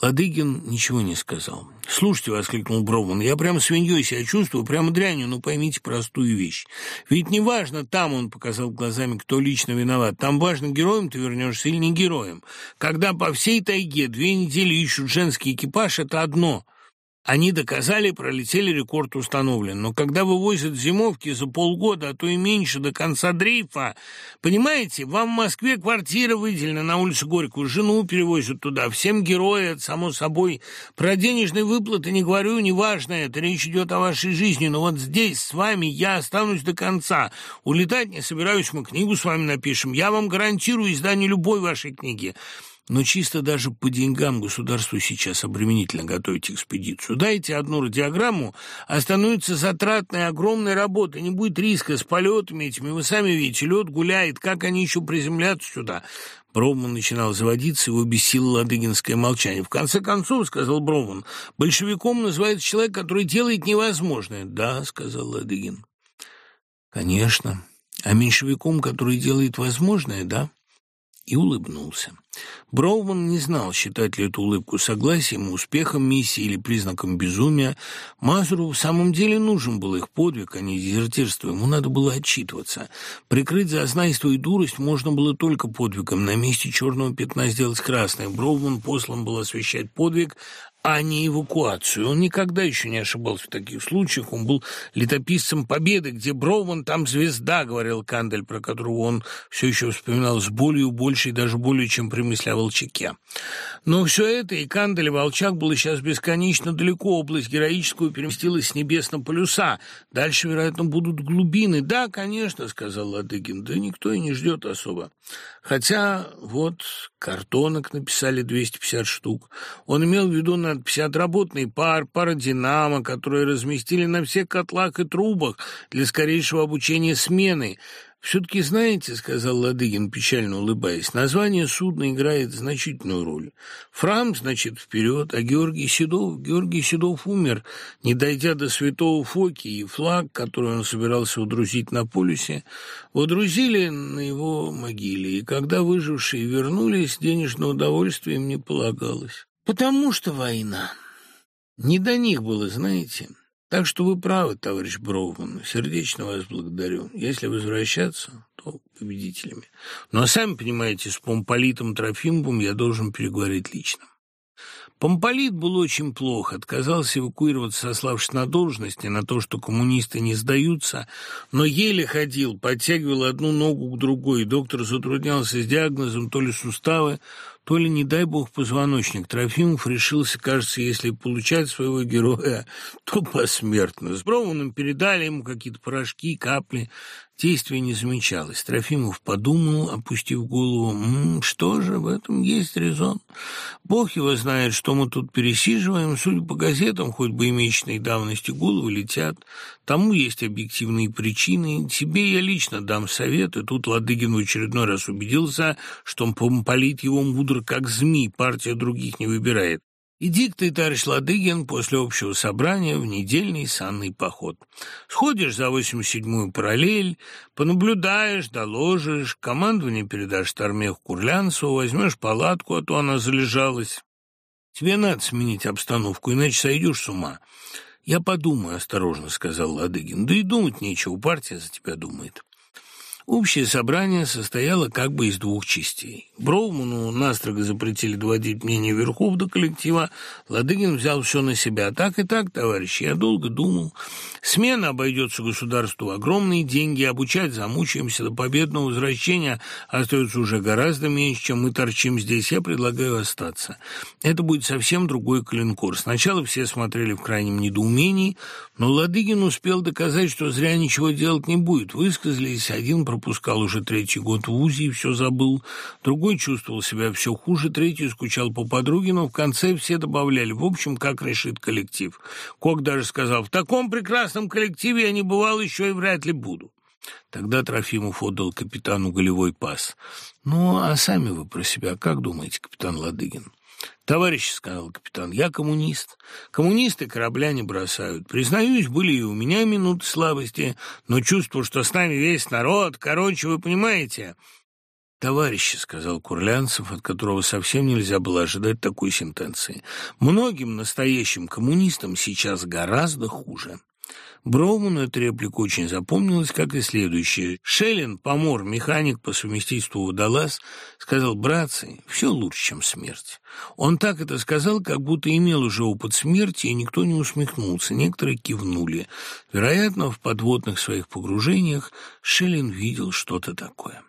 Ладыгин ничего не сказал. «Слушайте», — воскликнул Броуман, — «я прямо свиньей себя чувствую, прямо дрянью, но поймите простую вещь. Ведь не важно, там, — он показал глазами, — кто лично виноват, там важно, героем ты вернешься или не героем. Когда по всей тайге две недели ищут женский экипаж, это одно — они доказали, пролетели, рекорд установлен. Но когда вывозят зимовки за полгода, а то и меньше, до конца дрейфа, понимаете, вам в Москве квартира выделена на улице Горькую, жену перевозят туда, всем герои, само собой. Про денежные выплаты не говорю, неважно это, речь идет о вашей жизни, но вот здесь с вами я останусь до конца. Улетать не собираюсь, мы книгу с вами напишем. Я вам гарантирую издание любой вашей книги. Но чисто даже по деньгам государству сейчас обременительно готовить экспедицию. Дайте одну радиограмму, а становится затратной огромной работой. Не будет риска с полетами этими. Вы сами видите, лед гуляет. Как они еще приземлятся сюда? Броуман начинал заводиться, его бесило ладыгинское молчание. «В конце концов, — сказал Броуман, — большевиком называется человек, который делает невозможное». «Да, — сказал Ладыгин. «Конечно. А меньшевиком, который делает возможное, да?» И улыбнулся. Броуман не знал, считать ли эту улыбку согласием, успехом миссии или признаком безумия. Мазуру в самом деле нужен был их подвиг, а не дезертирство. Ему надо было отчитываться. Прикрыть зазнайство и дурость можно было только подвигом. На месте черного пятна сделать красное. Броуман послан был освещать подвиг, а не эвакуацию. Он никогда еще не ошибался в таких случаях. Он был летописцем победы, где Броуман, там звезда, говорил Кандель, про которого он все еще вспоминал с болью большей, даже более, чем при мысли о Волчаке. Но все это, и Кандель, и Волчак было сейчас бесконечно далеко. Область героическую переместилась с небес на полюса. Дальше, вероятно, будут глубины. Да, конечно, сказал Ладыгин, да никто и не ждет особо. Хотя вот картонок написали 250 штук. Он имел в виду надпись «Отработанный пар», «Пародинамо», которые разместили на всех котлах и трубах для скорейшего обучения смены. «Все-таки знаете, — сказал Ладыгин, печально улыбаясь, — название судна играет значительную роль. Фрам, значит, вперед, а Георгий Седов... Георгий Седов умер, не дойдя до Святого Фоки, и флаг, который он собирался удрузить на полюсе, удрузили на его могиле, и когда выжившие вернулись, денежное удовольствие им не полагалось. Потому что война. Не до них было, знаете». Так что вы правы, товарищ Броуман. Сердечно вас благодарю. Если возвращаться, то победителями. Но сами понимаете, с помполитом Трофимовым я должен переговорить лично. Помполит был очень плохо, отказался эвакуироваться, сославшись на должности, на то, что коммунисты не сдаются, но еле ходил, подтягивал одну ногу к другой. Доктор затруднялся с диагнозом то ли суставы, то ли, не дай бог, позвоночник. Трофимов решился, кажется, если получать своего героя, то посмертно. С Броуном передали ему какие-то порошки, капли. Действия не замечалось. Трофимов подумал, опустив голову. «М -м, «Что же, в этом есть резон. Бог его знает, что мы тут пересиживаем. Судя по газетам, хоть бы и месячной давности головы летят. Тому есть объективные причины. Тебе я лично дам совет». И тут Ладыгин в очередной раз убедился, что помполит его мудро как змей, партия других не выбирает. Иди ты, товарищ Ладыгин, после общего собрания в недельный санный поход. Сходишь за 87-ю параллель, понаблюдаешь, доложишь, командование передашь Тормеху Курлянцеву, возьмешь палатку, а то она залежалась. Тебе надо сменить обстановку, иначе сойдешь с ума. Я подумаю, осторожно сказал Ладыгин. Да и думать нечего, партия за тебя думает. Общее собрание состояло как бы из двух частей. Броуману настрого запретили доводить мнение верхов до коллектива. Ладыгин взял все на себя. Так и так, товарищи, я долго думал. Смена обойдется государству огромные деньги, обучать замучаемся до победного возвращения остается уже гораздо меньше, чем мы торчим здесь. Я предлагаю остаться. Это будет совсем другой клинкор. Сначала все смотрели в крайнем недоумении, но Ладыгин успел доказать, что зря ничего делать не будет. Высказались один про пропускал уже третий год в УЗИ и все забыл. Другой чувствовал себя все хуже, третий скучал по подруге, но в конце все добавляли, в общем, как решит коллектив. Кок даже сказал, в таком прекрасном коллективе я не бывал еще и вряд ли буду. Тогда Трофимов отдал капитану голевой пас. «Ну, а сами вы про себя как думаете, капитан Ладыгин?» «Товарищ, — сказал капитан, — я коммунист. Коммунисты корабля не бросают. Признаюсь, были и у меня минуты слабости, но чувство, что с нами весь народ, короче, вы понимаете...» «Товарищи», — сказал Курлянцев, от которого совсем нельзя было ожидать такой сентенции, «многим настоящим коммунистам сейчас гораздо хуже». Броуману эта реплика очень запомнилась, как и следующая. Шеллин, помор, механик по совместительству водолаз, сказал, «Братцы, все лучше, чем смерть». Он так это сказал, как будто имел уже опыт смерти, и никто не усмехнулся, некоторые кивнули. Вероятно, в подводных своих погружениях Шеллин видел что-то такое.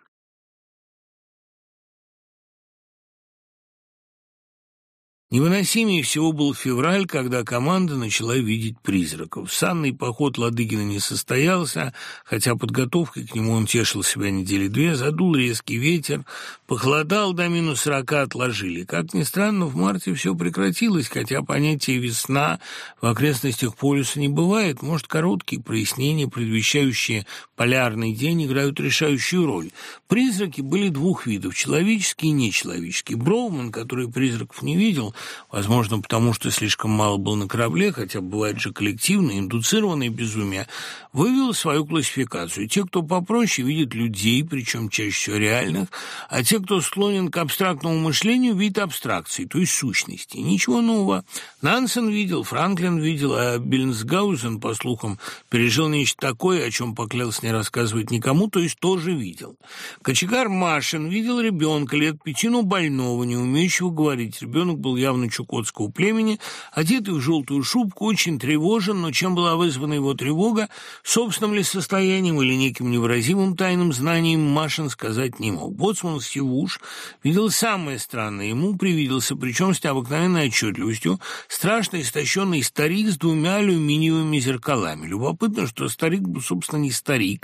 Невыносимее всего был февраль, когда команда начала видеть призраков. Санный поход Ладыгина не состоялся, хотя подготовкой к нему он тешил себя недели две, задул резкий ветер, похолодал до минус сорока, отложили. Как ни странно, в марте все прекратилось, хотя понятие «весна» в окрестностях полюса не бывает. Может, короткие прояснения, предвещающие полярный день, играют решающую роль. Призраки были двух видов – человеческие и нечеловеческие. Броуман, который призраков не видел, возможно, потому что слишком мало был на корабле, хотя бывает же коллективное, индуцированное безумие, вывел свою классификацию. Те, кто попроще, видят людей, причем чаще всего реальных, а те, кто склонен к абстрактному мышлению, видят абстракции, то есть сущности. Ничего нового. Нансен видел, Франклин видел, а Биллинсгаузен, по слухам, пережил нечто такое, о чем поклялся не рассказывать никому, то есть тоже видел. Кочегар Машин видел ребенка лет пяти, но больного, не умеющего говорить. Ребенок был явно чукотского племени, одетый в желтую шубку, очень тревожен, но чем была вызвана его тревога, собственным ли состоянием или неким невыразимым тайным знанием, Машин сказать не мог. Боцман Сивуш видел самое странное. Ему привиделся, причем с необыкновенной отчетливостью, страшно истощенный старик с двумя алюминиевыми зеркалами. Любопытно, что старик был, собственно, не старик,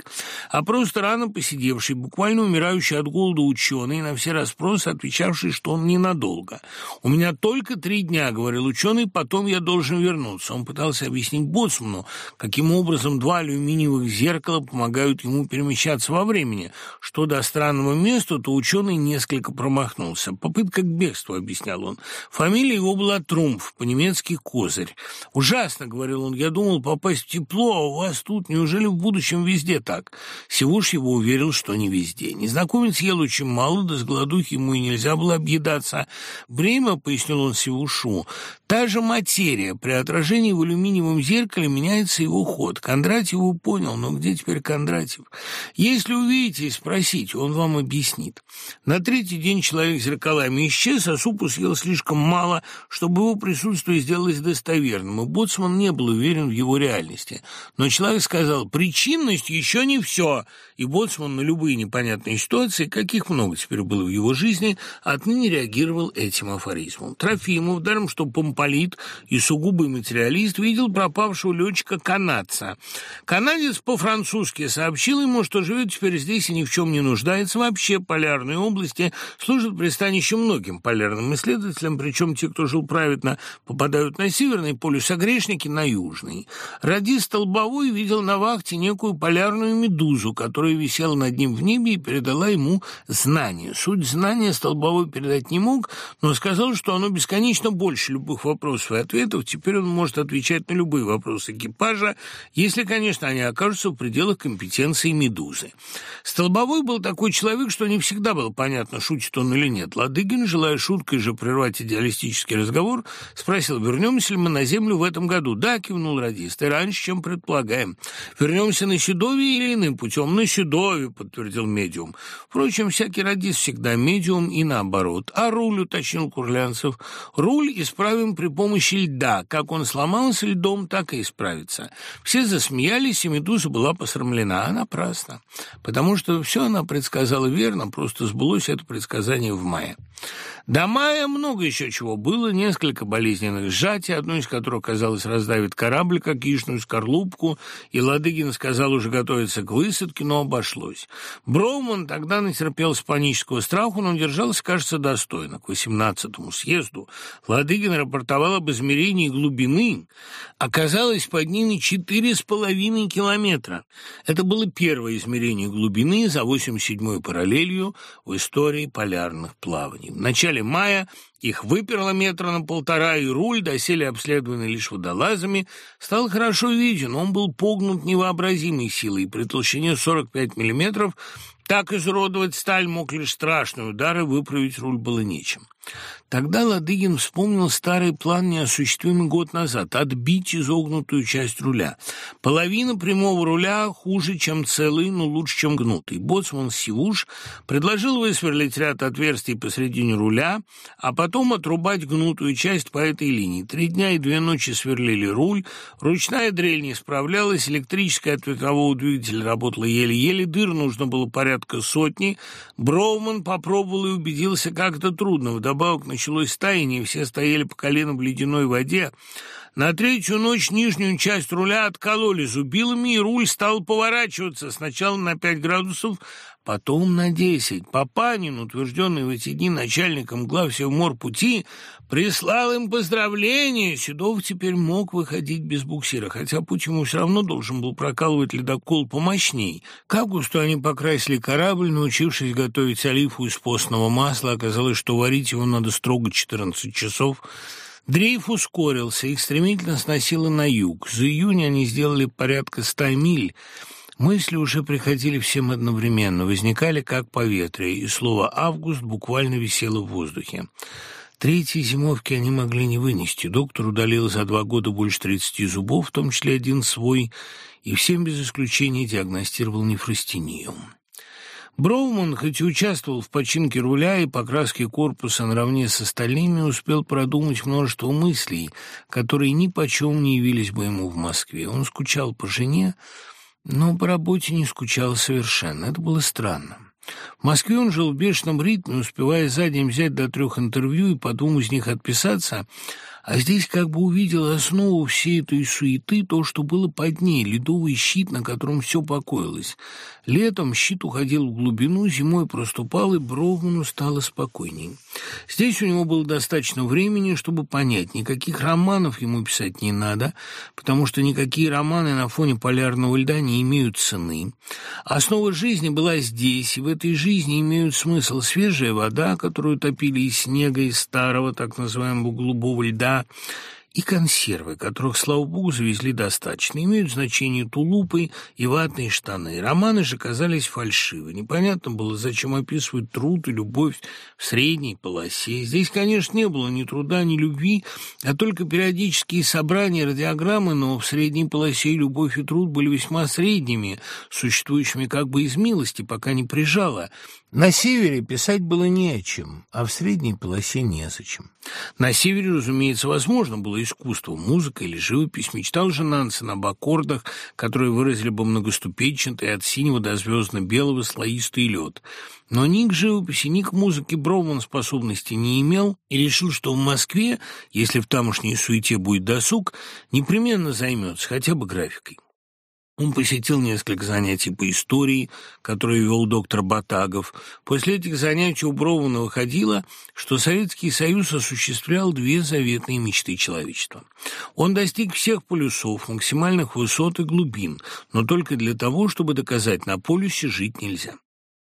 а просто рано посидевший, буквально умирающий от голода ученый, на все расспросы отвечавший, что он ненадолго. «У меня только три дня», — говорил ученый, — «потом я должен вернуться». Он пытался объяснить Боцману, каким образом два алюминиевых зеркала помогают ему перемещаться во времени. Что до странного места, то ученый несколько промахнулся. «Попытка к бегству», — объяснял он. Фамилия его была Трумф, по-немецки «Козырь». «Ужасно», — говорил он, — «я думал попасть в тепло, а у вас тут, неужели в будущем везде так?» Севуш его уверил, что не везде. Незнакомец ел очень мало, да с голодухи ему и нельзя было объедаться. Время, пояснил он Севушу. Та же материя. При отражении в алюминиевом зеркале меняется его ход. Кондратьев понял, но где теперь Кондратьев? Если увидите спросите, он вам объяснит. На третий день человек зеркалами исчез, а супу съел слишком мало, чтобы его присутствие сделалось достоверным, и Боцман не был уверен в его реальности. Но человек сказал, причинность еще не все, и Боцман на любые непонятные ситуации, каких много теперь было в его жизни, отныне реагировал этим афоризмом. Трофимов, даром что помполит и сугубый материалист, видел пропавшего летчика-канадца. Канадец по-французски сообщил ему, что живет теперь здесь и ни в чем не нуждается. Вообще полярные области служат пристанищем многим полярным исследователям, причем те, кто жил праведно, попадают на северный полюс, а грешники — на южный. Радист Столбовой видел на вахте некую полярную медузу, которая висела над ним в небе и передала ему знание. Суть знания Столбовой передать не мог, но сказал, что оно бесконечно больше любых вопросов и ответов, теперь он может отвечать на любые вопросы экипажа, если, конечно, они окажутся в пределах компетенции «Медузы». Столбовой был такой человек, что не всегда было понятно, шутит он или нет. Ладыгин, желая шуткой же прервать идеалистический разговор, спросил, вернемся ли мы на Землю в этом году. «Да», — кивнул радист, — «и раньше, чем предполагаем. Вернемся на Седове или иным путем?» «На Седове», — подтвердил медиум. Впрочем, всякий радист всегда медиум и наоборот. «А руль», — уточнил Курлянцев, — «руль исправим при помощи льда. Как он сломался льдом, так и исправится». Все засмеялись, и Медуза была посрамлена, а напрасно, потому что все она предсказала верно, просто сбылось это предсказание в мае. До мая много еще чего было, несколько болезненных сжатий, одно из которых, казалось, раздавит корабль, как яичную скорлупку, и Ладыгин сказал уже готовиться к высадке, но обошлось. Броуман тогда натерпелся панического страха, но держался, кажется, достойно. К 18-му съезду Ладыгин рапортовал об измерении глубины. Оказалось, под ними четыре с половиной километра. Это было первое измерение глубины за 87-й параллелью в истории полярных плаваний. В начале начале мая их выперло метра на полтора, и руль, доселе обследованный лишь водолазами, стал хорошо виден. Он был погнут невообразимой силой, и при толщине 45 миллиметров так изуродовать сталь мог лишь страшный удар, и выправить руль было нечем. Тогда Ладыгин вспомнил старый план, неосуществимый год назад, отбить изогнутую часть руля. Половина прямого руля хуже, чем целый, но лучше, чем гнутый. Боцман Сивуш предложил высверлить ряд отверстий посредине руля, а потом отрубать гнутую часть по этой линии. Три дня и две ночи сверлили руль, ручная дрель не справлялась, электрическая от ветрового двигателя работала еле-еле, дыр нужно было порядка сотни. Броуман попробовал и убедился, как это трудно. Вдобавок началось таяние, все стояли по колено в ледяной воде. На третью ночь нижнюю часть руля откололи зубилами, и руль стал поворачиваться сначала на пять градусов, потом на десять. Папанин, утвержденный в эти дни начальником глав пути, прислал им поздравления. Седов теперь мог выходить без буксира, хотя путь ему все равно должен был прокалывать ледокол помощней. К августу они покрасили корабль, научившись готовить олифу из постного масла. Оказалось, что варить его надо строго 14 часов, Дрейф ускорился, их стремительно сносило на юг. За июнь они сделали порядка ста миль. Мысли уже приходили всем одновременно, возникали как по ветре, и слово «август» буквально висело в воздухе. Третьей зимовки они могли не вынести. Доктор удалил за два года больше тридцати зубов, в том числе один свой, и всем без исключения диагностировал нефростению. Броуман, хоть и участвовал в починке руля и покраске корпуса наравне с остальными, успел продумать множество мыслей, которые ни почем не явились бы ему в Москве. Он скучал по жене, но по работе не скучал совершенно. Это было странно. В Москве он жил в бешеном ритме, успевая за день взять до трех интервью и по двум из них отписаться, а здесь как бы увидел основу всей этой суеты, то, что было под ней, ледовый щит, на котором все покоилось. Летом щит уходил в глубину, зимой проступал, и Бровману стало спокойней. Здесь у него было достаточно времени, чтобы понять, никаких романов ему писать не надо, потому что никакие романы на фоне полярного льда не имеют цены. Основа жизни была здесь, и в этой жизни имеют смысл свежая вода, которую топили из снега, из старого так называемого голубого льда, и консервы, которых, слава богу, завезли достаточно, имеют значение тулупы и ватные штаны. Романы же казались фальшивы. Непонятно было, зачем описывать труд и любовь в средней полосе. Здесь, конечно, не было ни труда, ни любви, а только периодические собрания, радиограммы, но в средней полосе любовь и труд были весьма средними, существующими как бы из милости, пока не прижало. На севере писать было не о чем, а в средней полосе незачем. На севере, разумеется, возможно было искусство, музыка или живопись. Мечтал же Нансен об аккордах, которые выразили бы многоступенчатый от синего до звездно-белого слоистый лед. Но ни к живописи, ни к музыке Броуман способности не имел и решил, что в Москве, если в тамошней суете будет досуг, непременно займется хотя бы графикой. Он посетил несколько занятий по истории, которые вел доктор Батагов. После этих занятий у Броуна выходило, что Советский Союз осуществлял две заветные мечты человечества. Он достиг всех полюсов, максимальных высот и глубин, но только для того, чтобы доказать, на полюсе жить нельзя.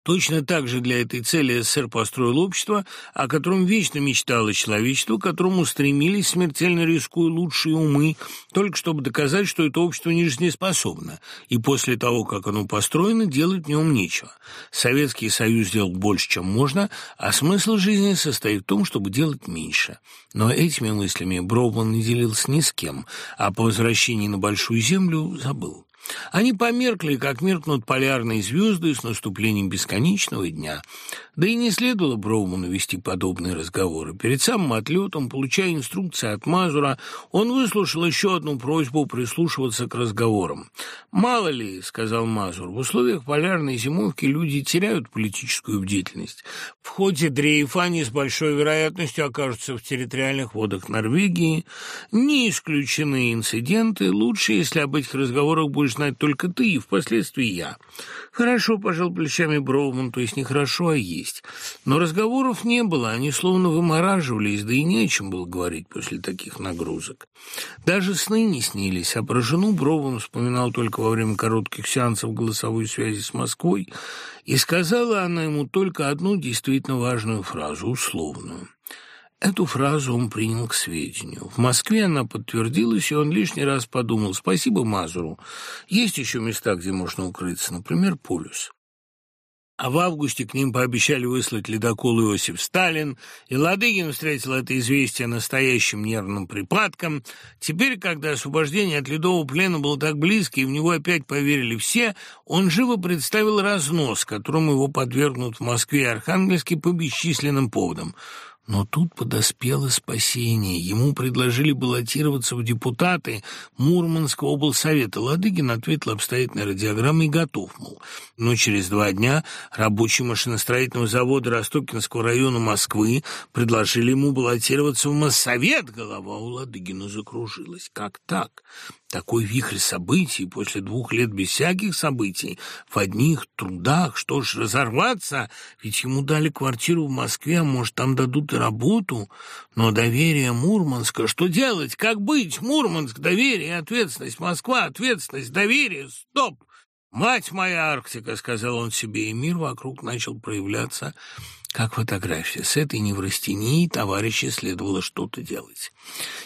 Точно так же для этой цели СССР построил общество, о котором вечно мечтало человечество, к которому стремились, смертельно рискуя, лучшие умы, только чтобы доказать, что это общество не жизнеспособно, и после того, как оно построено, делать в нем нечего. Советский Союз делал больше, чем можно, а смысл жизни состоит в том, чтобы делать меньше. Но этими мыслями Броуман не делился ни с кем, а по возвращении на Большую Землю забыл. Они померкли, как меркнут полярные звезды с наступлением бесконечного дня. Да и не следовало Броуману вести подобные разговоры. Перед самым отлетом, получая инструкции от Мазура, он выслушал еще одну просьбу прислушиваться к разговорам. «Мало ли», — сказал Мазур, — «в условиях полярной зимовки люди теряют политическую бдительность. В ходе дрейфа они с большой вероятностью окажутся в территориальных водах Норвегии. Не исключены инциденты. Лучше, если об этих разговорах будешь знать только ты и впоследствии я. Хорошо, пожал плечами Броуман, то есть нехорошо, а есть. Но разговоров не было, они словно вымораживались, да и не о чем было говорить после таких нагрузок. Даже сны не снились, а про жену Броуман вспоминал только во время коротких сеансов голосовой связи с Москвой, и сказала она ему только одну действительно важную фразу, условную. Эту фразу он принял к сведению. В Москве она подтвердилась, и он лишний раз подумал «Спасибо Мазуру. Есть еще места, где можно укрыться, например, полюс». А в августе к ним пообещали выслать ледокол Иосиф Сталин, и Ладыгин встретил это известие настоящим нервным припадком. Теперь, когда освобождение от ледового плена было так близко, и в него опять поверили все, он живо представил разнос, которому его подвергнут в Москве и Архангельске по бесчисленным поводам – но тут подоспело спасение. Ему предложили баллотироваться в депутаты Мурманского облсовета. Ладыгин ответил обстоятельной радиограммой готов, мол. Но через два дня рабочие машиностроительного завода Ростокинского района Москвы предложили ему баллотироваться в Моссовет. Голова у Ладыгина закружилась. Как так? Такой вихрь событий после двух лет без всяких событий, в одних трудах, что ж, разорваться, ведь ему дали квартиру в Москве, а может, там дадут и работу, но доверие Мурманска, что делать, как быть, Мурманск, доверие, ответственность, Москва, ответственность, доверие, стоп! «Мать моя Арктика!» — сказал он себе, и мир вокруг начал проявляться как фотография. С этой неврастенией товарища следовало что-то делать.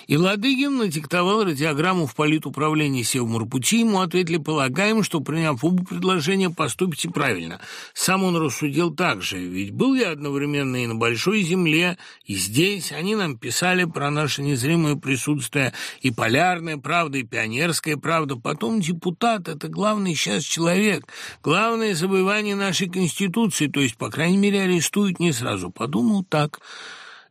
И Ладыгин надиктовал радиограмму в политуправлении Севморпути. Ему ответили, полагаем, что, приняв оба предложения, поступите правильно. Сам он рассудил так же, ведь был я одновременно и на Большой Земле, и здесь. Они нам писали про наше незримое присутствие, и полярная правда, и пионерская правда. Потом депутат — это главный сейчас человек, главное завоевание нашей Конституции, то есть, по крайней мере, арестуют чуть не сразу подумал так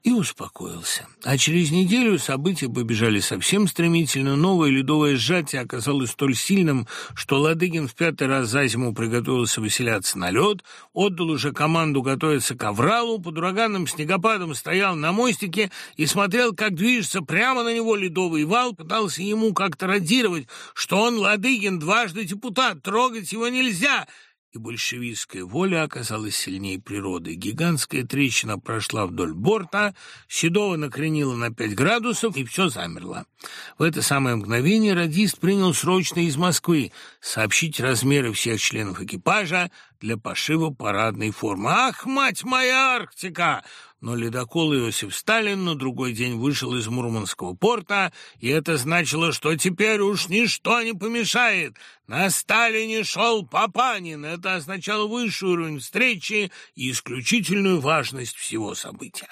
и успокоился. А через неделю события побежали совсем стремительно. Новое ледовое сжатие оказалось столь сильным, что Ладыгин в пятый раз за зиму приготовился выселяться на лед, отдал уже команду готовиться к авралу, под ураганным снегопадом стоял на мостике и смотрел, как движется прямо на него ледовый вал, пытался ему как-то радировать, что он, Ладыгин, дважды депутат, трогать его нельзя — и большевистская воля оказалась сильнее природы. Гигантская трещина прошла вдоль борта, Седова накренила на пять градусов, и все замерло. В это самое мгновение радист принял срочно из Москвы сообщить размеры всех членов экипажа для пошива парадной формы. «Ах, мать моя Арктика!» Но ледокол Иосиф Сталин на другой день вышел из Мурманского порта, и это значило, что теперь уж ничто не помешает. На Сталине шел Папанин. Это означало высший уровень встречи и исключительную важность всего события.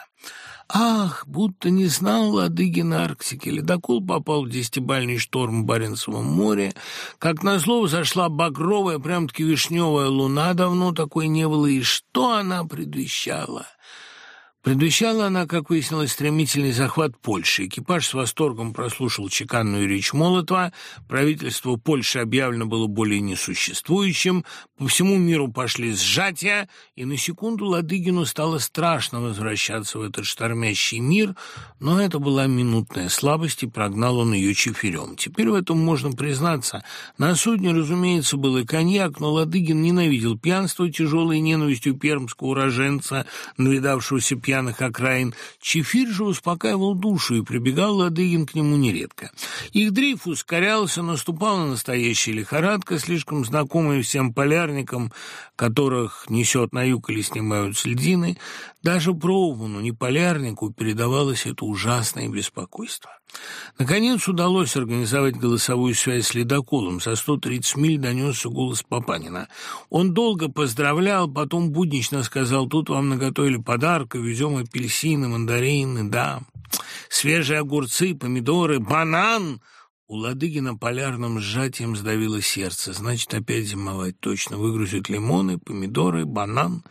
Ах, будто не знал Ладыгин Арктики. Ледокол попал в десятибальный шторм в Баренцевом море. Как назло зашла багровая, прям-таки вишневая луна. Давно такой не было. И что она предвещала? Предвещала она, как выяснилось, стремительный захват Польши. Экипаж с восторгом прослушал чеканную речь Молотова. Правительство Польши объявлено было более несуществующим. По всему миру пошли сжатия, и на секунду Ладыгину стало страшно возвращаться в этот штормящий мир, но это была минутная слабость, и прогнал он ее чиферем. Теперь в этом можно признаться. На судне, разумеется, был и коньяк, но Ладыгин ненавидел пьянство тяжелой ненавистью пермского уроженца, навидавшегося песчаных окраин. Чефир же успокаивал душу, и прибегал Ладыгин к нему нередко. Их дрейф ускорялся, наступала настоящая лихорадка, слишком знакомая всем полярникам, которых несет на юг или снимают с льдины. Даже Броуману, не полярнику, передавалось это ужасное беспокойство. Наконец удалось организовать голосовую связь с ледоколом. За 130 миль донесся голос Папанина. Он долго поздравлял, потом буднично сказал, тут вам наготовили подарка, везем апельсины, мандарины, да, свежие огурцы, помидоры, банан. У Ладыгина полярным сжатием сдавило сердце. Значит, опять зимовать точно. Выгрузят лимоны, помидоры, банан.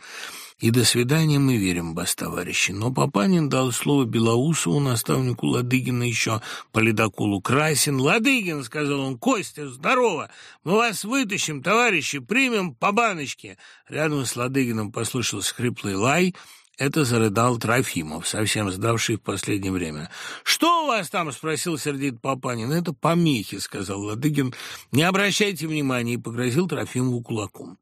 И до свидания мы верим вас, товарищи. Но Папанин дал слово Белоусову, наставнику Ладыгина, еще по ледоколу Красин. «Ладыгин», — сказал он, — «Костя, здорово! Мы вас вытащим, товарищи, примем по баночке». Рядом с Ладыгином послышался хриплый лай — это зарыдал Трофимов, совсем сдавший в последнее время. «Что у вас там?» — спросил сердит Папанин. «Это помехи», — сказал Ладыгин. «Не обращайте внимания», — и погрозил Трофимову кулаком.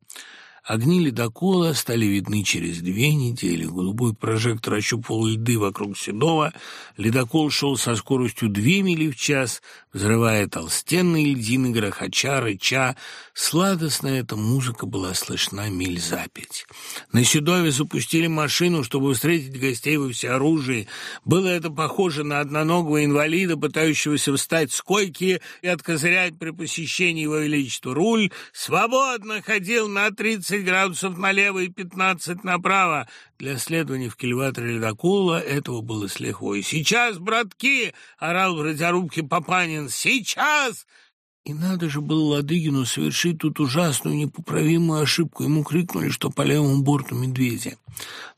Огни ледокола стали видны через две недели. Голубой прожектор ощупывал льды вокруг Седова. Ледокол шел со скоростью две мили в час, взрывая толстенные льдины, грохоча, рыча. Сладостная эта музыка была слышна миль за пять. На Седове запустили машину, чтобы встретить гостей во всеоружии. Было это похоже на одноногого инвалида, пытающегося встать с койки и откозырять при посещении его величества. Руль свободно ходил на тридцать 30 градусов налево и 15 направо. Для следования в кильваторе ледокола этого было с лихвой. «Сейчас, братки!» — орал в радиорубке Папанин. «Сейчас!» И надо же было Ладыгину совершить тут ужасную, непоправимую ошибку. Ему крикнули, что по левому борту медведя.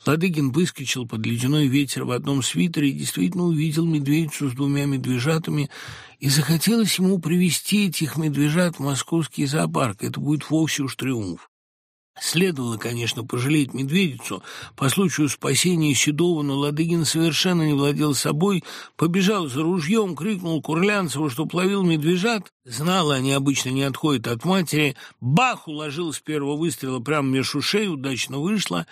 Ладыгин выскочил под ледяной ветер в одном свитере и действительно увидел медведицу с двумя медвежатами, и захотелось ему привести этих медвежат в московский зоопарк. Это будет вовсе уж триумф. Следовало, конечно, пожалеть медведицу. По случаю спасения Седова, но Ладыгин совершенно не владел собой, побежал за ружьем, крикнул Курлянцеву, что плавил медвежат. Знала, они обычно не отходят от матери. Бах! Уложил с первого выстрела прямо меж ушей, удачно вышло.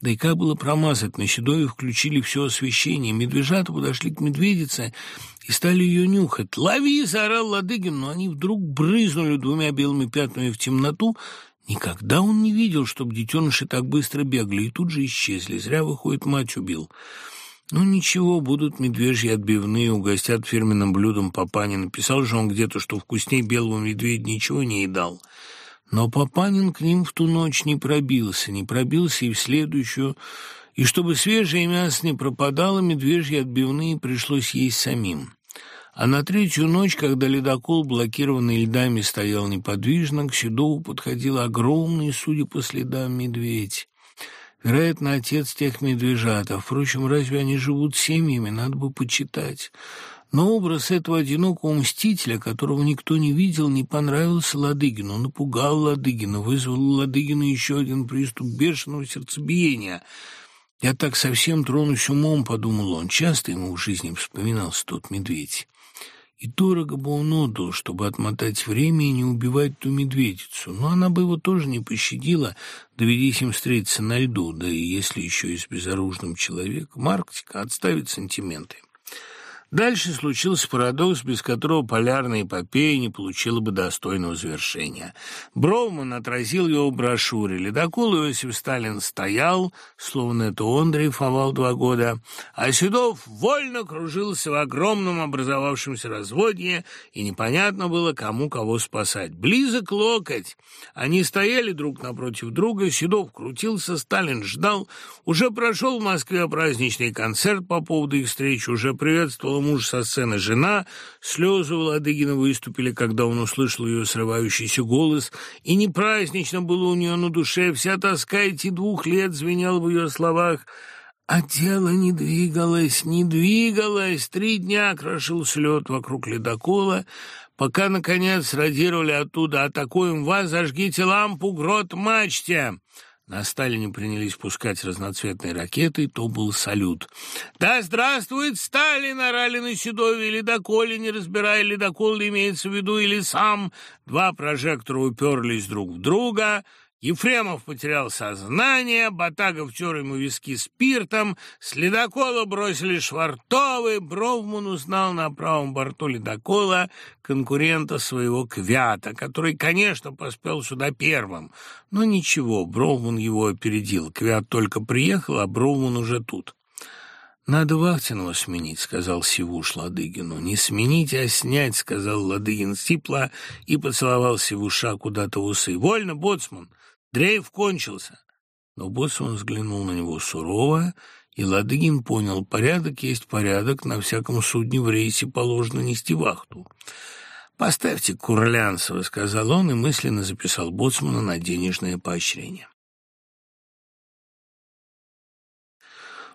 Да и как было промазать? На Седове включили все освещение. Медвежата подошли к медведице и стали ее нюхать. «Лови!» — заорал Ладыгин, но они вдруг брызнули двумя белыми пятнами в темноту, Никогда он не видел, чтобы детеныши так быстро бегали и тут же исчезли. Зря, выходит, мать убил. Ну, ничего, будут медвежьи отбивные, угостят фирменным блюдом Папанин. Написал же он где-то, что вкуснее белого медведя ничего не едал. Но Папанин к ним в ту ночь не пробился, не пробился и в следующую. И чтобы свежее мясо не пропадало, медвежьи отбивные пришлось есть самим. А на третью ночь, когда ледокол, блокированный льдами, стоял неподвижно, к Седову подходил огромный, судя по следам, медведь. Вероятно, отец тех медвежат, а, впрочем, разве они живут семьями, надо бы почитать. Но образ этого одинокого мстителя, которого никто не видел, не понравился Ладыгину, напугал Ладыгина, вызвал у Ладыгина еще один приступ бешеного сердцебиения. «Я так совсем тронусь умом», — подумал он, часто ему в жизни вспоминался тот медведь. И дорого бы он отдал, чтобы отмотать время и не убивать ту медведицу. Но она бы его тоже не пощадила, доведись им встретиться на льду, да и если еще и с безоружным человеком. Арктика отставит сантименты. Дальше случился парадокс, без которого полярная эпопея не получила бы достойного завершения. Броуман отразил его в брошюре. Ледокол Иосиф Сталин стоял, словно это он дрейфовал два года, а Седов вольно кружился в огромном образовавшемся разводье, и непонятно было, кому кого спасать. Близок локоть. Они стояли друг напротив друга, Седов крутился, Сталин ждал. Уже прошел в Москве праздничный концерт по поводу их встречи, уже приветствовал муж со сцены жена, слезы у Ладыгина выступили, когда он услышал ее срывающийся голос, и не празднично было у нее на душе, вся тоска эти двух лет звенела в ее словах, а тело не двигалось, не двигалось. Три дня крошился лед вокруг ледокола, пока, наконец, радировали оттуда «Атакуем вас, зажгите лампу, грот мачте!» На Сталине принялись пускать разноцветные ракеты, то был салют. «Да здравствует Сталин!» — орали на Седове, ледоколе, не разбирая, ледокол имеется в виду или сам. Два прожектора уперлись друг в друга, Ефремов потерял сознание, Батагов тер ему виски спиртом, с ледокола бросили швартовы, Бровман узнал на правом борту ледокола конкурента своего Квята, который, конечно, поспел сюда первым. Но ничего, Бровман его опередил. Квят только приехал, а Бровман уже тут. «Надо Вахтинова сменить», — сказал Сивуш Ладыгину. «Не сменить, а снять», — сказал Ладыгин стипла и поцеловал Сивуша куда-то в усы. «Вольно, боцман!» Дрейф кончился. Но Боцман взглянул на него сурово, и Ладыгин понял, порядок есть порядок, на всяком судне в рейсе положено нести вахту. «Поставьте Курлянцева», — сказал он, и мысленно записал Боцмана на денежное поощрение.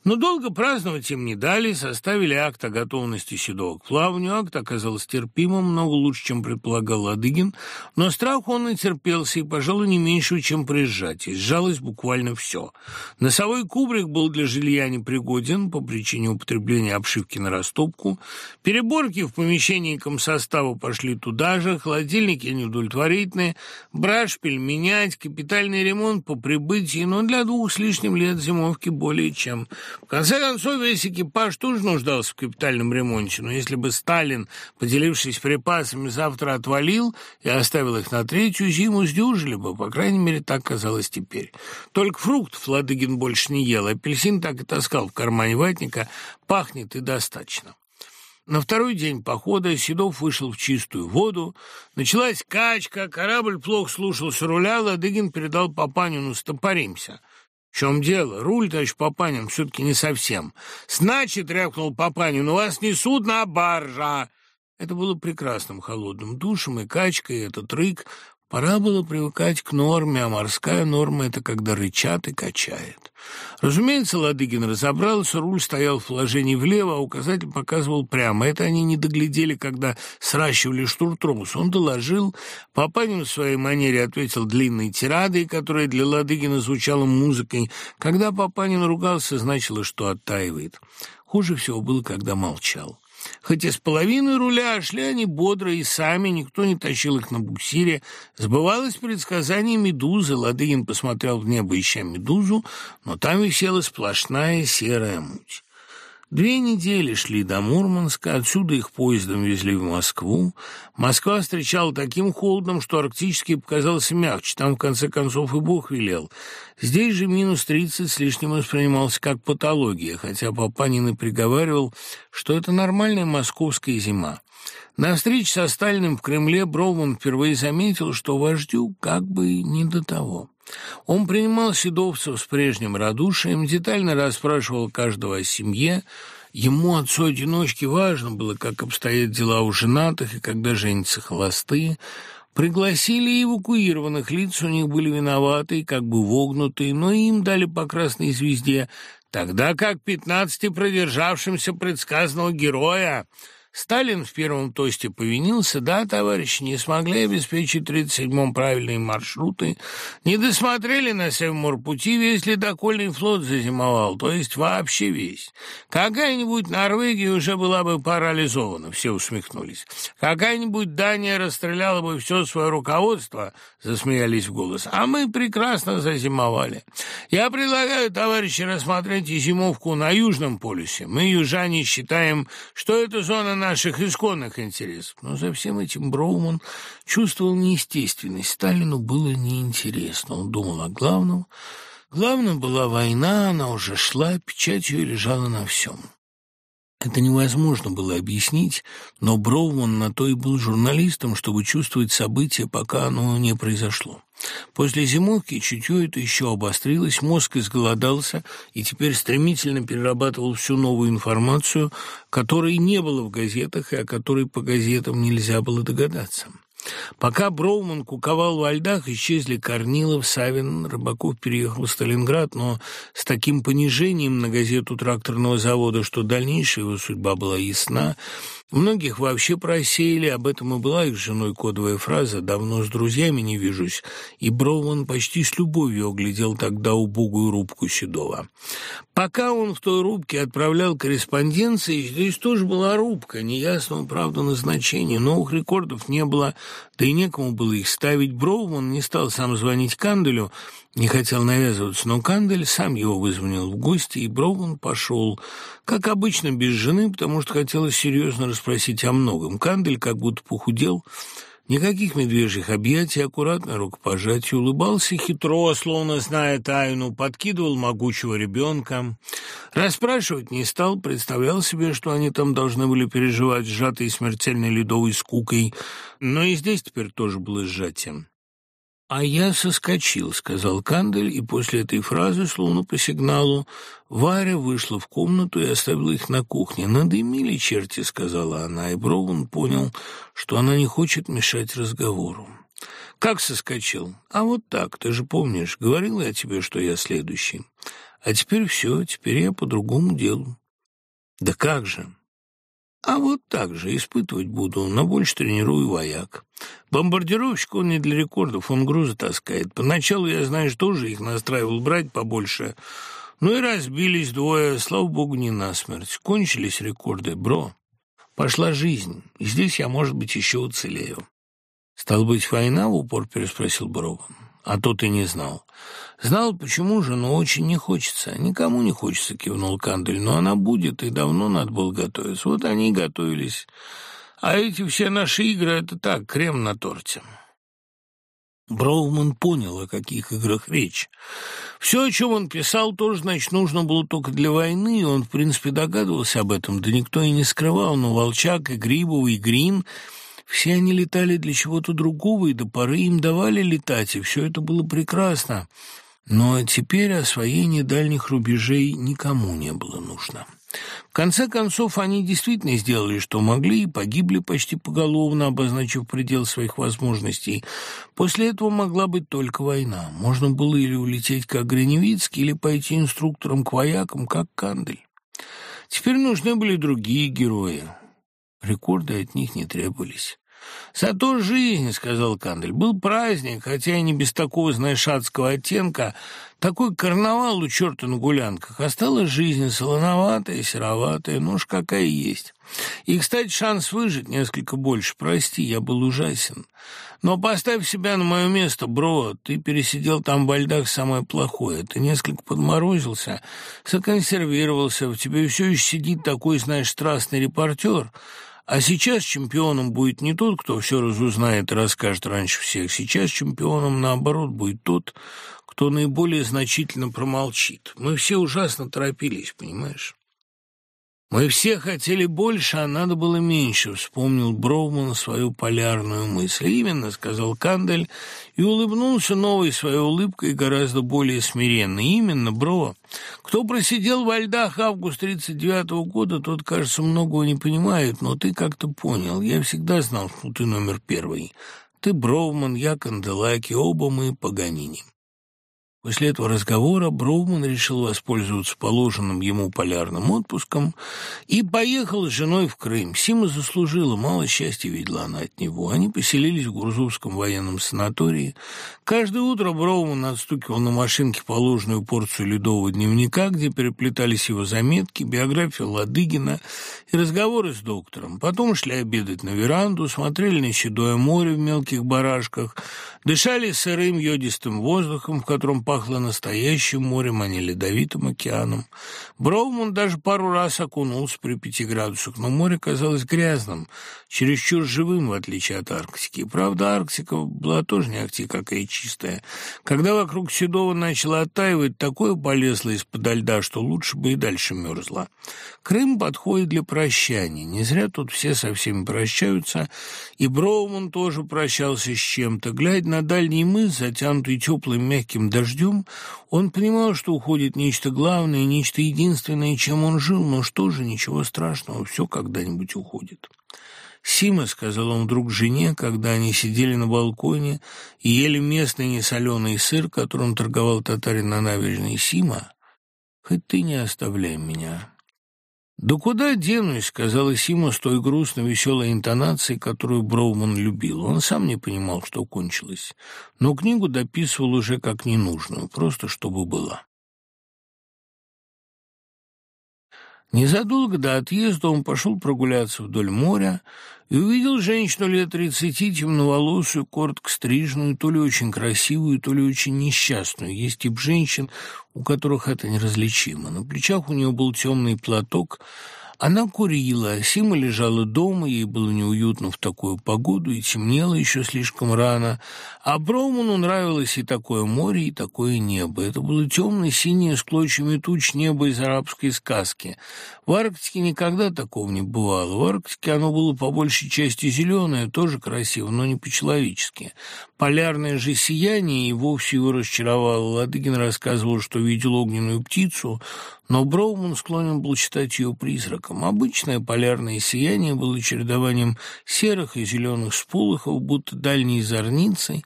Но долго праздновать им не дали, составили акт о готовности Седова к плаванию. Акт оказался терпимым, много лучше, чем предполагал Ладыгин, но страх он и терпелся, и, пожалуй, не меньше, чем приезжать. И сжалось буквально все. Носовой кубрик был для жилья непригоден по причине употребления обшивки на растопку. Переборки в помещении комсостава пошли туда же, холодильники неудовлетворительные, брашпиль менять, капитальный ремонт по прибытии, но для двух с лишним лет зимовки более чем в конце концов, весь экипаж тоже нуждался в капитальном ремонте, но если бы Сталин, поделившись припасами, завтра отвалил и оставил их на третью зиму, сдюжили бы, по крайней мере, так казалось теперь. Только фруктов Ладыгин больше не ел, апельсин так и таскал в кармане ватника, пахнет и достаточно. На второй день похода Седов вышел в чистую воду. Началась качка, корабль плохо слушался руля, Ладыгин передал Папанину «стопоримся» чем дело? Руль, товарищ Папанин, все-таки не совсем. Значит, рявкнул Папанин, у вас не судно, а баржа. Это было прекрасным холодным душем и качкой, этот рык Пора было привыкать к норме, а морская норма — это когда рычат и качает. Разумеется, Ладыгин разобрался, руль стоял в положении влево, а указатель показывал прямо. Это они не доглядели, когда сращивали штуртрос. Он доложил, Папанин в своей манере ответил длинной тирадой, которая для Ладыгина звучала музыкой. Когда Папанин ругался, значило, что оттаивает. Хуже всего было, когда молчал. Хоть и с половиной руля шли они бодро и сами, никто не тащил их на буксире. Сбывалось предсказание медузы. Ладыгин посмотрел в небо, ища медузу, но там висела сплошная серая муть. Две недели шли до Мурманска, отсюда их поездом везли в Москву. Москва встречала таким холодом, что арктический показался мягче, там, в конце концов, и Бог велел. Здесь же минус тридцать с лишним воспринимался как патология, хотя Папанин и приговаривал, что это нормальная московская зима. На встрече со Сталиным в Кремле Броуман впервые заметил, что вождю как бы не до того. Он принимал седовцев с прежним радушием, детально расспрашивал каждого о семье. Ему, отцу-одиночке, важно было, как обстоят дела у женатых и когда женятся холостые. Пригласили эвакуированных лиц, у них были виноватые, как бы вогнутые, но им дали по красной звезде, тогда как пятнадцати продержавшимся предсказанного героя – Сталин в первом тосте повинился, да, товарищи, не смогли обеспечить 37-м правильные маршруты, не досмотрели на Севморпути, весь ледокольный флот зазимовал, то есть вообще весь. Какая-нибудь Норвегия уже была бы парализована, все усмехнулись. Какая-нибудь Дания расстреляла бы все свое руководство, засмеялись в голос, а мы прекрасно зазимовали. Я предлагаю, товарищи, рассмотреть и зимовку на Южном полюсе. Мы, южане, считаем, что эта зона наших исконных интересов. Но за всем этим Броуман чувствовал неестественность. Сталину было неинтересно. Он думал о главном. Главным была война, она уже шла, печать ее лежала на всем. Это невозможно было объяснить, но Броуман на то и был журналистом, чтобы чувствовать события, пока оно не произошло. После зимовки чутье это еще обострилось, мозг изголодался и теперь стремительно перерабатывал всю новую информацию, которой не было в газетах и о которой по газетам нельзя было догадаться. Пока Броуман куковал во льдах, исчезли Корнилов, Савин, Рыбаков переехал в Сталинград, но с таким понижением на газету тракторного завода, что дальнейшая его судьба была ясна, Многих вообще просеяли, об этом и была их женой кодовая фраза «давно с друзьями не вижусь», и Броуман почти с любовью оглядел тогда убогую рубку Седова. Пока он в той рубке отправлял корреспонденции, здесь тоже была рубка, неясного, правда, назначения, новых рекордов не было, да и некому было их ставить. Броуман не стал сам звонить Канделю, не хотел навязываться, но Кандель сам его вызвонил в гости, и Броуман пошел, как обычно, без жены, потому что хотелось серьезно расспросить о многом. Кандель как будто похудел, Никаких медвежьих объятий, аккуратно рукопожатие, улыбался хитро, словно зная тайну, подкидывал могучего ребенка. Расспрашивать не стал, представлял себе, что они там должны были переживать сжатой смертельной ледовой скукой, но и здесь теперь тоже было сжатием. «А я соскочил», — сказал Кандель, и после этой фразы, словно по сигналу, Варя вышла в комнату и оставила их на кухне. «Надымили черти», — сказала она, и Броун понял, что она не хочет мешать разговору. «Как соскочил?» «А вот так, ты же помнишь, говорил я тебе, что я следующий. А теперь все, теперь я по другому делу». «Да как же?» А вот так же испытывать буду, но больше тренирую вояк. Бомбардировщик он не для рекордов, он грузы таскает. Поначалу я, знаешь, тоже их настраивал брать побольше. Ну и разбились двое, слава богу, не насмерть. Кончились рекорды, бро. Пошла жизнь, и здесь я, может быть, еще уцелею. «Стал быть, война?» — в упор переспросил Броба. «А то ты не знал». Знал, почему же, но очень не хочется. Никому не хочется, кивнул Кандель, но она будет, и давно надо было готовиться. Вот они и готовились. А эти все наши игры — это так, крем на торте. Броуман понял, о каких играх речь. Все, о чем он писал, тоже, значит, нужно было только для войны, он, в принципе, догадывался об этом, да никто и не скрывал, но Волчак и Грибов и Грин все они летали для чего-то другого, и до поры им давали летать, и все это было прекрасно. Но теперь освоение дальних рубежей никому не было нужно. В конце концов, они действительно сделали, что могли, и погибли почти поголовно, обозначив предел своих возможностей. После этого могла быть только война. Можно было или улететь, как Гриневицкий, или пойти инструктором к воякам, как Кандель. Теперь нужны были другие герои. Рекорды от них не требовались. «Зато жизнь», — сказал Кандель, — «был праздник, хотя и не без такого, знаешь, адского оттенка. Такой карнавал у черта на гулянках. Осталась жизнь солоноватая, сероватая, ну уж какая есть. И, кстати, шанс выжить несколько больше. Прости, я был ужасен. Но поставь себя на мое место, бро. Ты пересидел там в льдах самое плохое. Ты несколько подморозился, законсервировался. В тебе все еще сидит такой, знаешь, страстный репортер». А сейчас чемпионом будет не тот, кто все разузнает и расскажет раньше всех. Сейчас чемпионом, наоборот, будет тот, кто наиболее значительно промолчит. Мы все ужасно торопились, понимаешь? «Мы все хотели больше, а надо было меньше», — вспомнил Броуман свою полярную мысль. «Именно», — сказал Кандель, и улыбнулся новой своей улыбкой, гораздо более смиренной. «Именно, Бро. Кто просидел во льдах август 39-го года, тот, кажется, многого не понимает, но ты как-то понял. Я всегда знал, что ты номер первый. Ты Броуман, я Канделаки, оба мы Паганини». После этого разговора Броуман решил воспользоваться положенным ему полярным отпуском и поехал с женой в Крым. Сима заслужила, мало счастья видела она от него. Они поселились в Гурзовском военном санатории. Каждое утро Броуман отстукивал на машинке положенную порцию ледового дневника, где переплетались его заметки, биография Ладыгина и разговоры с доктором. Потом шли обедать на веранду, смотрели на седое море в мелких барашках, дышали сырым йодистым воздухом, в котором пахло настоящим морем, а не ледовитым океаном. Броуман даже пару раз окунулся при пяти градусах, но море казалось грязным, чересчур живым, в отличие от Арктики. правда, Арктика была тоже не ахти какая чистая. Когда вокруг Седова начало оттаивать, такое полезло из-под льда, что лучше бы и дальше мерзло. Крым подходит для прощания. Не зря тут все со всеми прощаются, и Броуман тоже прощался с чем-то. Глядя на дальний мыс, затянутый теплым мягким дождем, он понимал, что уходит нечто главное, нечто единственное, чем он жил, но что же, ничего страшного, все когда-нибудь уходит. «Сима», — сказал он вдруг жене, когда они сидели на балконе и ели местный несоленый сыр, которым торговал татарин на набережной, «Сима, хоть ты не оставляй меня». «Да куда денусь?» — сказала Сима с той грустно-веселой интонацией, которую Броуман любил. Он сам не понимал, что кончилось, но книгу дописывал уже как ненужную, просто чтобы была. Незадолго до отъезда он пошел прогуляться вдоль моря и увидел женщину лет тридцати, темноволосую, коротко стриженную, то ли очень красивую, то ли очень несчастную. Есть тип женщин, у которых это неразличимо. На плечах у нее был темный платок, она курила, Сима лежала дома, ей было неуютно в такую погоду, и темнело еще слишком рано, а Броуману нравилось и такое море, и такое небо. Это было темное, синее, с клочьями туч небо из арабской сказки. В Арктике никогда такого не бывало. В Арктике оно было по большей части зеленое, тоже красиво, но не по-человечески. Полярное же сияние и вовсе его расчаровало. Ладыгин рассказывал, что видел огненную птицу, но Броуман склонен был считать ее призраком. Обычное полярное сияние было чередованием серых и зеленых сполохов, будто дальней зорницей,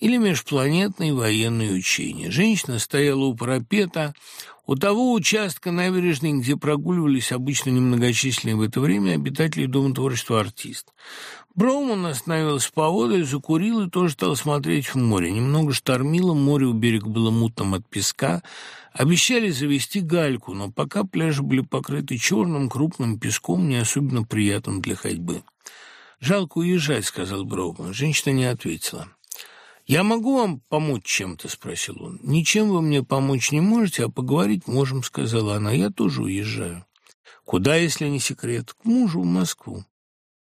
или межпланетные военные учения. Женщина стояла у парапета, у того участка набережной, где прогуливались обычно немногочисленные в это время обитатели Дома творчества «Артист». Броуман остановился поодаль, закурил и тоже стал смотреть в море. Немного штормило, море у берега было мутным от песка. Обещали завести гальку, но пока пляжи были покрыты черным крупным песком, не особенно приятным для ходьбы. «Жалко уезжать», — сказал Броуман. Женщина не ответила. «Я могу вам помочь чем-то?» — спросил он. «Ничем вы мне помочь не можете, а поговорить можем», — сказала она. «Я тоже уезжаю». «Куда, если не секрет?» «К мужу в Москву».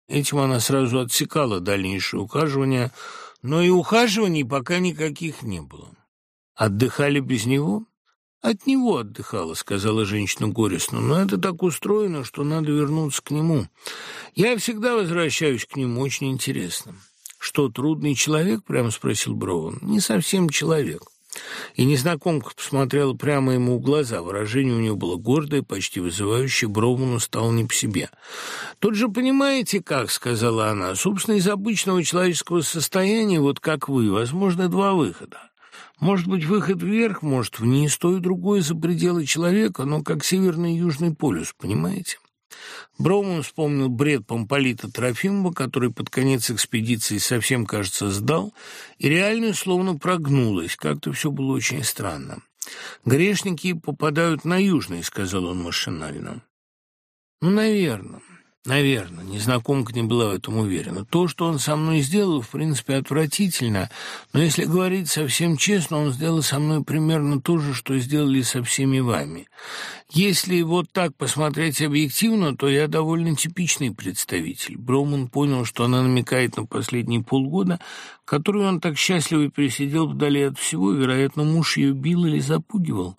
Этим она сразу отсекала дальнейшее ухаживание, но и ухаживаний пока никаких не было. «Отдыхали без него?» «От него отдыхала», — сказала женщина горестно, «но это так устроено, что надо вернуться к нему. Я всегда возвращаюсь к нему, очень интересно». «Что, трудный человек?» — прямо спросил Броун. «Не совсем человек». И незнакомка посмотрела прямо ему в глаза. Выражение у нее было гордое, почти вызывающее. Броуману стало не по себе. «Тут же понимаете как?» — сказала она. «Собственно, из обычного человеческого состояния, вот как вы, возможно, два выхода. Может быть, выход вверх, может, вниз, то и другое за пределы человека, но как Северный и Южный полюс, понимаете?» Броуман вспомнил бред Помполита Трофимова, который под конец экспедиции совсем, кажется, сдал, и реально словно прогнулась. Как-то все было очень странно. «Грешники попадают на южный», — сказал он машинально. «Ну, наверное». Наверное, незнакомка не была в этом уверена. То, что он со мной сделал, в принципе, отвратительно, но если говорить совсем честно, он сделал со мной примерно то же, что сделали со всеми вами. Если вот так посмотреть объективно, то я довольно типичный представитель. Броуман понял, что она намекает на последние полгода, которые он так счастливо пересидел вдали от всего, вероятно, муж ее бил или запугивал.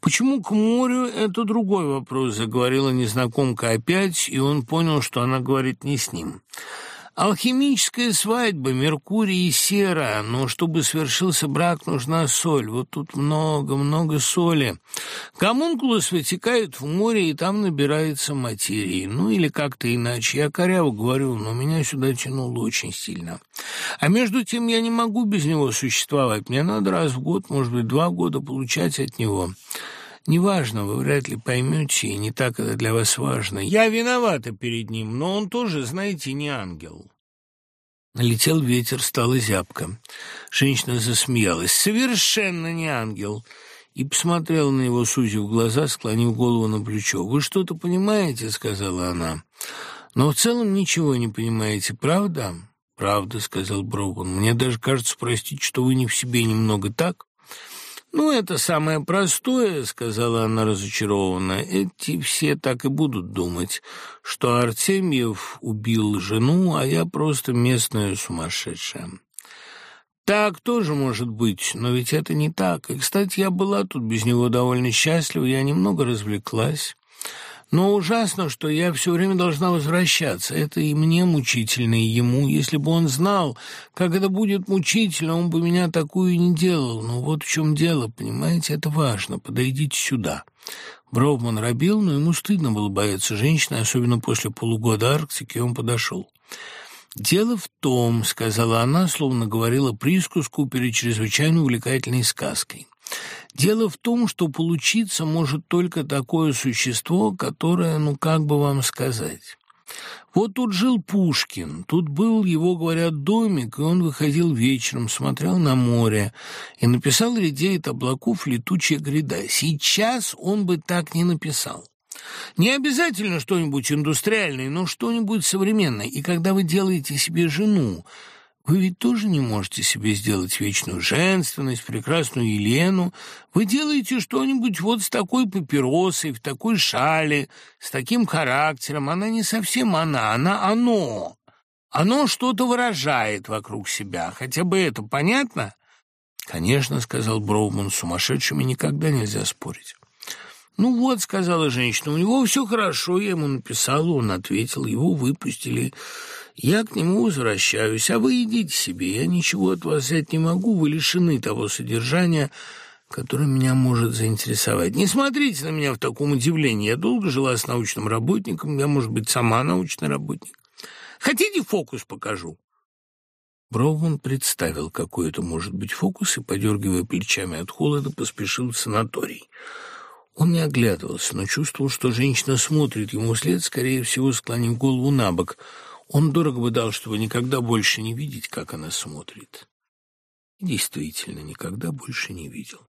Почему к морю – это другой вопрос, заговорила незнакомка опять, и он понял, что она говорит не с ним. Алхимическая свадьба, Меркурий и сера, но чтобы свершился брак, нужна соль. Вот тут много-много соли. Гомункулус вытекает в море, и там набирается материи. Ну, или как-то иначе. Я коряво говорю, но меня сюда тянуло очень сильно. А между тем я не могу без него существовать. Мне надо раз в год, может быть, два года получать от него. Неважно, вы вряд ли поймете, и не так это для вас важно. Я виновата перед ним, но он тоже, знаете, не ангел. Налетел ветер, стало зябко. Женщина засмеялась. «Совершенно не ангел!» И посмотрела на него, сузив глаза, склонив голову на плечо. «Вы что-то понимаете?» — сказала она. «Но в целом ничего не понимаете, правда?» «Правда», — сказал Броган. «Мне даже кажется, простите, что вы не в себе немного так?» «Ну, это самое простое», — сказала она разочарованно. «Эти все так и будут думать, что Артемьев убил жену, а я просто местная сумасшедшая». «Так тоже может быть, но ведь это не так. И, кстати, я была тут без него довольно счастлива, я немного развлеклась». Но ужасно, что я все время должна возвращаться. Это и мне мучительно, и ему. Если бы он знал, как это будет мучительно, он бы меня такую не делал. Но вот в чем дело, понимаете, это важно. Подойдите сюда». Броуман робил, но ему стыдно было бояться женщины, особенно после полугода Арктики, он подошел. «Дело в том», — сказала она, словно говорила присказку перед чрезвычайно увлекательной сказкой. Дело в том, что получиться может только такое существо, которое, ну как бы вам сказать... Вот тут жил Пушкин, тут был его, говорят, домик, и он выходил вечером, смотрел на море и написал «Редеет облаков летучая гряда». Сейчас он бы так не написал. Не обязательно что-нибудь индустриальное, но что-нибудь современное. И когда вы делаете себе жену, вы ведь тоже не можете себе сделать вечную женственность, прекрасную Елену. Вы делаете что-нибудь вот с такой папиросой, в такой шале, с таким характером. Она не совсем она, она оно. Оно что-то выражает вокруг себя. Хотя бы это понятно? Конечно, сказал Броуман, сумасшедшими никогда нельзя спорить. «Ну вот», — сказала женщина, — «у него все хорошо, я ему написала, он ответил, его выпустили». Я к нему возвращаюсь, а вы идите себе. Я ничего от вас взять не могу, вы лишены того содержания, которое меня может заинтересовать. Не смотрите на меня в таком удивлении. Я долго жила с научным работником, я, может быть, сама научный работник. Хотите, фокус покажу?» Броуман представил, какой это может быть фокус, и, подергивая плечами от холода, поспешил в санаторий. Он не оглядывался, но чувствовал, что женщина смотрит ему вслед, скорее всего, склонив голову на бок — он дорого бы дал, чтобы никогда больше не видеть, как она смотрит. действительно, никогда больше не видел.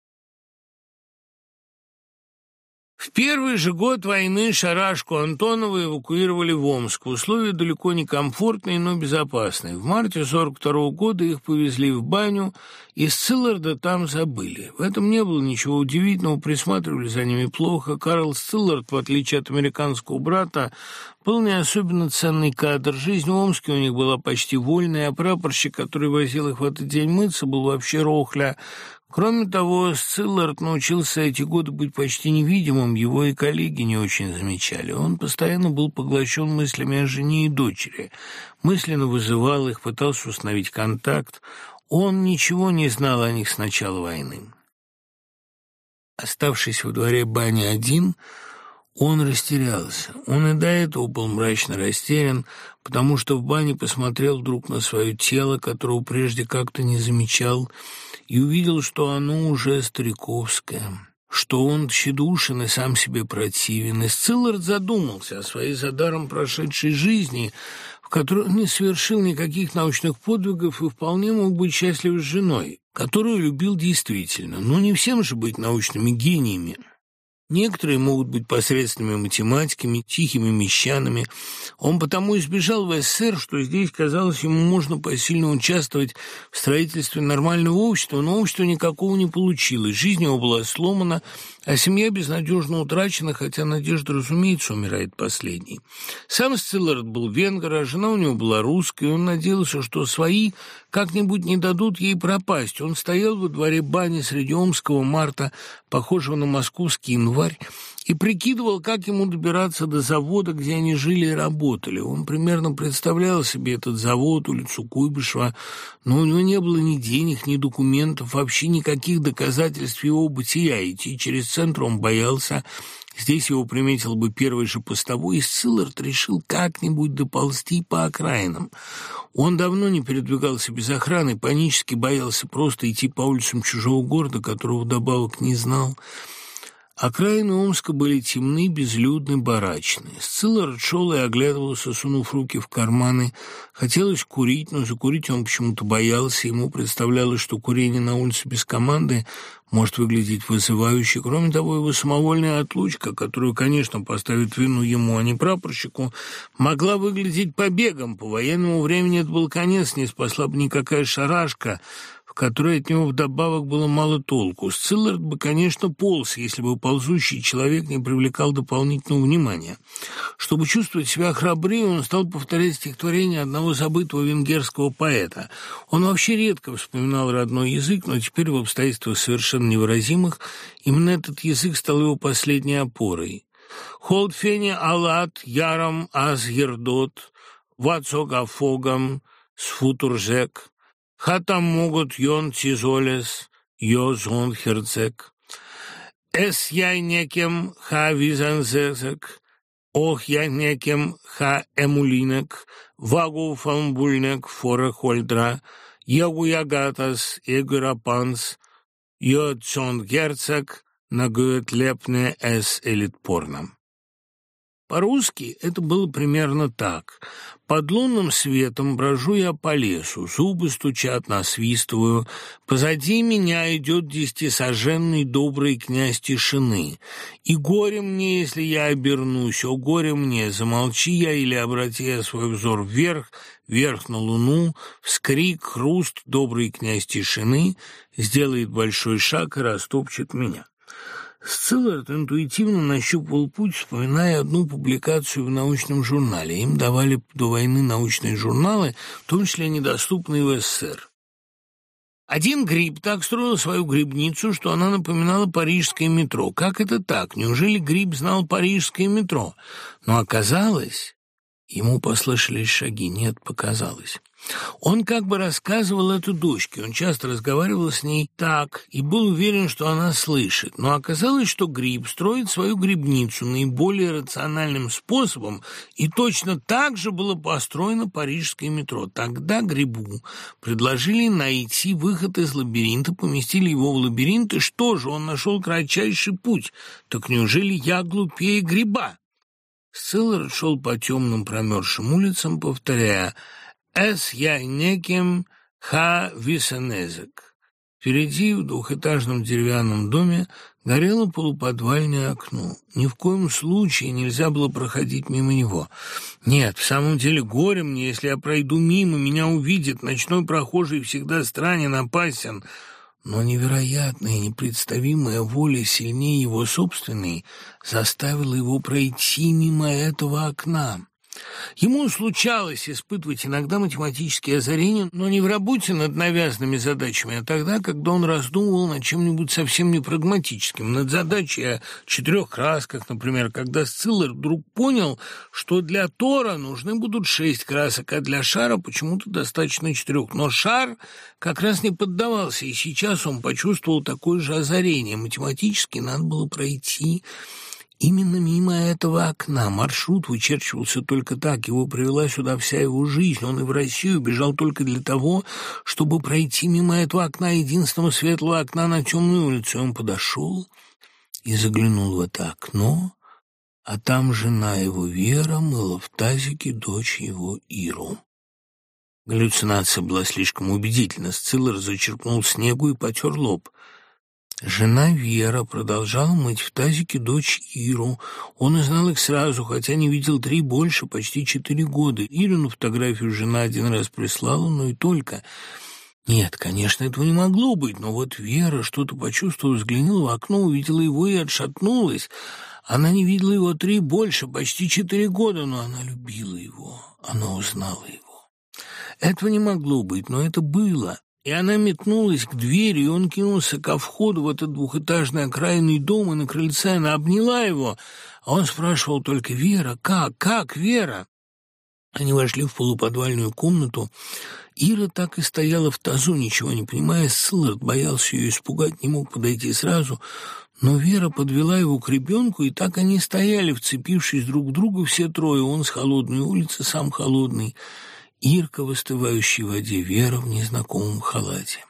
В первый же год войны Шарашку Антонова эвакуировали в Омск. Условия далеко не комфортные, но безопасные. В марте 42 -го года их повезли в баню, и Сцилларда там забыли. В этом не было ничего удивительного, присматривали за ними плохо. Карл Сциллард, в отличие от американского брата, был не особенно ценный кадр. Жизнь в Омске у них была почти вольная, а прапорщик, который возил их в этот день мыться, был вообще рохля. Кроме того, Сциллард научился эти годы быть почти невидимым, его и коллеги не очень замечали. Он постоянно был поглощен мыслями о жене и дочери, мысленно вызывал их, пытался установить контакт. Он ничего не знал о них с начала войны. Оставшись во дворе бани один, он растерялся. Он и до этого был мрачно растерян, потому что в бане посмотрел вдруг на свое тело, которого прежде как-то не замечал, и увидел, что оно уже стариковское, что он тщедушен и сам себе противен. И Сциллард задумался о своей задаром прошедшей жизни, в которой он не совершил никаких научных подвигов и вполне мог быть счастлив с женой, которую любил действительно. Но не всем же быть научными гениями. Некоторые могут быть посредственными математиками, тихими мещанами. Он потому избежал в СССР, что здесь, казалось, ему можно посильно участвовать в строительстве нормального общества, но общество никакого не получилось. Жизнь его была сломана, а семья безнадежно утрачена, хотя надежда, разумеется, умирает последней. Сам Стиллард был венгер, а жена у него была русская, и он надеялся, что свои как-нибудь не дадут ей пропасть. Он стоял во дворе бани среди Омского марта, похожего на московский январь, и прикидывал, как ему добираться до завода, где они жили и работали. Он примерно представлял себе этот завод, улицу Куйбышева, но у него не было ни денег, ни документов, вообще никаких доказательств его бытия. Идти через центр он боялся, Здесь его приметил бы первый же постовой, и Сциллард решил как-нибудь доползти по окраинам. Он давно не передвигался без охраны, панически боялся просто идти по улицам чужого города, которого вдобавок не знал. Окраины Омска были темны, безлюдны, барачные. Сциллар шел и оглядывался, сунув руки в карманы. Хотелось курить, но закурить он почему-то боялся. Ему представлялось, что курение на улице без команды может выглядеть вызывающе. Кроме того, его самовольная отлучка, которую, конечно, поставит вину ему, а не прапорщику, могла выглядеть побегом. По военному времени это был конец, не спасла бы никакая шарашка — которой от него вдобавок было мало толку. Сциллард бы, конечно, полз, если бы ползущий человек не привлекал дополнительного внимания. Чтобы чувствовать себя храбрее, он стал повторять стихотворение одного забытого венгерского поэта. Он вообще редко вспоминал родной язык, но теперь в обстоятельствах совершенно невыразимых именно этот язык стал его последней опорой. «Холдфене алат яром аз ердот, вацогафогам сфутуржек». Хатам могут йон тизолес, йо зон херцек. Эс яй некем ха визанзезек, ох яй некем ха эмулинек, вагу фамбульнек фора хольдра, ягу ягатас, егурапанс, йо цон герцек, на лепне эс элитпорном. По-русски это было примерно так. Под лунным светом брожу я по лесу, зубы стучат, насвистываю. Позади меня идет десятисоженный добрый князь тишины. И горе мне, если я обернусь, о горе мне, замолчи я или обрати я свой взор вверх, вверх на луну, вскрик, хруст, добрый князь тишины сделает большой шаг и растопчет меня. Сциллард интуитивно нащупывал путь, вспоминая одну публикацию в научном журнале. Им давали до войны научные журналы, в том числе недоступные в СССР. Один гриб так строил свою грибницу, что она напоминала парижское метро. Как это так? Неужели гриб знал парижское метро? Но оказалось... Ему послышались шаги. Нет, показалось. Он как бы рассказывал это дочке, он часто разговаривал с ней так и был уверен, что она слышит. Но оказалось, что гриб строит свою грибницу наиболее рациональным способом, и точно так же было построено парижское метро. Тогда грибу предложили найти выход из лабиринта, поместили его в лабиринт, и что же, он нашел кратчайший путь. Так неужели я глупее гриба? Сциллар шел по темным промерзшим улицам, повторяя «Эс я неким ха висенезек». Впереди, в двухэтажном деревянном доме, горело полуподвальное окно. Ни в коем случае нельзя было проходить мимо него. Нет, в самом деле горе мне, если я пройду мимо, меня увидит. Ночной прохожий всегда странен, опасен. Но невероятная, непредставимая воля сильнее его собственной заставила его пройти мимо этого окна. Ему случалось испытывать иногда математические озарения, но не в работе над навязанными задачами, а тогда, когда он раздумывал над чем-нибудь совсем непрагматическим, над задачей о четырех красках, например, когда Сциллер вдруг понял, что для Тора нужны будут шесть красок, а для шара почему-то достаточно четырех. Но шар как раз не поддавался, и сейчас он почувствовал такое же озарение. Математически надо было пройти Именно мимо этого окна маршрут вычерчивался только так, его привела сюда вся его жизнь. Он и в Россию бежал только для того, чтобы пройти мимо этого окна, единственного светлого окна на темную улицу. Он подошел и заглянул в это окно, а там жена его Вера мыла в тазике дочь его Иру. Галлюцинация была слишком убедительна. Сциллер зачерпнул снегу и потер лоб. Жена Вера продолжала мыть в тазике дочь Иру. Он узнал их сразу, хотя не видел три больше, почти четыре года. Ирину фотографию жена один раз прислала, но и только. Нет, конечно, этого не могло быть, но вот Вера что-то почувствовала, взглянула в окно, увидела его и отшатнулась. Она не видела его три больше, почти четыре года, но она любила его, она узнала его. Этого не могло быть, но это было. И она метнулась к двери, и он кинулся ко входу в этот двухэтажный окраинный дом, и на крыльце она обняла его, а он спрашивал только «Вера, как, как, Вера?» Они вошли в полуподвальную комнату. Ира так и стояла в тазу, ничего не понимая. Сылард боялся ее испугать, не мог подойти сразу. Но Вера подвела его к ребенку, и так они стояли, вцепившись друг в друга все трое. Он с холодной улицы, сам холодный. Ирка в остывающей воде, Вера в незнакомом халате.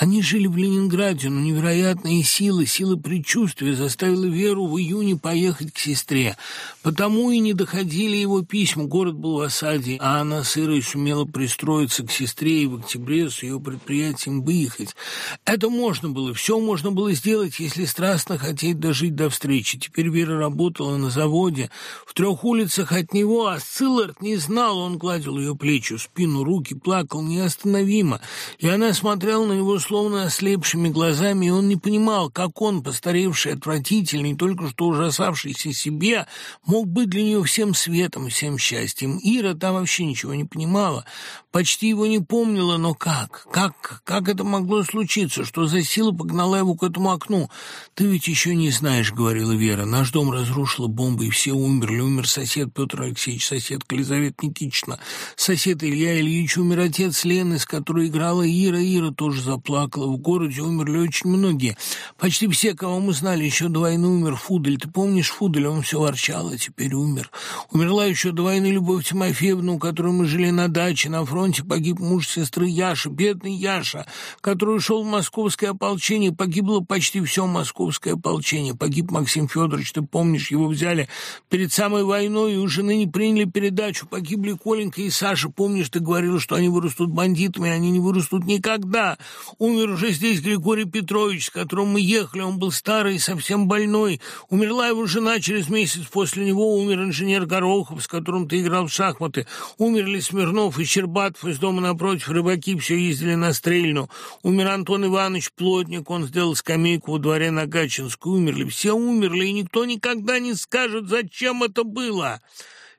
Они жили в Ленинграде, но невероятные силы, сила предчувствия заставила Веру в июне поехать к сестре. Потому и не доходили его письма, город был в осаде, а она с Ирой сумела пристроиться к сестре и в октябре с ее предприятием выехать. Это можно было, все можно было сделать, если страстно хотеть дожить до встречи. Теперь Вера работала на заводе в трех улицах от него, а Сциллард не знал, он гладил ее плечи, спину, руки, плакал неостановимо, и она смотрела на него словно ослепшими глазами, и он не понимал, как он, постаревший, отвратительный, только что ужасавшийся себе, мог быть для нее всем светом, всем счастьем. Ира там вообще ничего не понимала, почти его не помнила, но как? Как? Как это могло случиться? Что за сила погнала его к этому окну? «Ты ведь еще не знаешь», — говорила Вера, — «наш дом разрушила бомба, и все умерли. Умер сосед Петр Алексеевич, соседка Елизавета Никитична, сосед Илья Ильич, умер отец Лены, с которой играла Ира. Ира тоже заплакала. В городе умерли очень многие. Почти все, кого мы знали, еще до войны умер Фудель. Ты помнишь Фудель? Он все ворчал, а теперь умер. Умерла еще до войны Любовь Тимофеевна, у которой мы жили на даче на фронте фронте погиб муж сестры Яша, бедный Яша, который ушел в московское ополчение. Погибло почти все московское ополчение. Погиб Максим Федорович, ты помнишь, его взяли перед самой войной, и у жены не приняли передачу. Погибли Коленька и Саша. Помнишь, ты говорил, что они вырастут бандитами, они не вырастут никогда. Умер уже здесь Григорий Петрович, с которым мы ехали. Он был старый и совсем больной. Умерла его жена через месяц после него. Умер инженер Горохов, с которым ты играл в шахматы. Умерли Смирнов и Щербатов из дома напротив. Рыбаки все ездили на Стрельну. Умер Антон Иванович Плотник. Он сделал скамейку во дворе на Гатчинской. Умерли. Все умерли, и никто никогда не скажет, зачем это было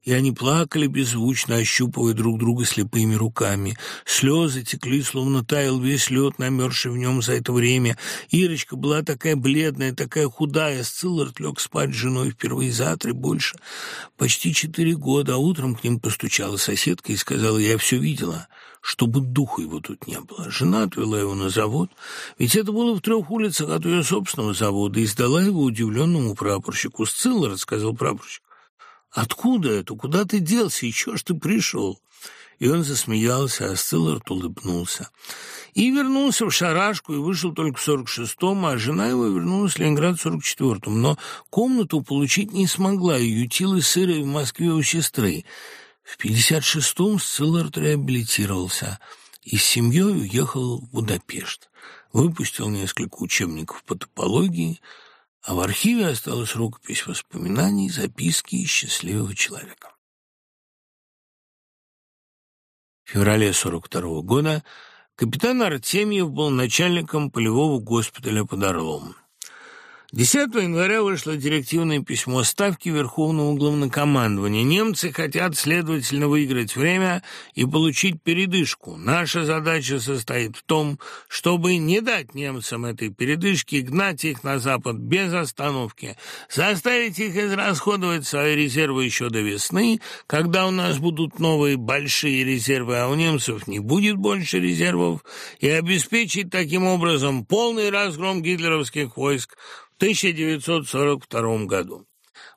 и они плакали беззвучно, ощупывая друг друга слепыми руками. Слезы текли, словно таял весь лед, намерзший в нем за это время. Ирочка была такая бледная, такая худая. Сциллард лег спать с женой впервые за три, больше. Почти четыре года, а утром к ним постучала соседка и сказала, я все видела чтобы духу его тут не было. Жена отвела его на завод, ведь это было в трех улицах от ее собственного завода, и сдала его удивленному прапорщику. «Сциллар», — сказал прапорщик, Откуда это? Куда ты делся? И чё ж ты пришел?» И он засмеялся, а Стеллард улыбнулся. И вернулся в шарашку, и вышел только в сорок шестом, а жена его вернулась в Ленинград в сорок четвертом. Но комнату получить не смогла, и ютилась сырой в Москве у сестры. В пятьдесят шестом Стеллард реабилитировался и с семьей уехал в Будапешт. Выпустил несколько учебников по топологии, а в архиве осталась рукопись воспоминаний, записки счастливого человека. В феврале 42 -го года капитан Артемьев был начальником полевого госпиталя под Орлом. 10 января вышло директивное письмо Ставки Верховного Главнокомандования. Немцы хотят, следовательно, выиграть время и получить передышку. Наша задача состоит в том, чтобы не дать немцам этой передышки, гнать их на запад без остановки, заставить их израсходовать свои резервы еще до весны, когда у нас будут новые большие резервы, а у немцев не будет больше резервов, и обеспечить таким образом полный разгром гитлеровских войск 1942 году.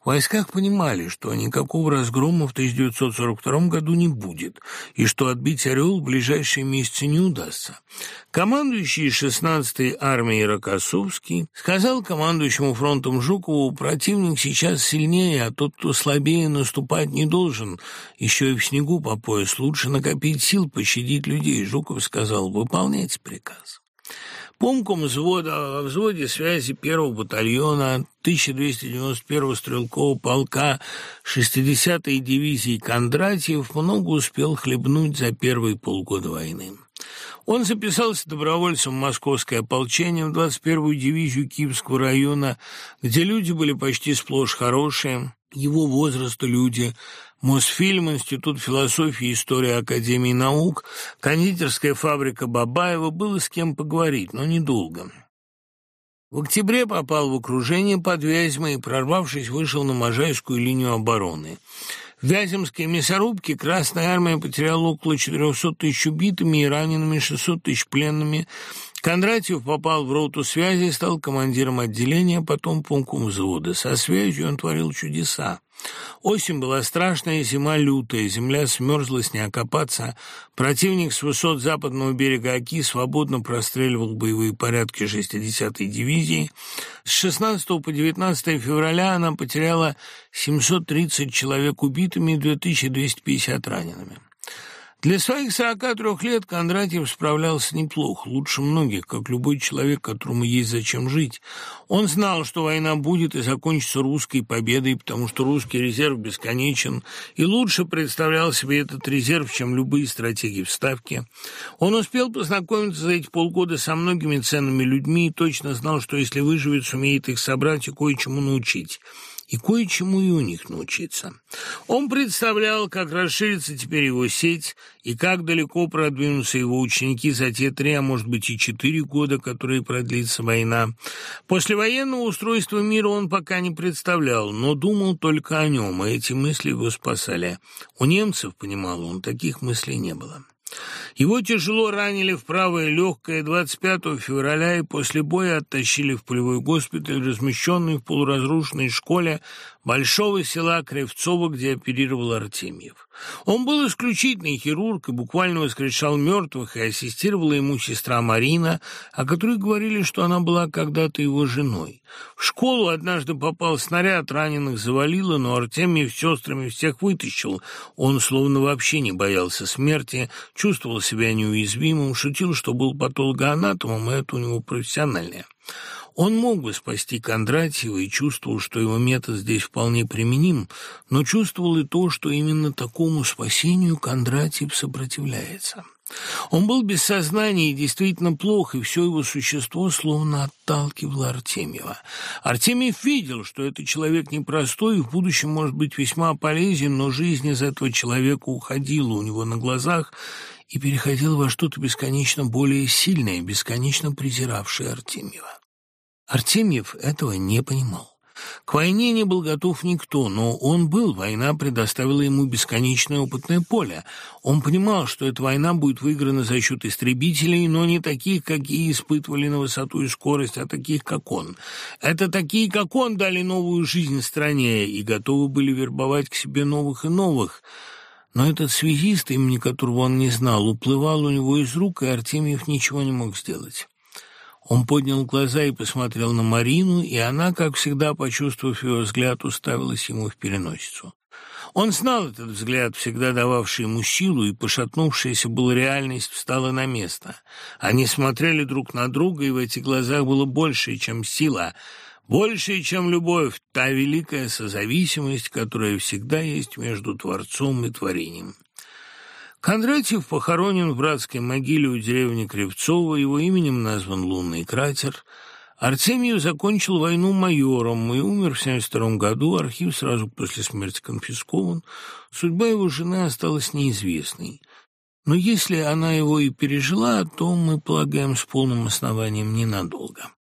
В войсках понимали, что никакого разгрома в 1942 году не будет, и что отбить «Орел» в ближайшие месяцы не удастся. Командующий 16-й армией Рокоссовский сказал командующему фронтом Жукову, противник сейчас сильнее, а тот, кто слабее, наступать не должен, еще и в снегу по пояс, лучше накопить сил, пощадить людей. Жуков сказал, выполняйте приказ. Помком взвода во взводе связи первого батальона 1291-го стрелкового полка 60-й дивизии Кондратьев много успел хлебнуть за первые полгода войны. Он записался добровольцем в московское ополчение в 21-ю дивизию Киевского района, где люди были почти сплошь хорошие, его возраста люди, Мосфильм, Институт философии и истории Академии наук, кондитерская фабрика Бабаева, было с кем поговорить, но недолго. В октябре попал в окружение под Вязьмой и, прорвавшись, вышел на Можайскую линию обороны. В Вяземской мясорубке Красная Армия потеряла около 400 тысяч убитыми и ранеными, 600 тысяч пленными, Кондратьев попал в роту связи, стал командиром отделения, потом пунктом взвода. Со связью он творил чудеса. Осень была страшная, зима лютая, земля смерзлась, не окопаться. Противник с высот западного берега Оки свободно простреливал боевые порядки 60-й дивизии. С 16 по 19 февраля она потеряла 730 человек убитыми и 2250 ранеными. Для своих 43 лет Кондратьев справлялся неплохо, лучше многих, как любой человек, которому есть зачем жить. Он знал, что война будет и закончится русской победой, потому что русский резерв бесконечен, и лучше представлял себе этот резерв, чем любые стратегии вставки. Он успел познакомиться за эти полгода со многими ценными людьми и точно знал, что если выживет, сумеет их собрать и кое-чему научить и кое-чему и у них научиться. Он представлял, как расширится теперь его сеть и как далеко продвинутся его ученики за те три, а может быть и четыре года, которые продлится война. После военного устройства мира он пока не представлял, но думал только о нем, и эти мысли его спасали. У немцев, понимал он, таких мыслей не было. Его тяжело ранили в правое легкое 25 февраля и после боя оттащили в полевой госпиталь, размещенный в полуразрушенной школе большого села Кривцово, где оперировал Артемьев. Он был исключительный хирург и буквально воскрешал мертвых, и ассистировала ему сестра Марина, о которой говорили, что она была когда-то его женой. В школу однажды попал снаряд, раненых завалило, но Артемьев с сестрами всех вытащил. Он словно вообще не боялся смерти, чувствовал себя неуязвимым, шутил, что был патологоанатомом, и это у него профессиональное. Он мог бы спасти Кондратьева и чувствовал, что его метод здесь вполне применим, но чувствовал и то, что именно такому спасению Кондратьев сопротивляется. Он был без сознания и действительно плох, и все его существо словно отталкивало Артемьева. Артемьев видел, что этот человек непростой и в будущем может быть весьма полезен, но жизнь из этого человека уходила у него на глазах и переходила во что-то бесконечно более сильное, бесконечно презиравшее Артемьева. Артемьев этого не понимал. К войне не был готов никто, но он был, война предоставила ему бесконечное опытное поле. Он понимал, что эта война будет выиграна за счет истребителей, но не таких, какие испытывали на высоту и скорость, а таких, как он. Это такие, как он, дали новую жизнь стране и готовы были вербовать к себе новых и новых. Но этот связист, имени которого он не знал, уплывал у него из рук, и Артемьев ничего не мог сделать. Он поднял глаза и посмотрел на Марину, и она, как всегда, почувствовав его взгляд, уставилась ему в переносицу. Он знал этот взгляд, всегда дававший ему силу, и пошатнувшаяся была реальность встала на место. Они смотрели друг на друга, и в этих глазах было больше, чем сила, больше, чем любовь, та великая созависимость, которая всегда есть между Творцом и Творением. Кондратьев похоронен в братской могиле у деревни Кривцова, его именем назван лунный кратер. Артемьев закончил войну майором и умер в 1972 году, архив сразу после смерти конфискован. Судьба его жены осталась неизвестной. Но если она его и пережила, то, мы полагаем, с полным основанием ненадолго.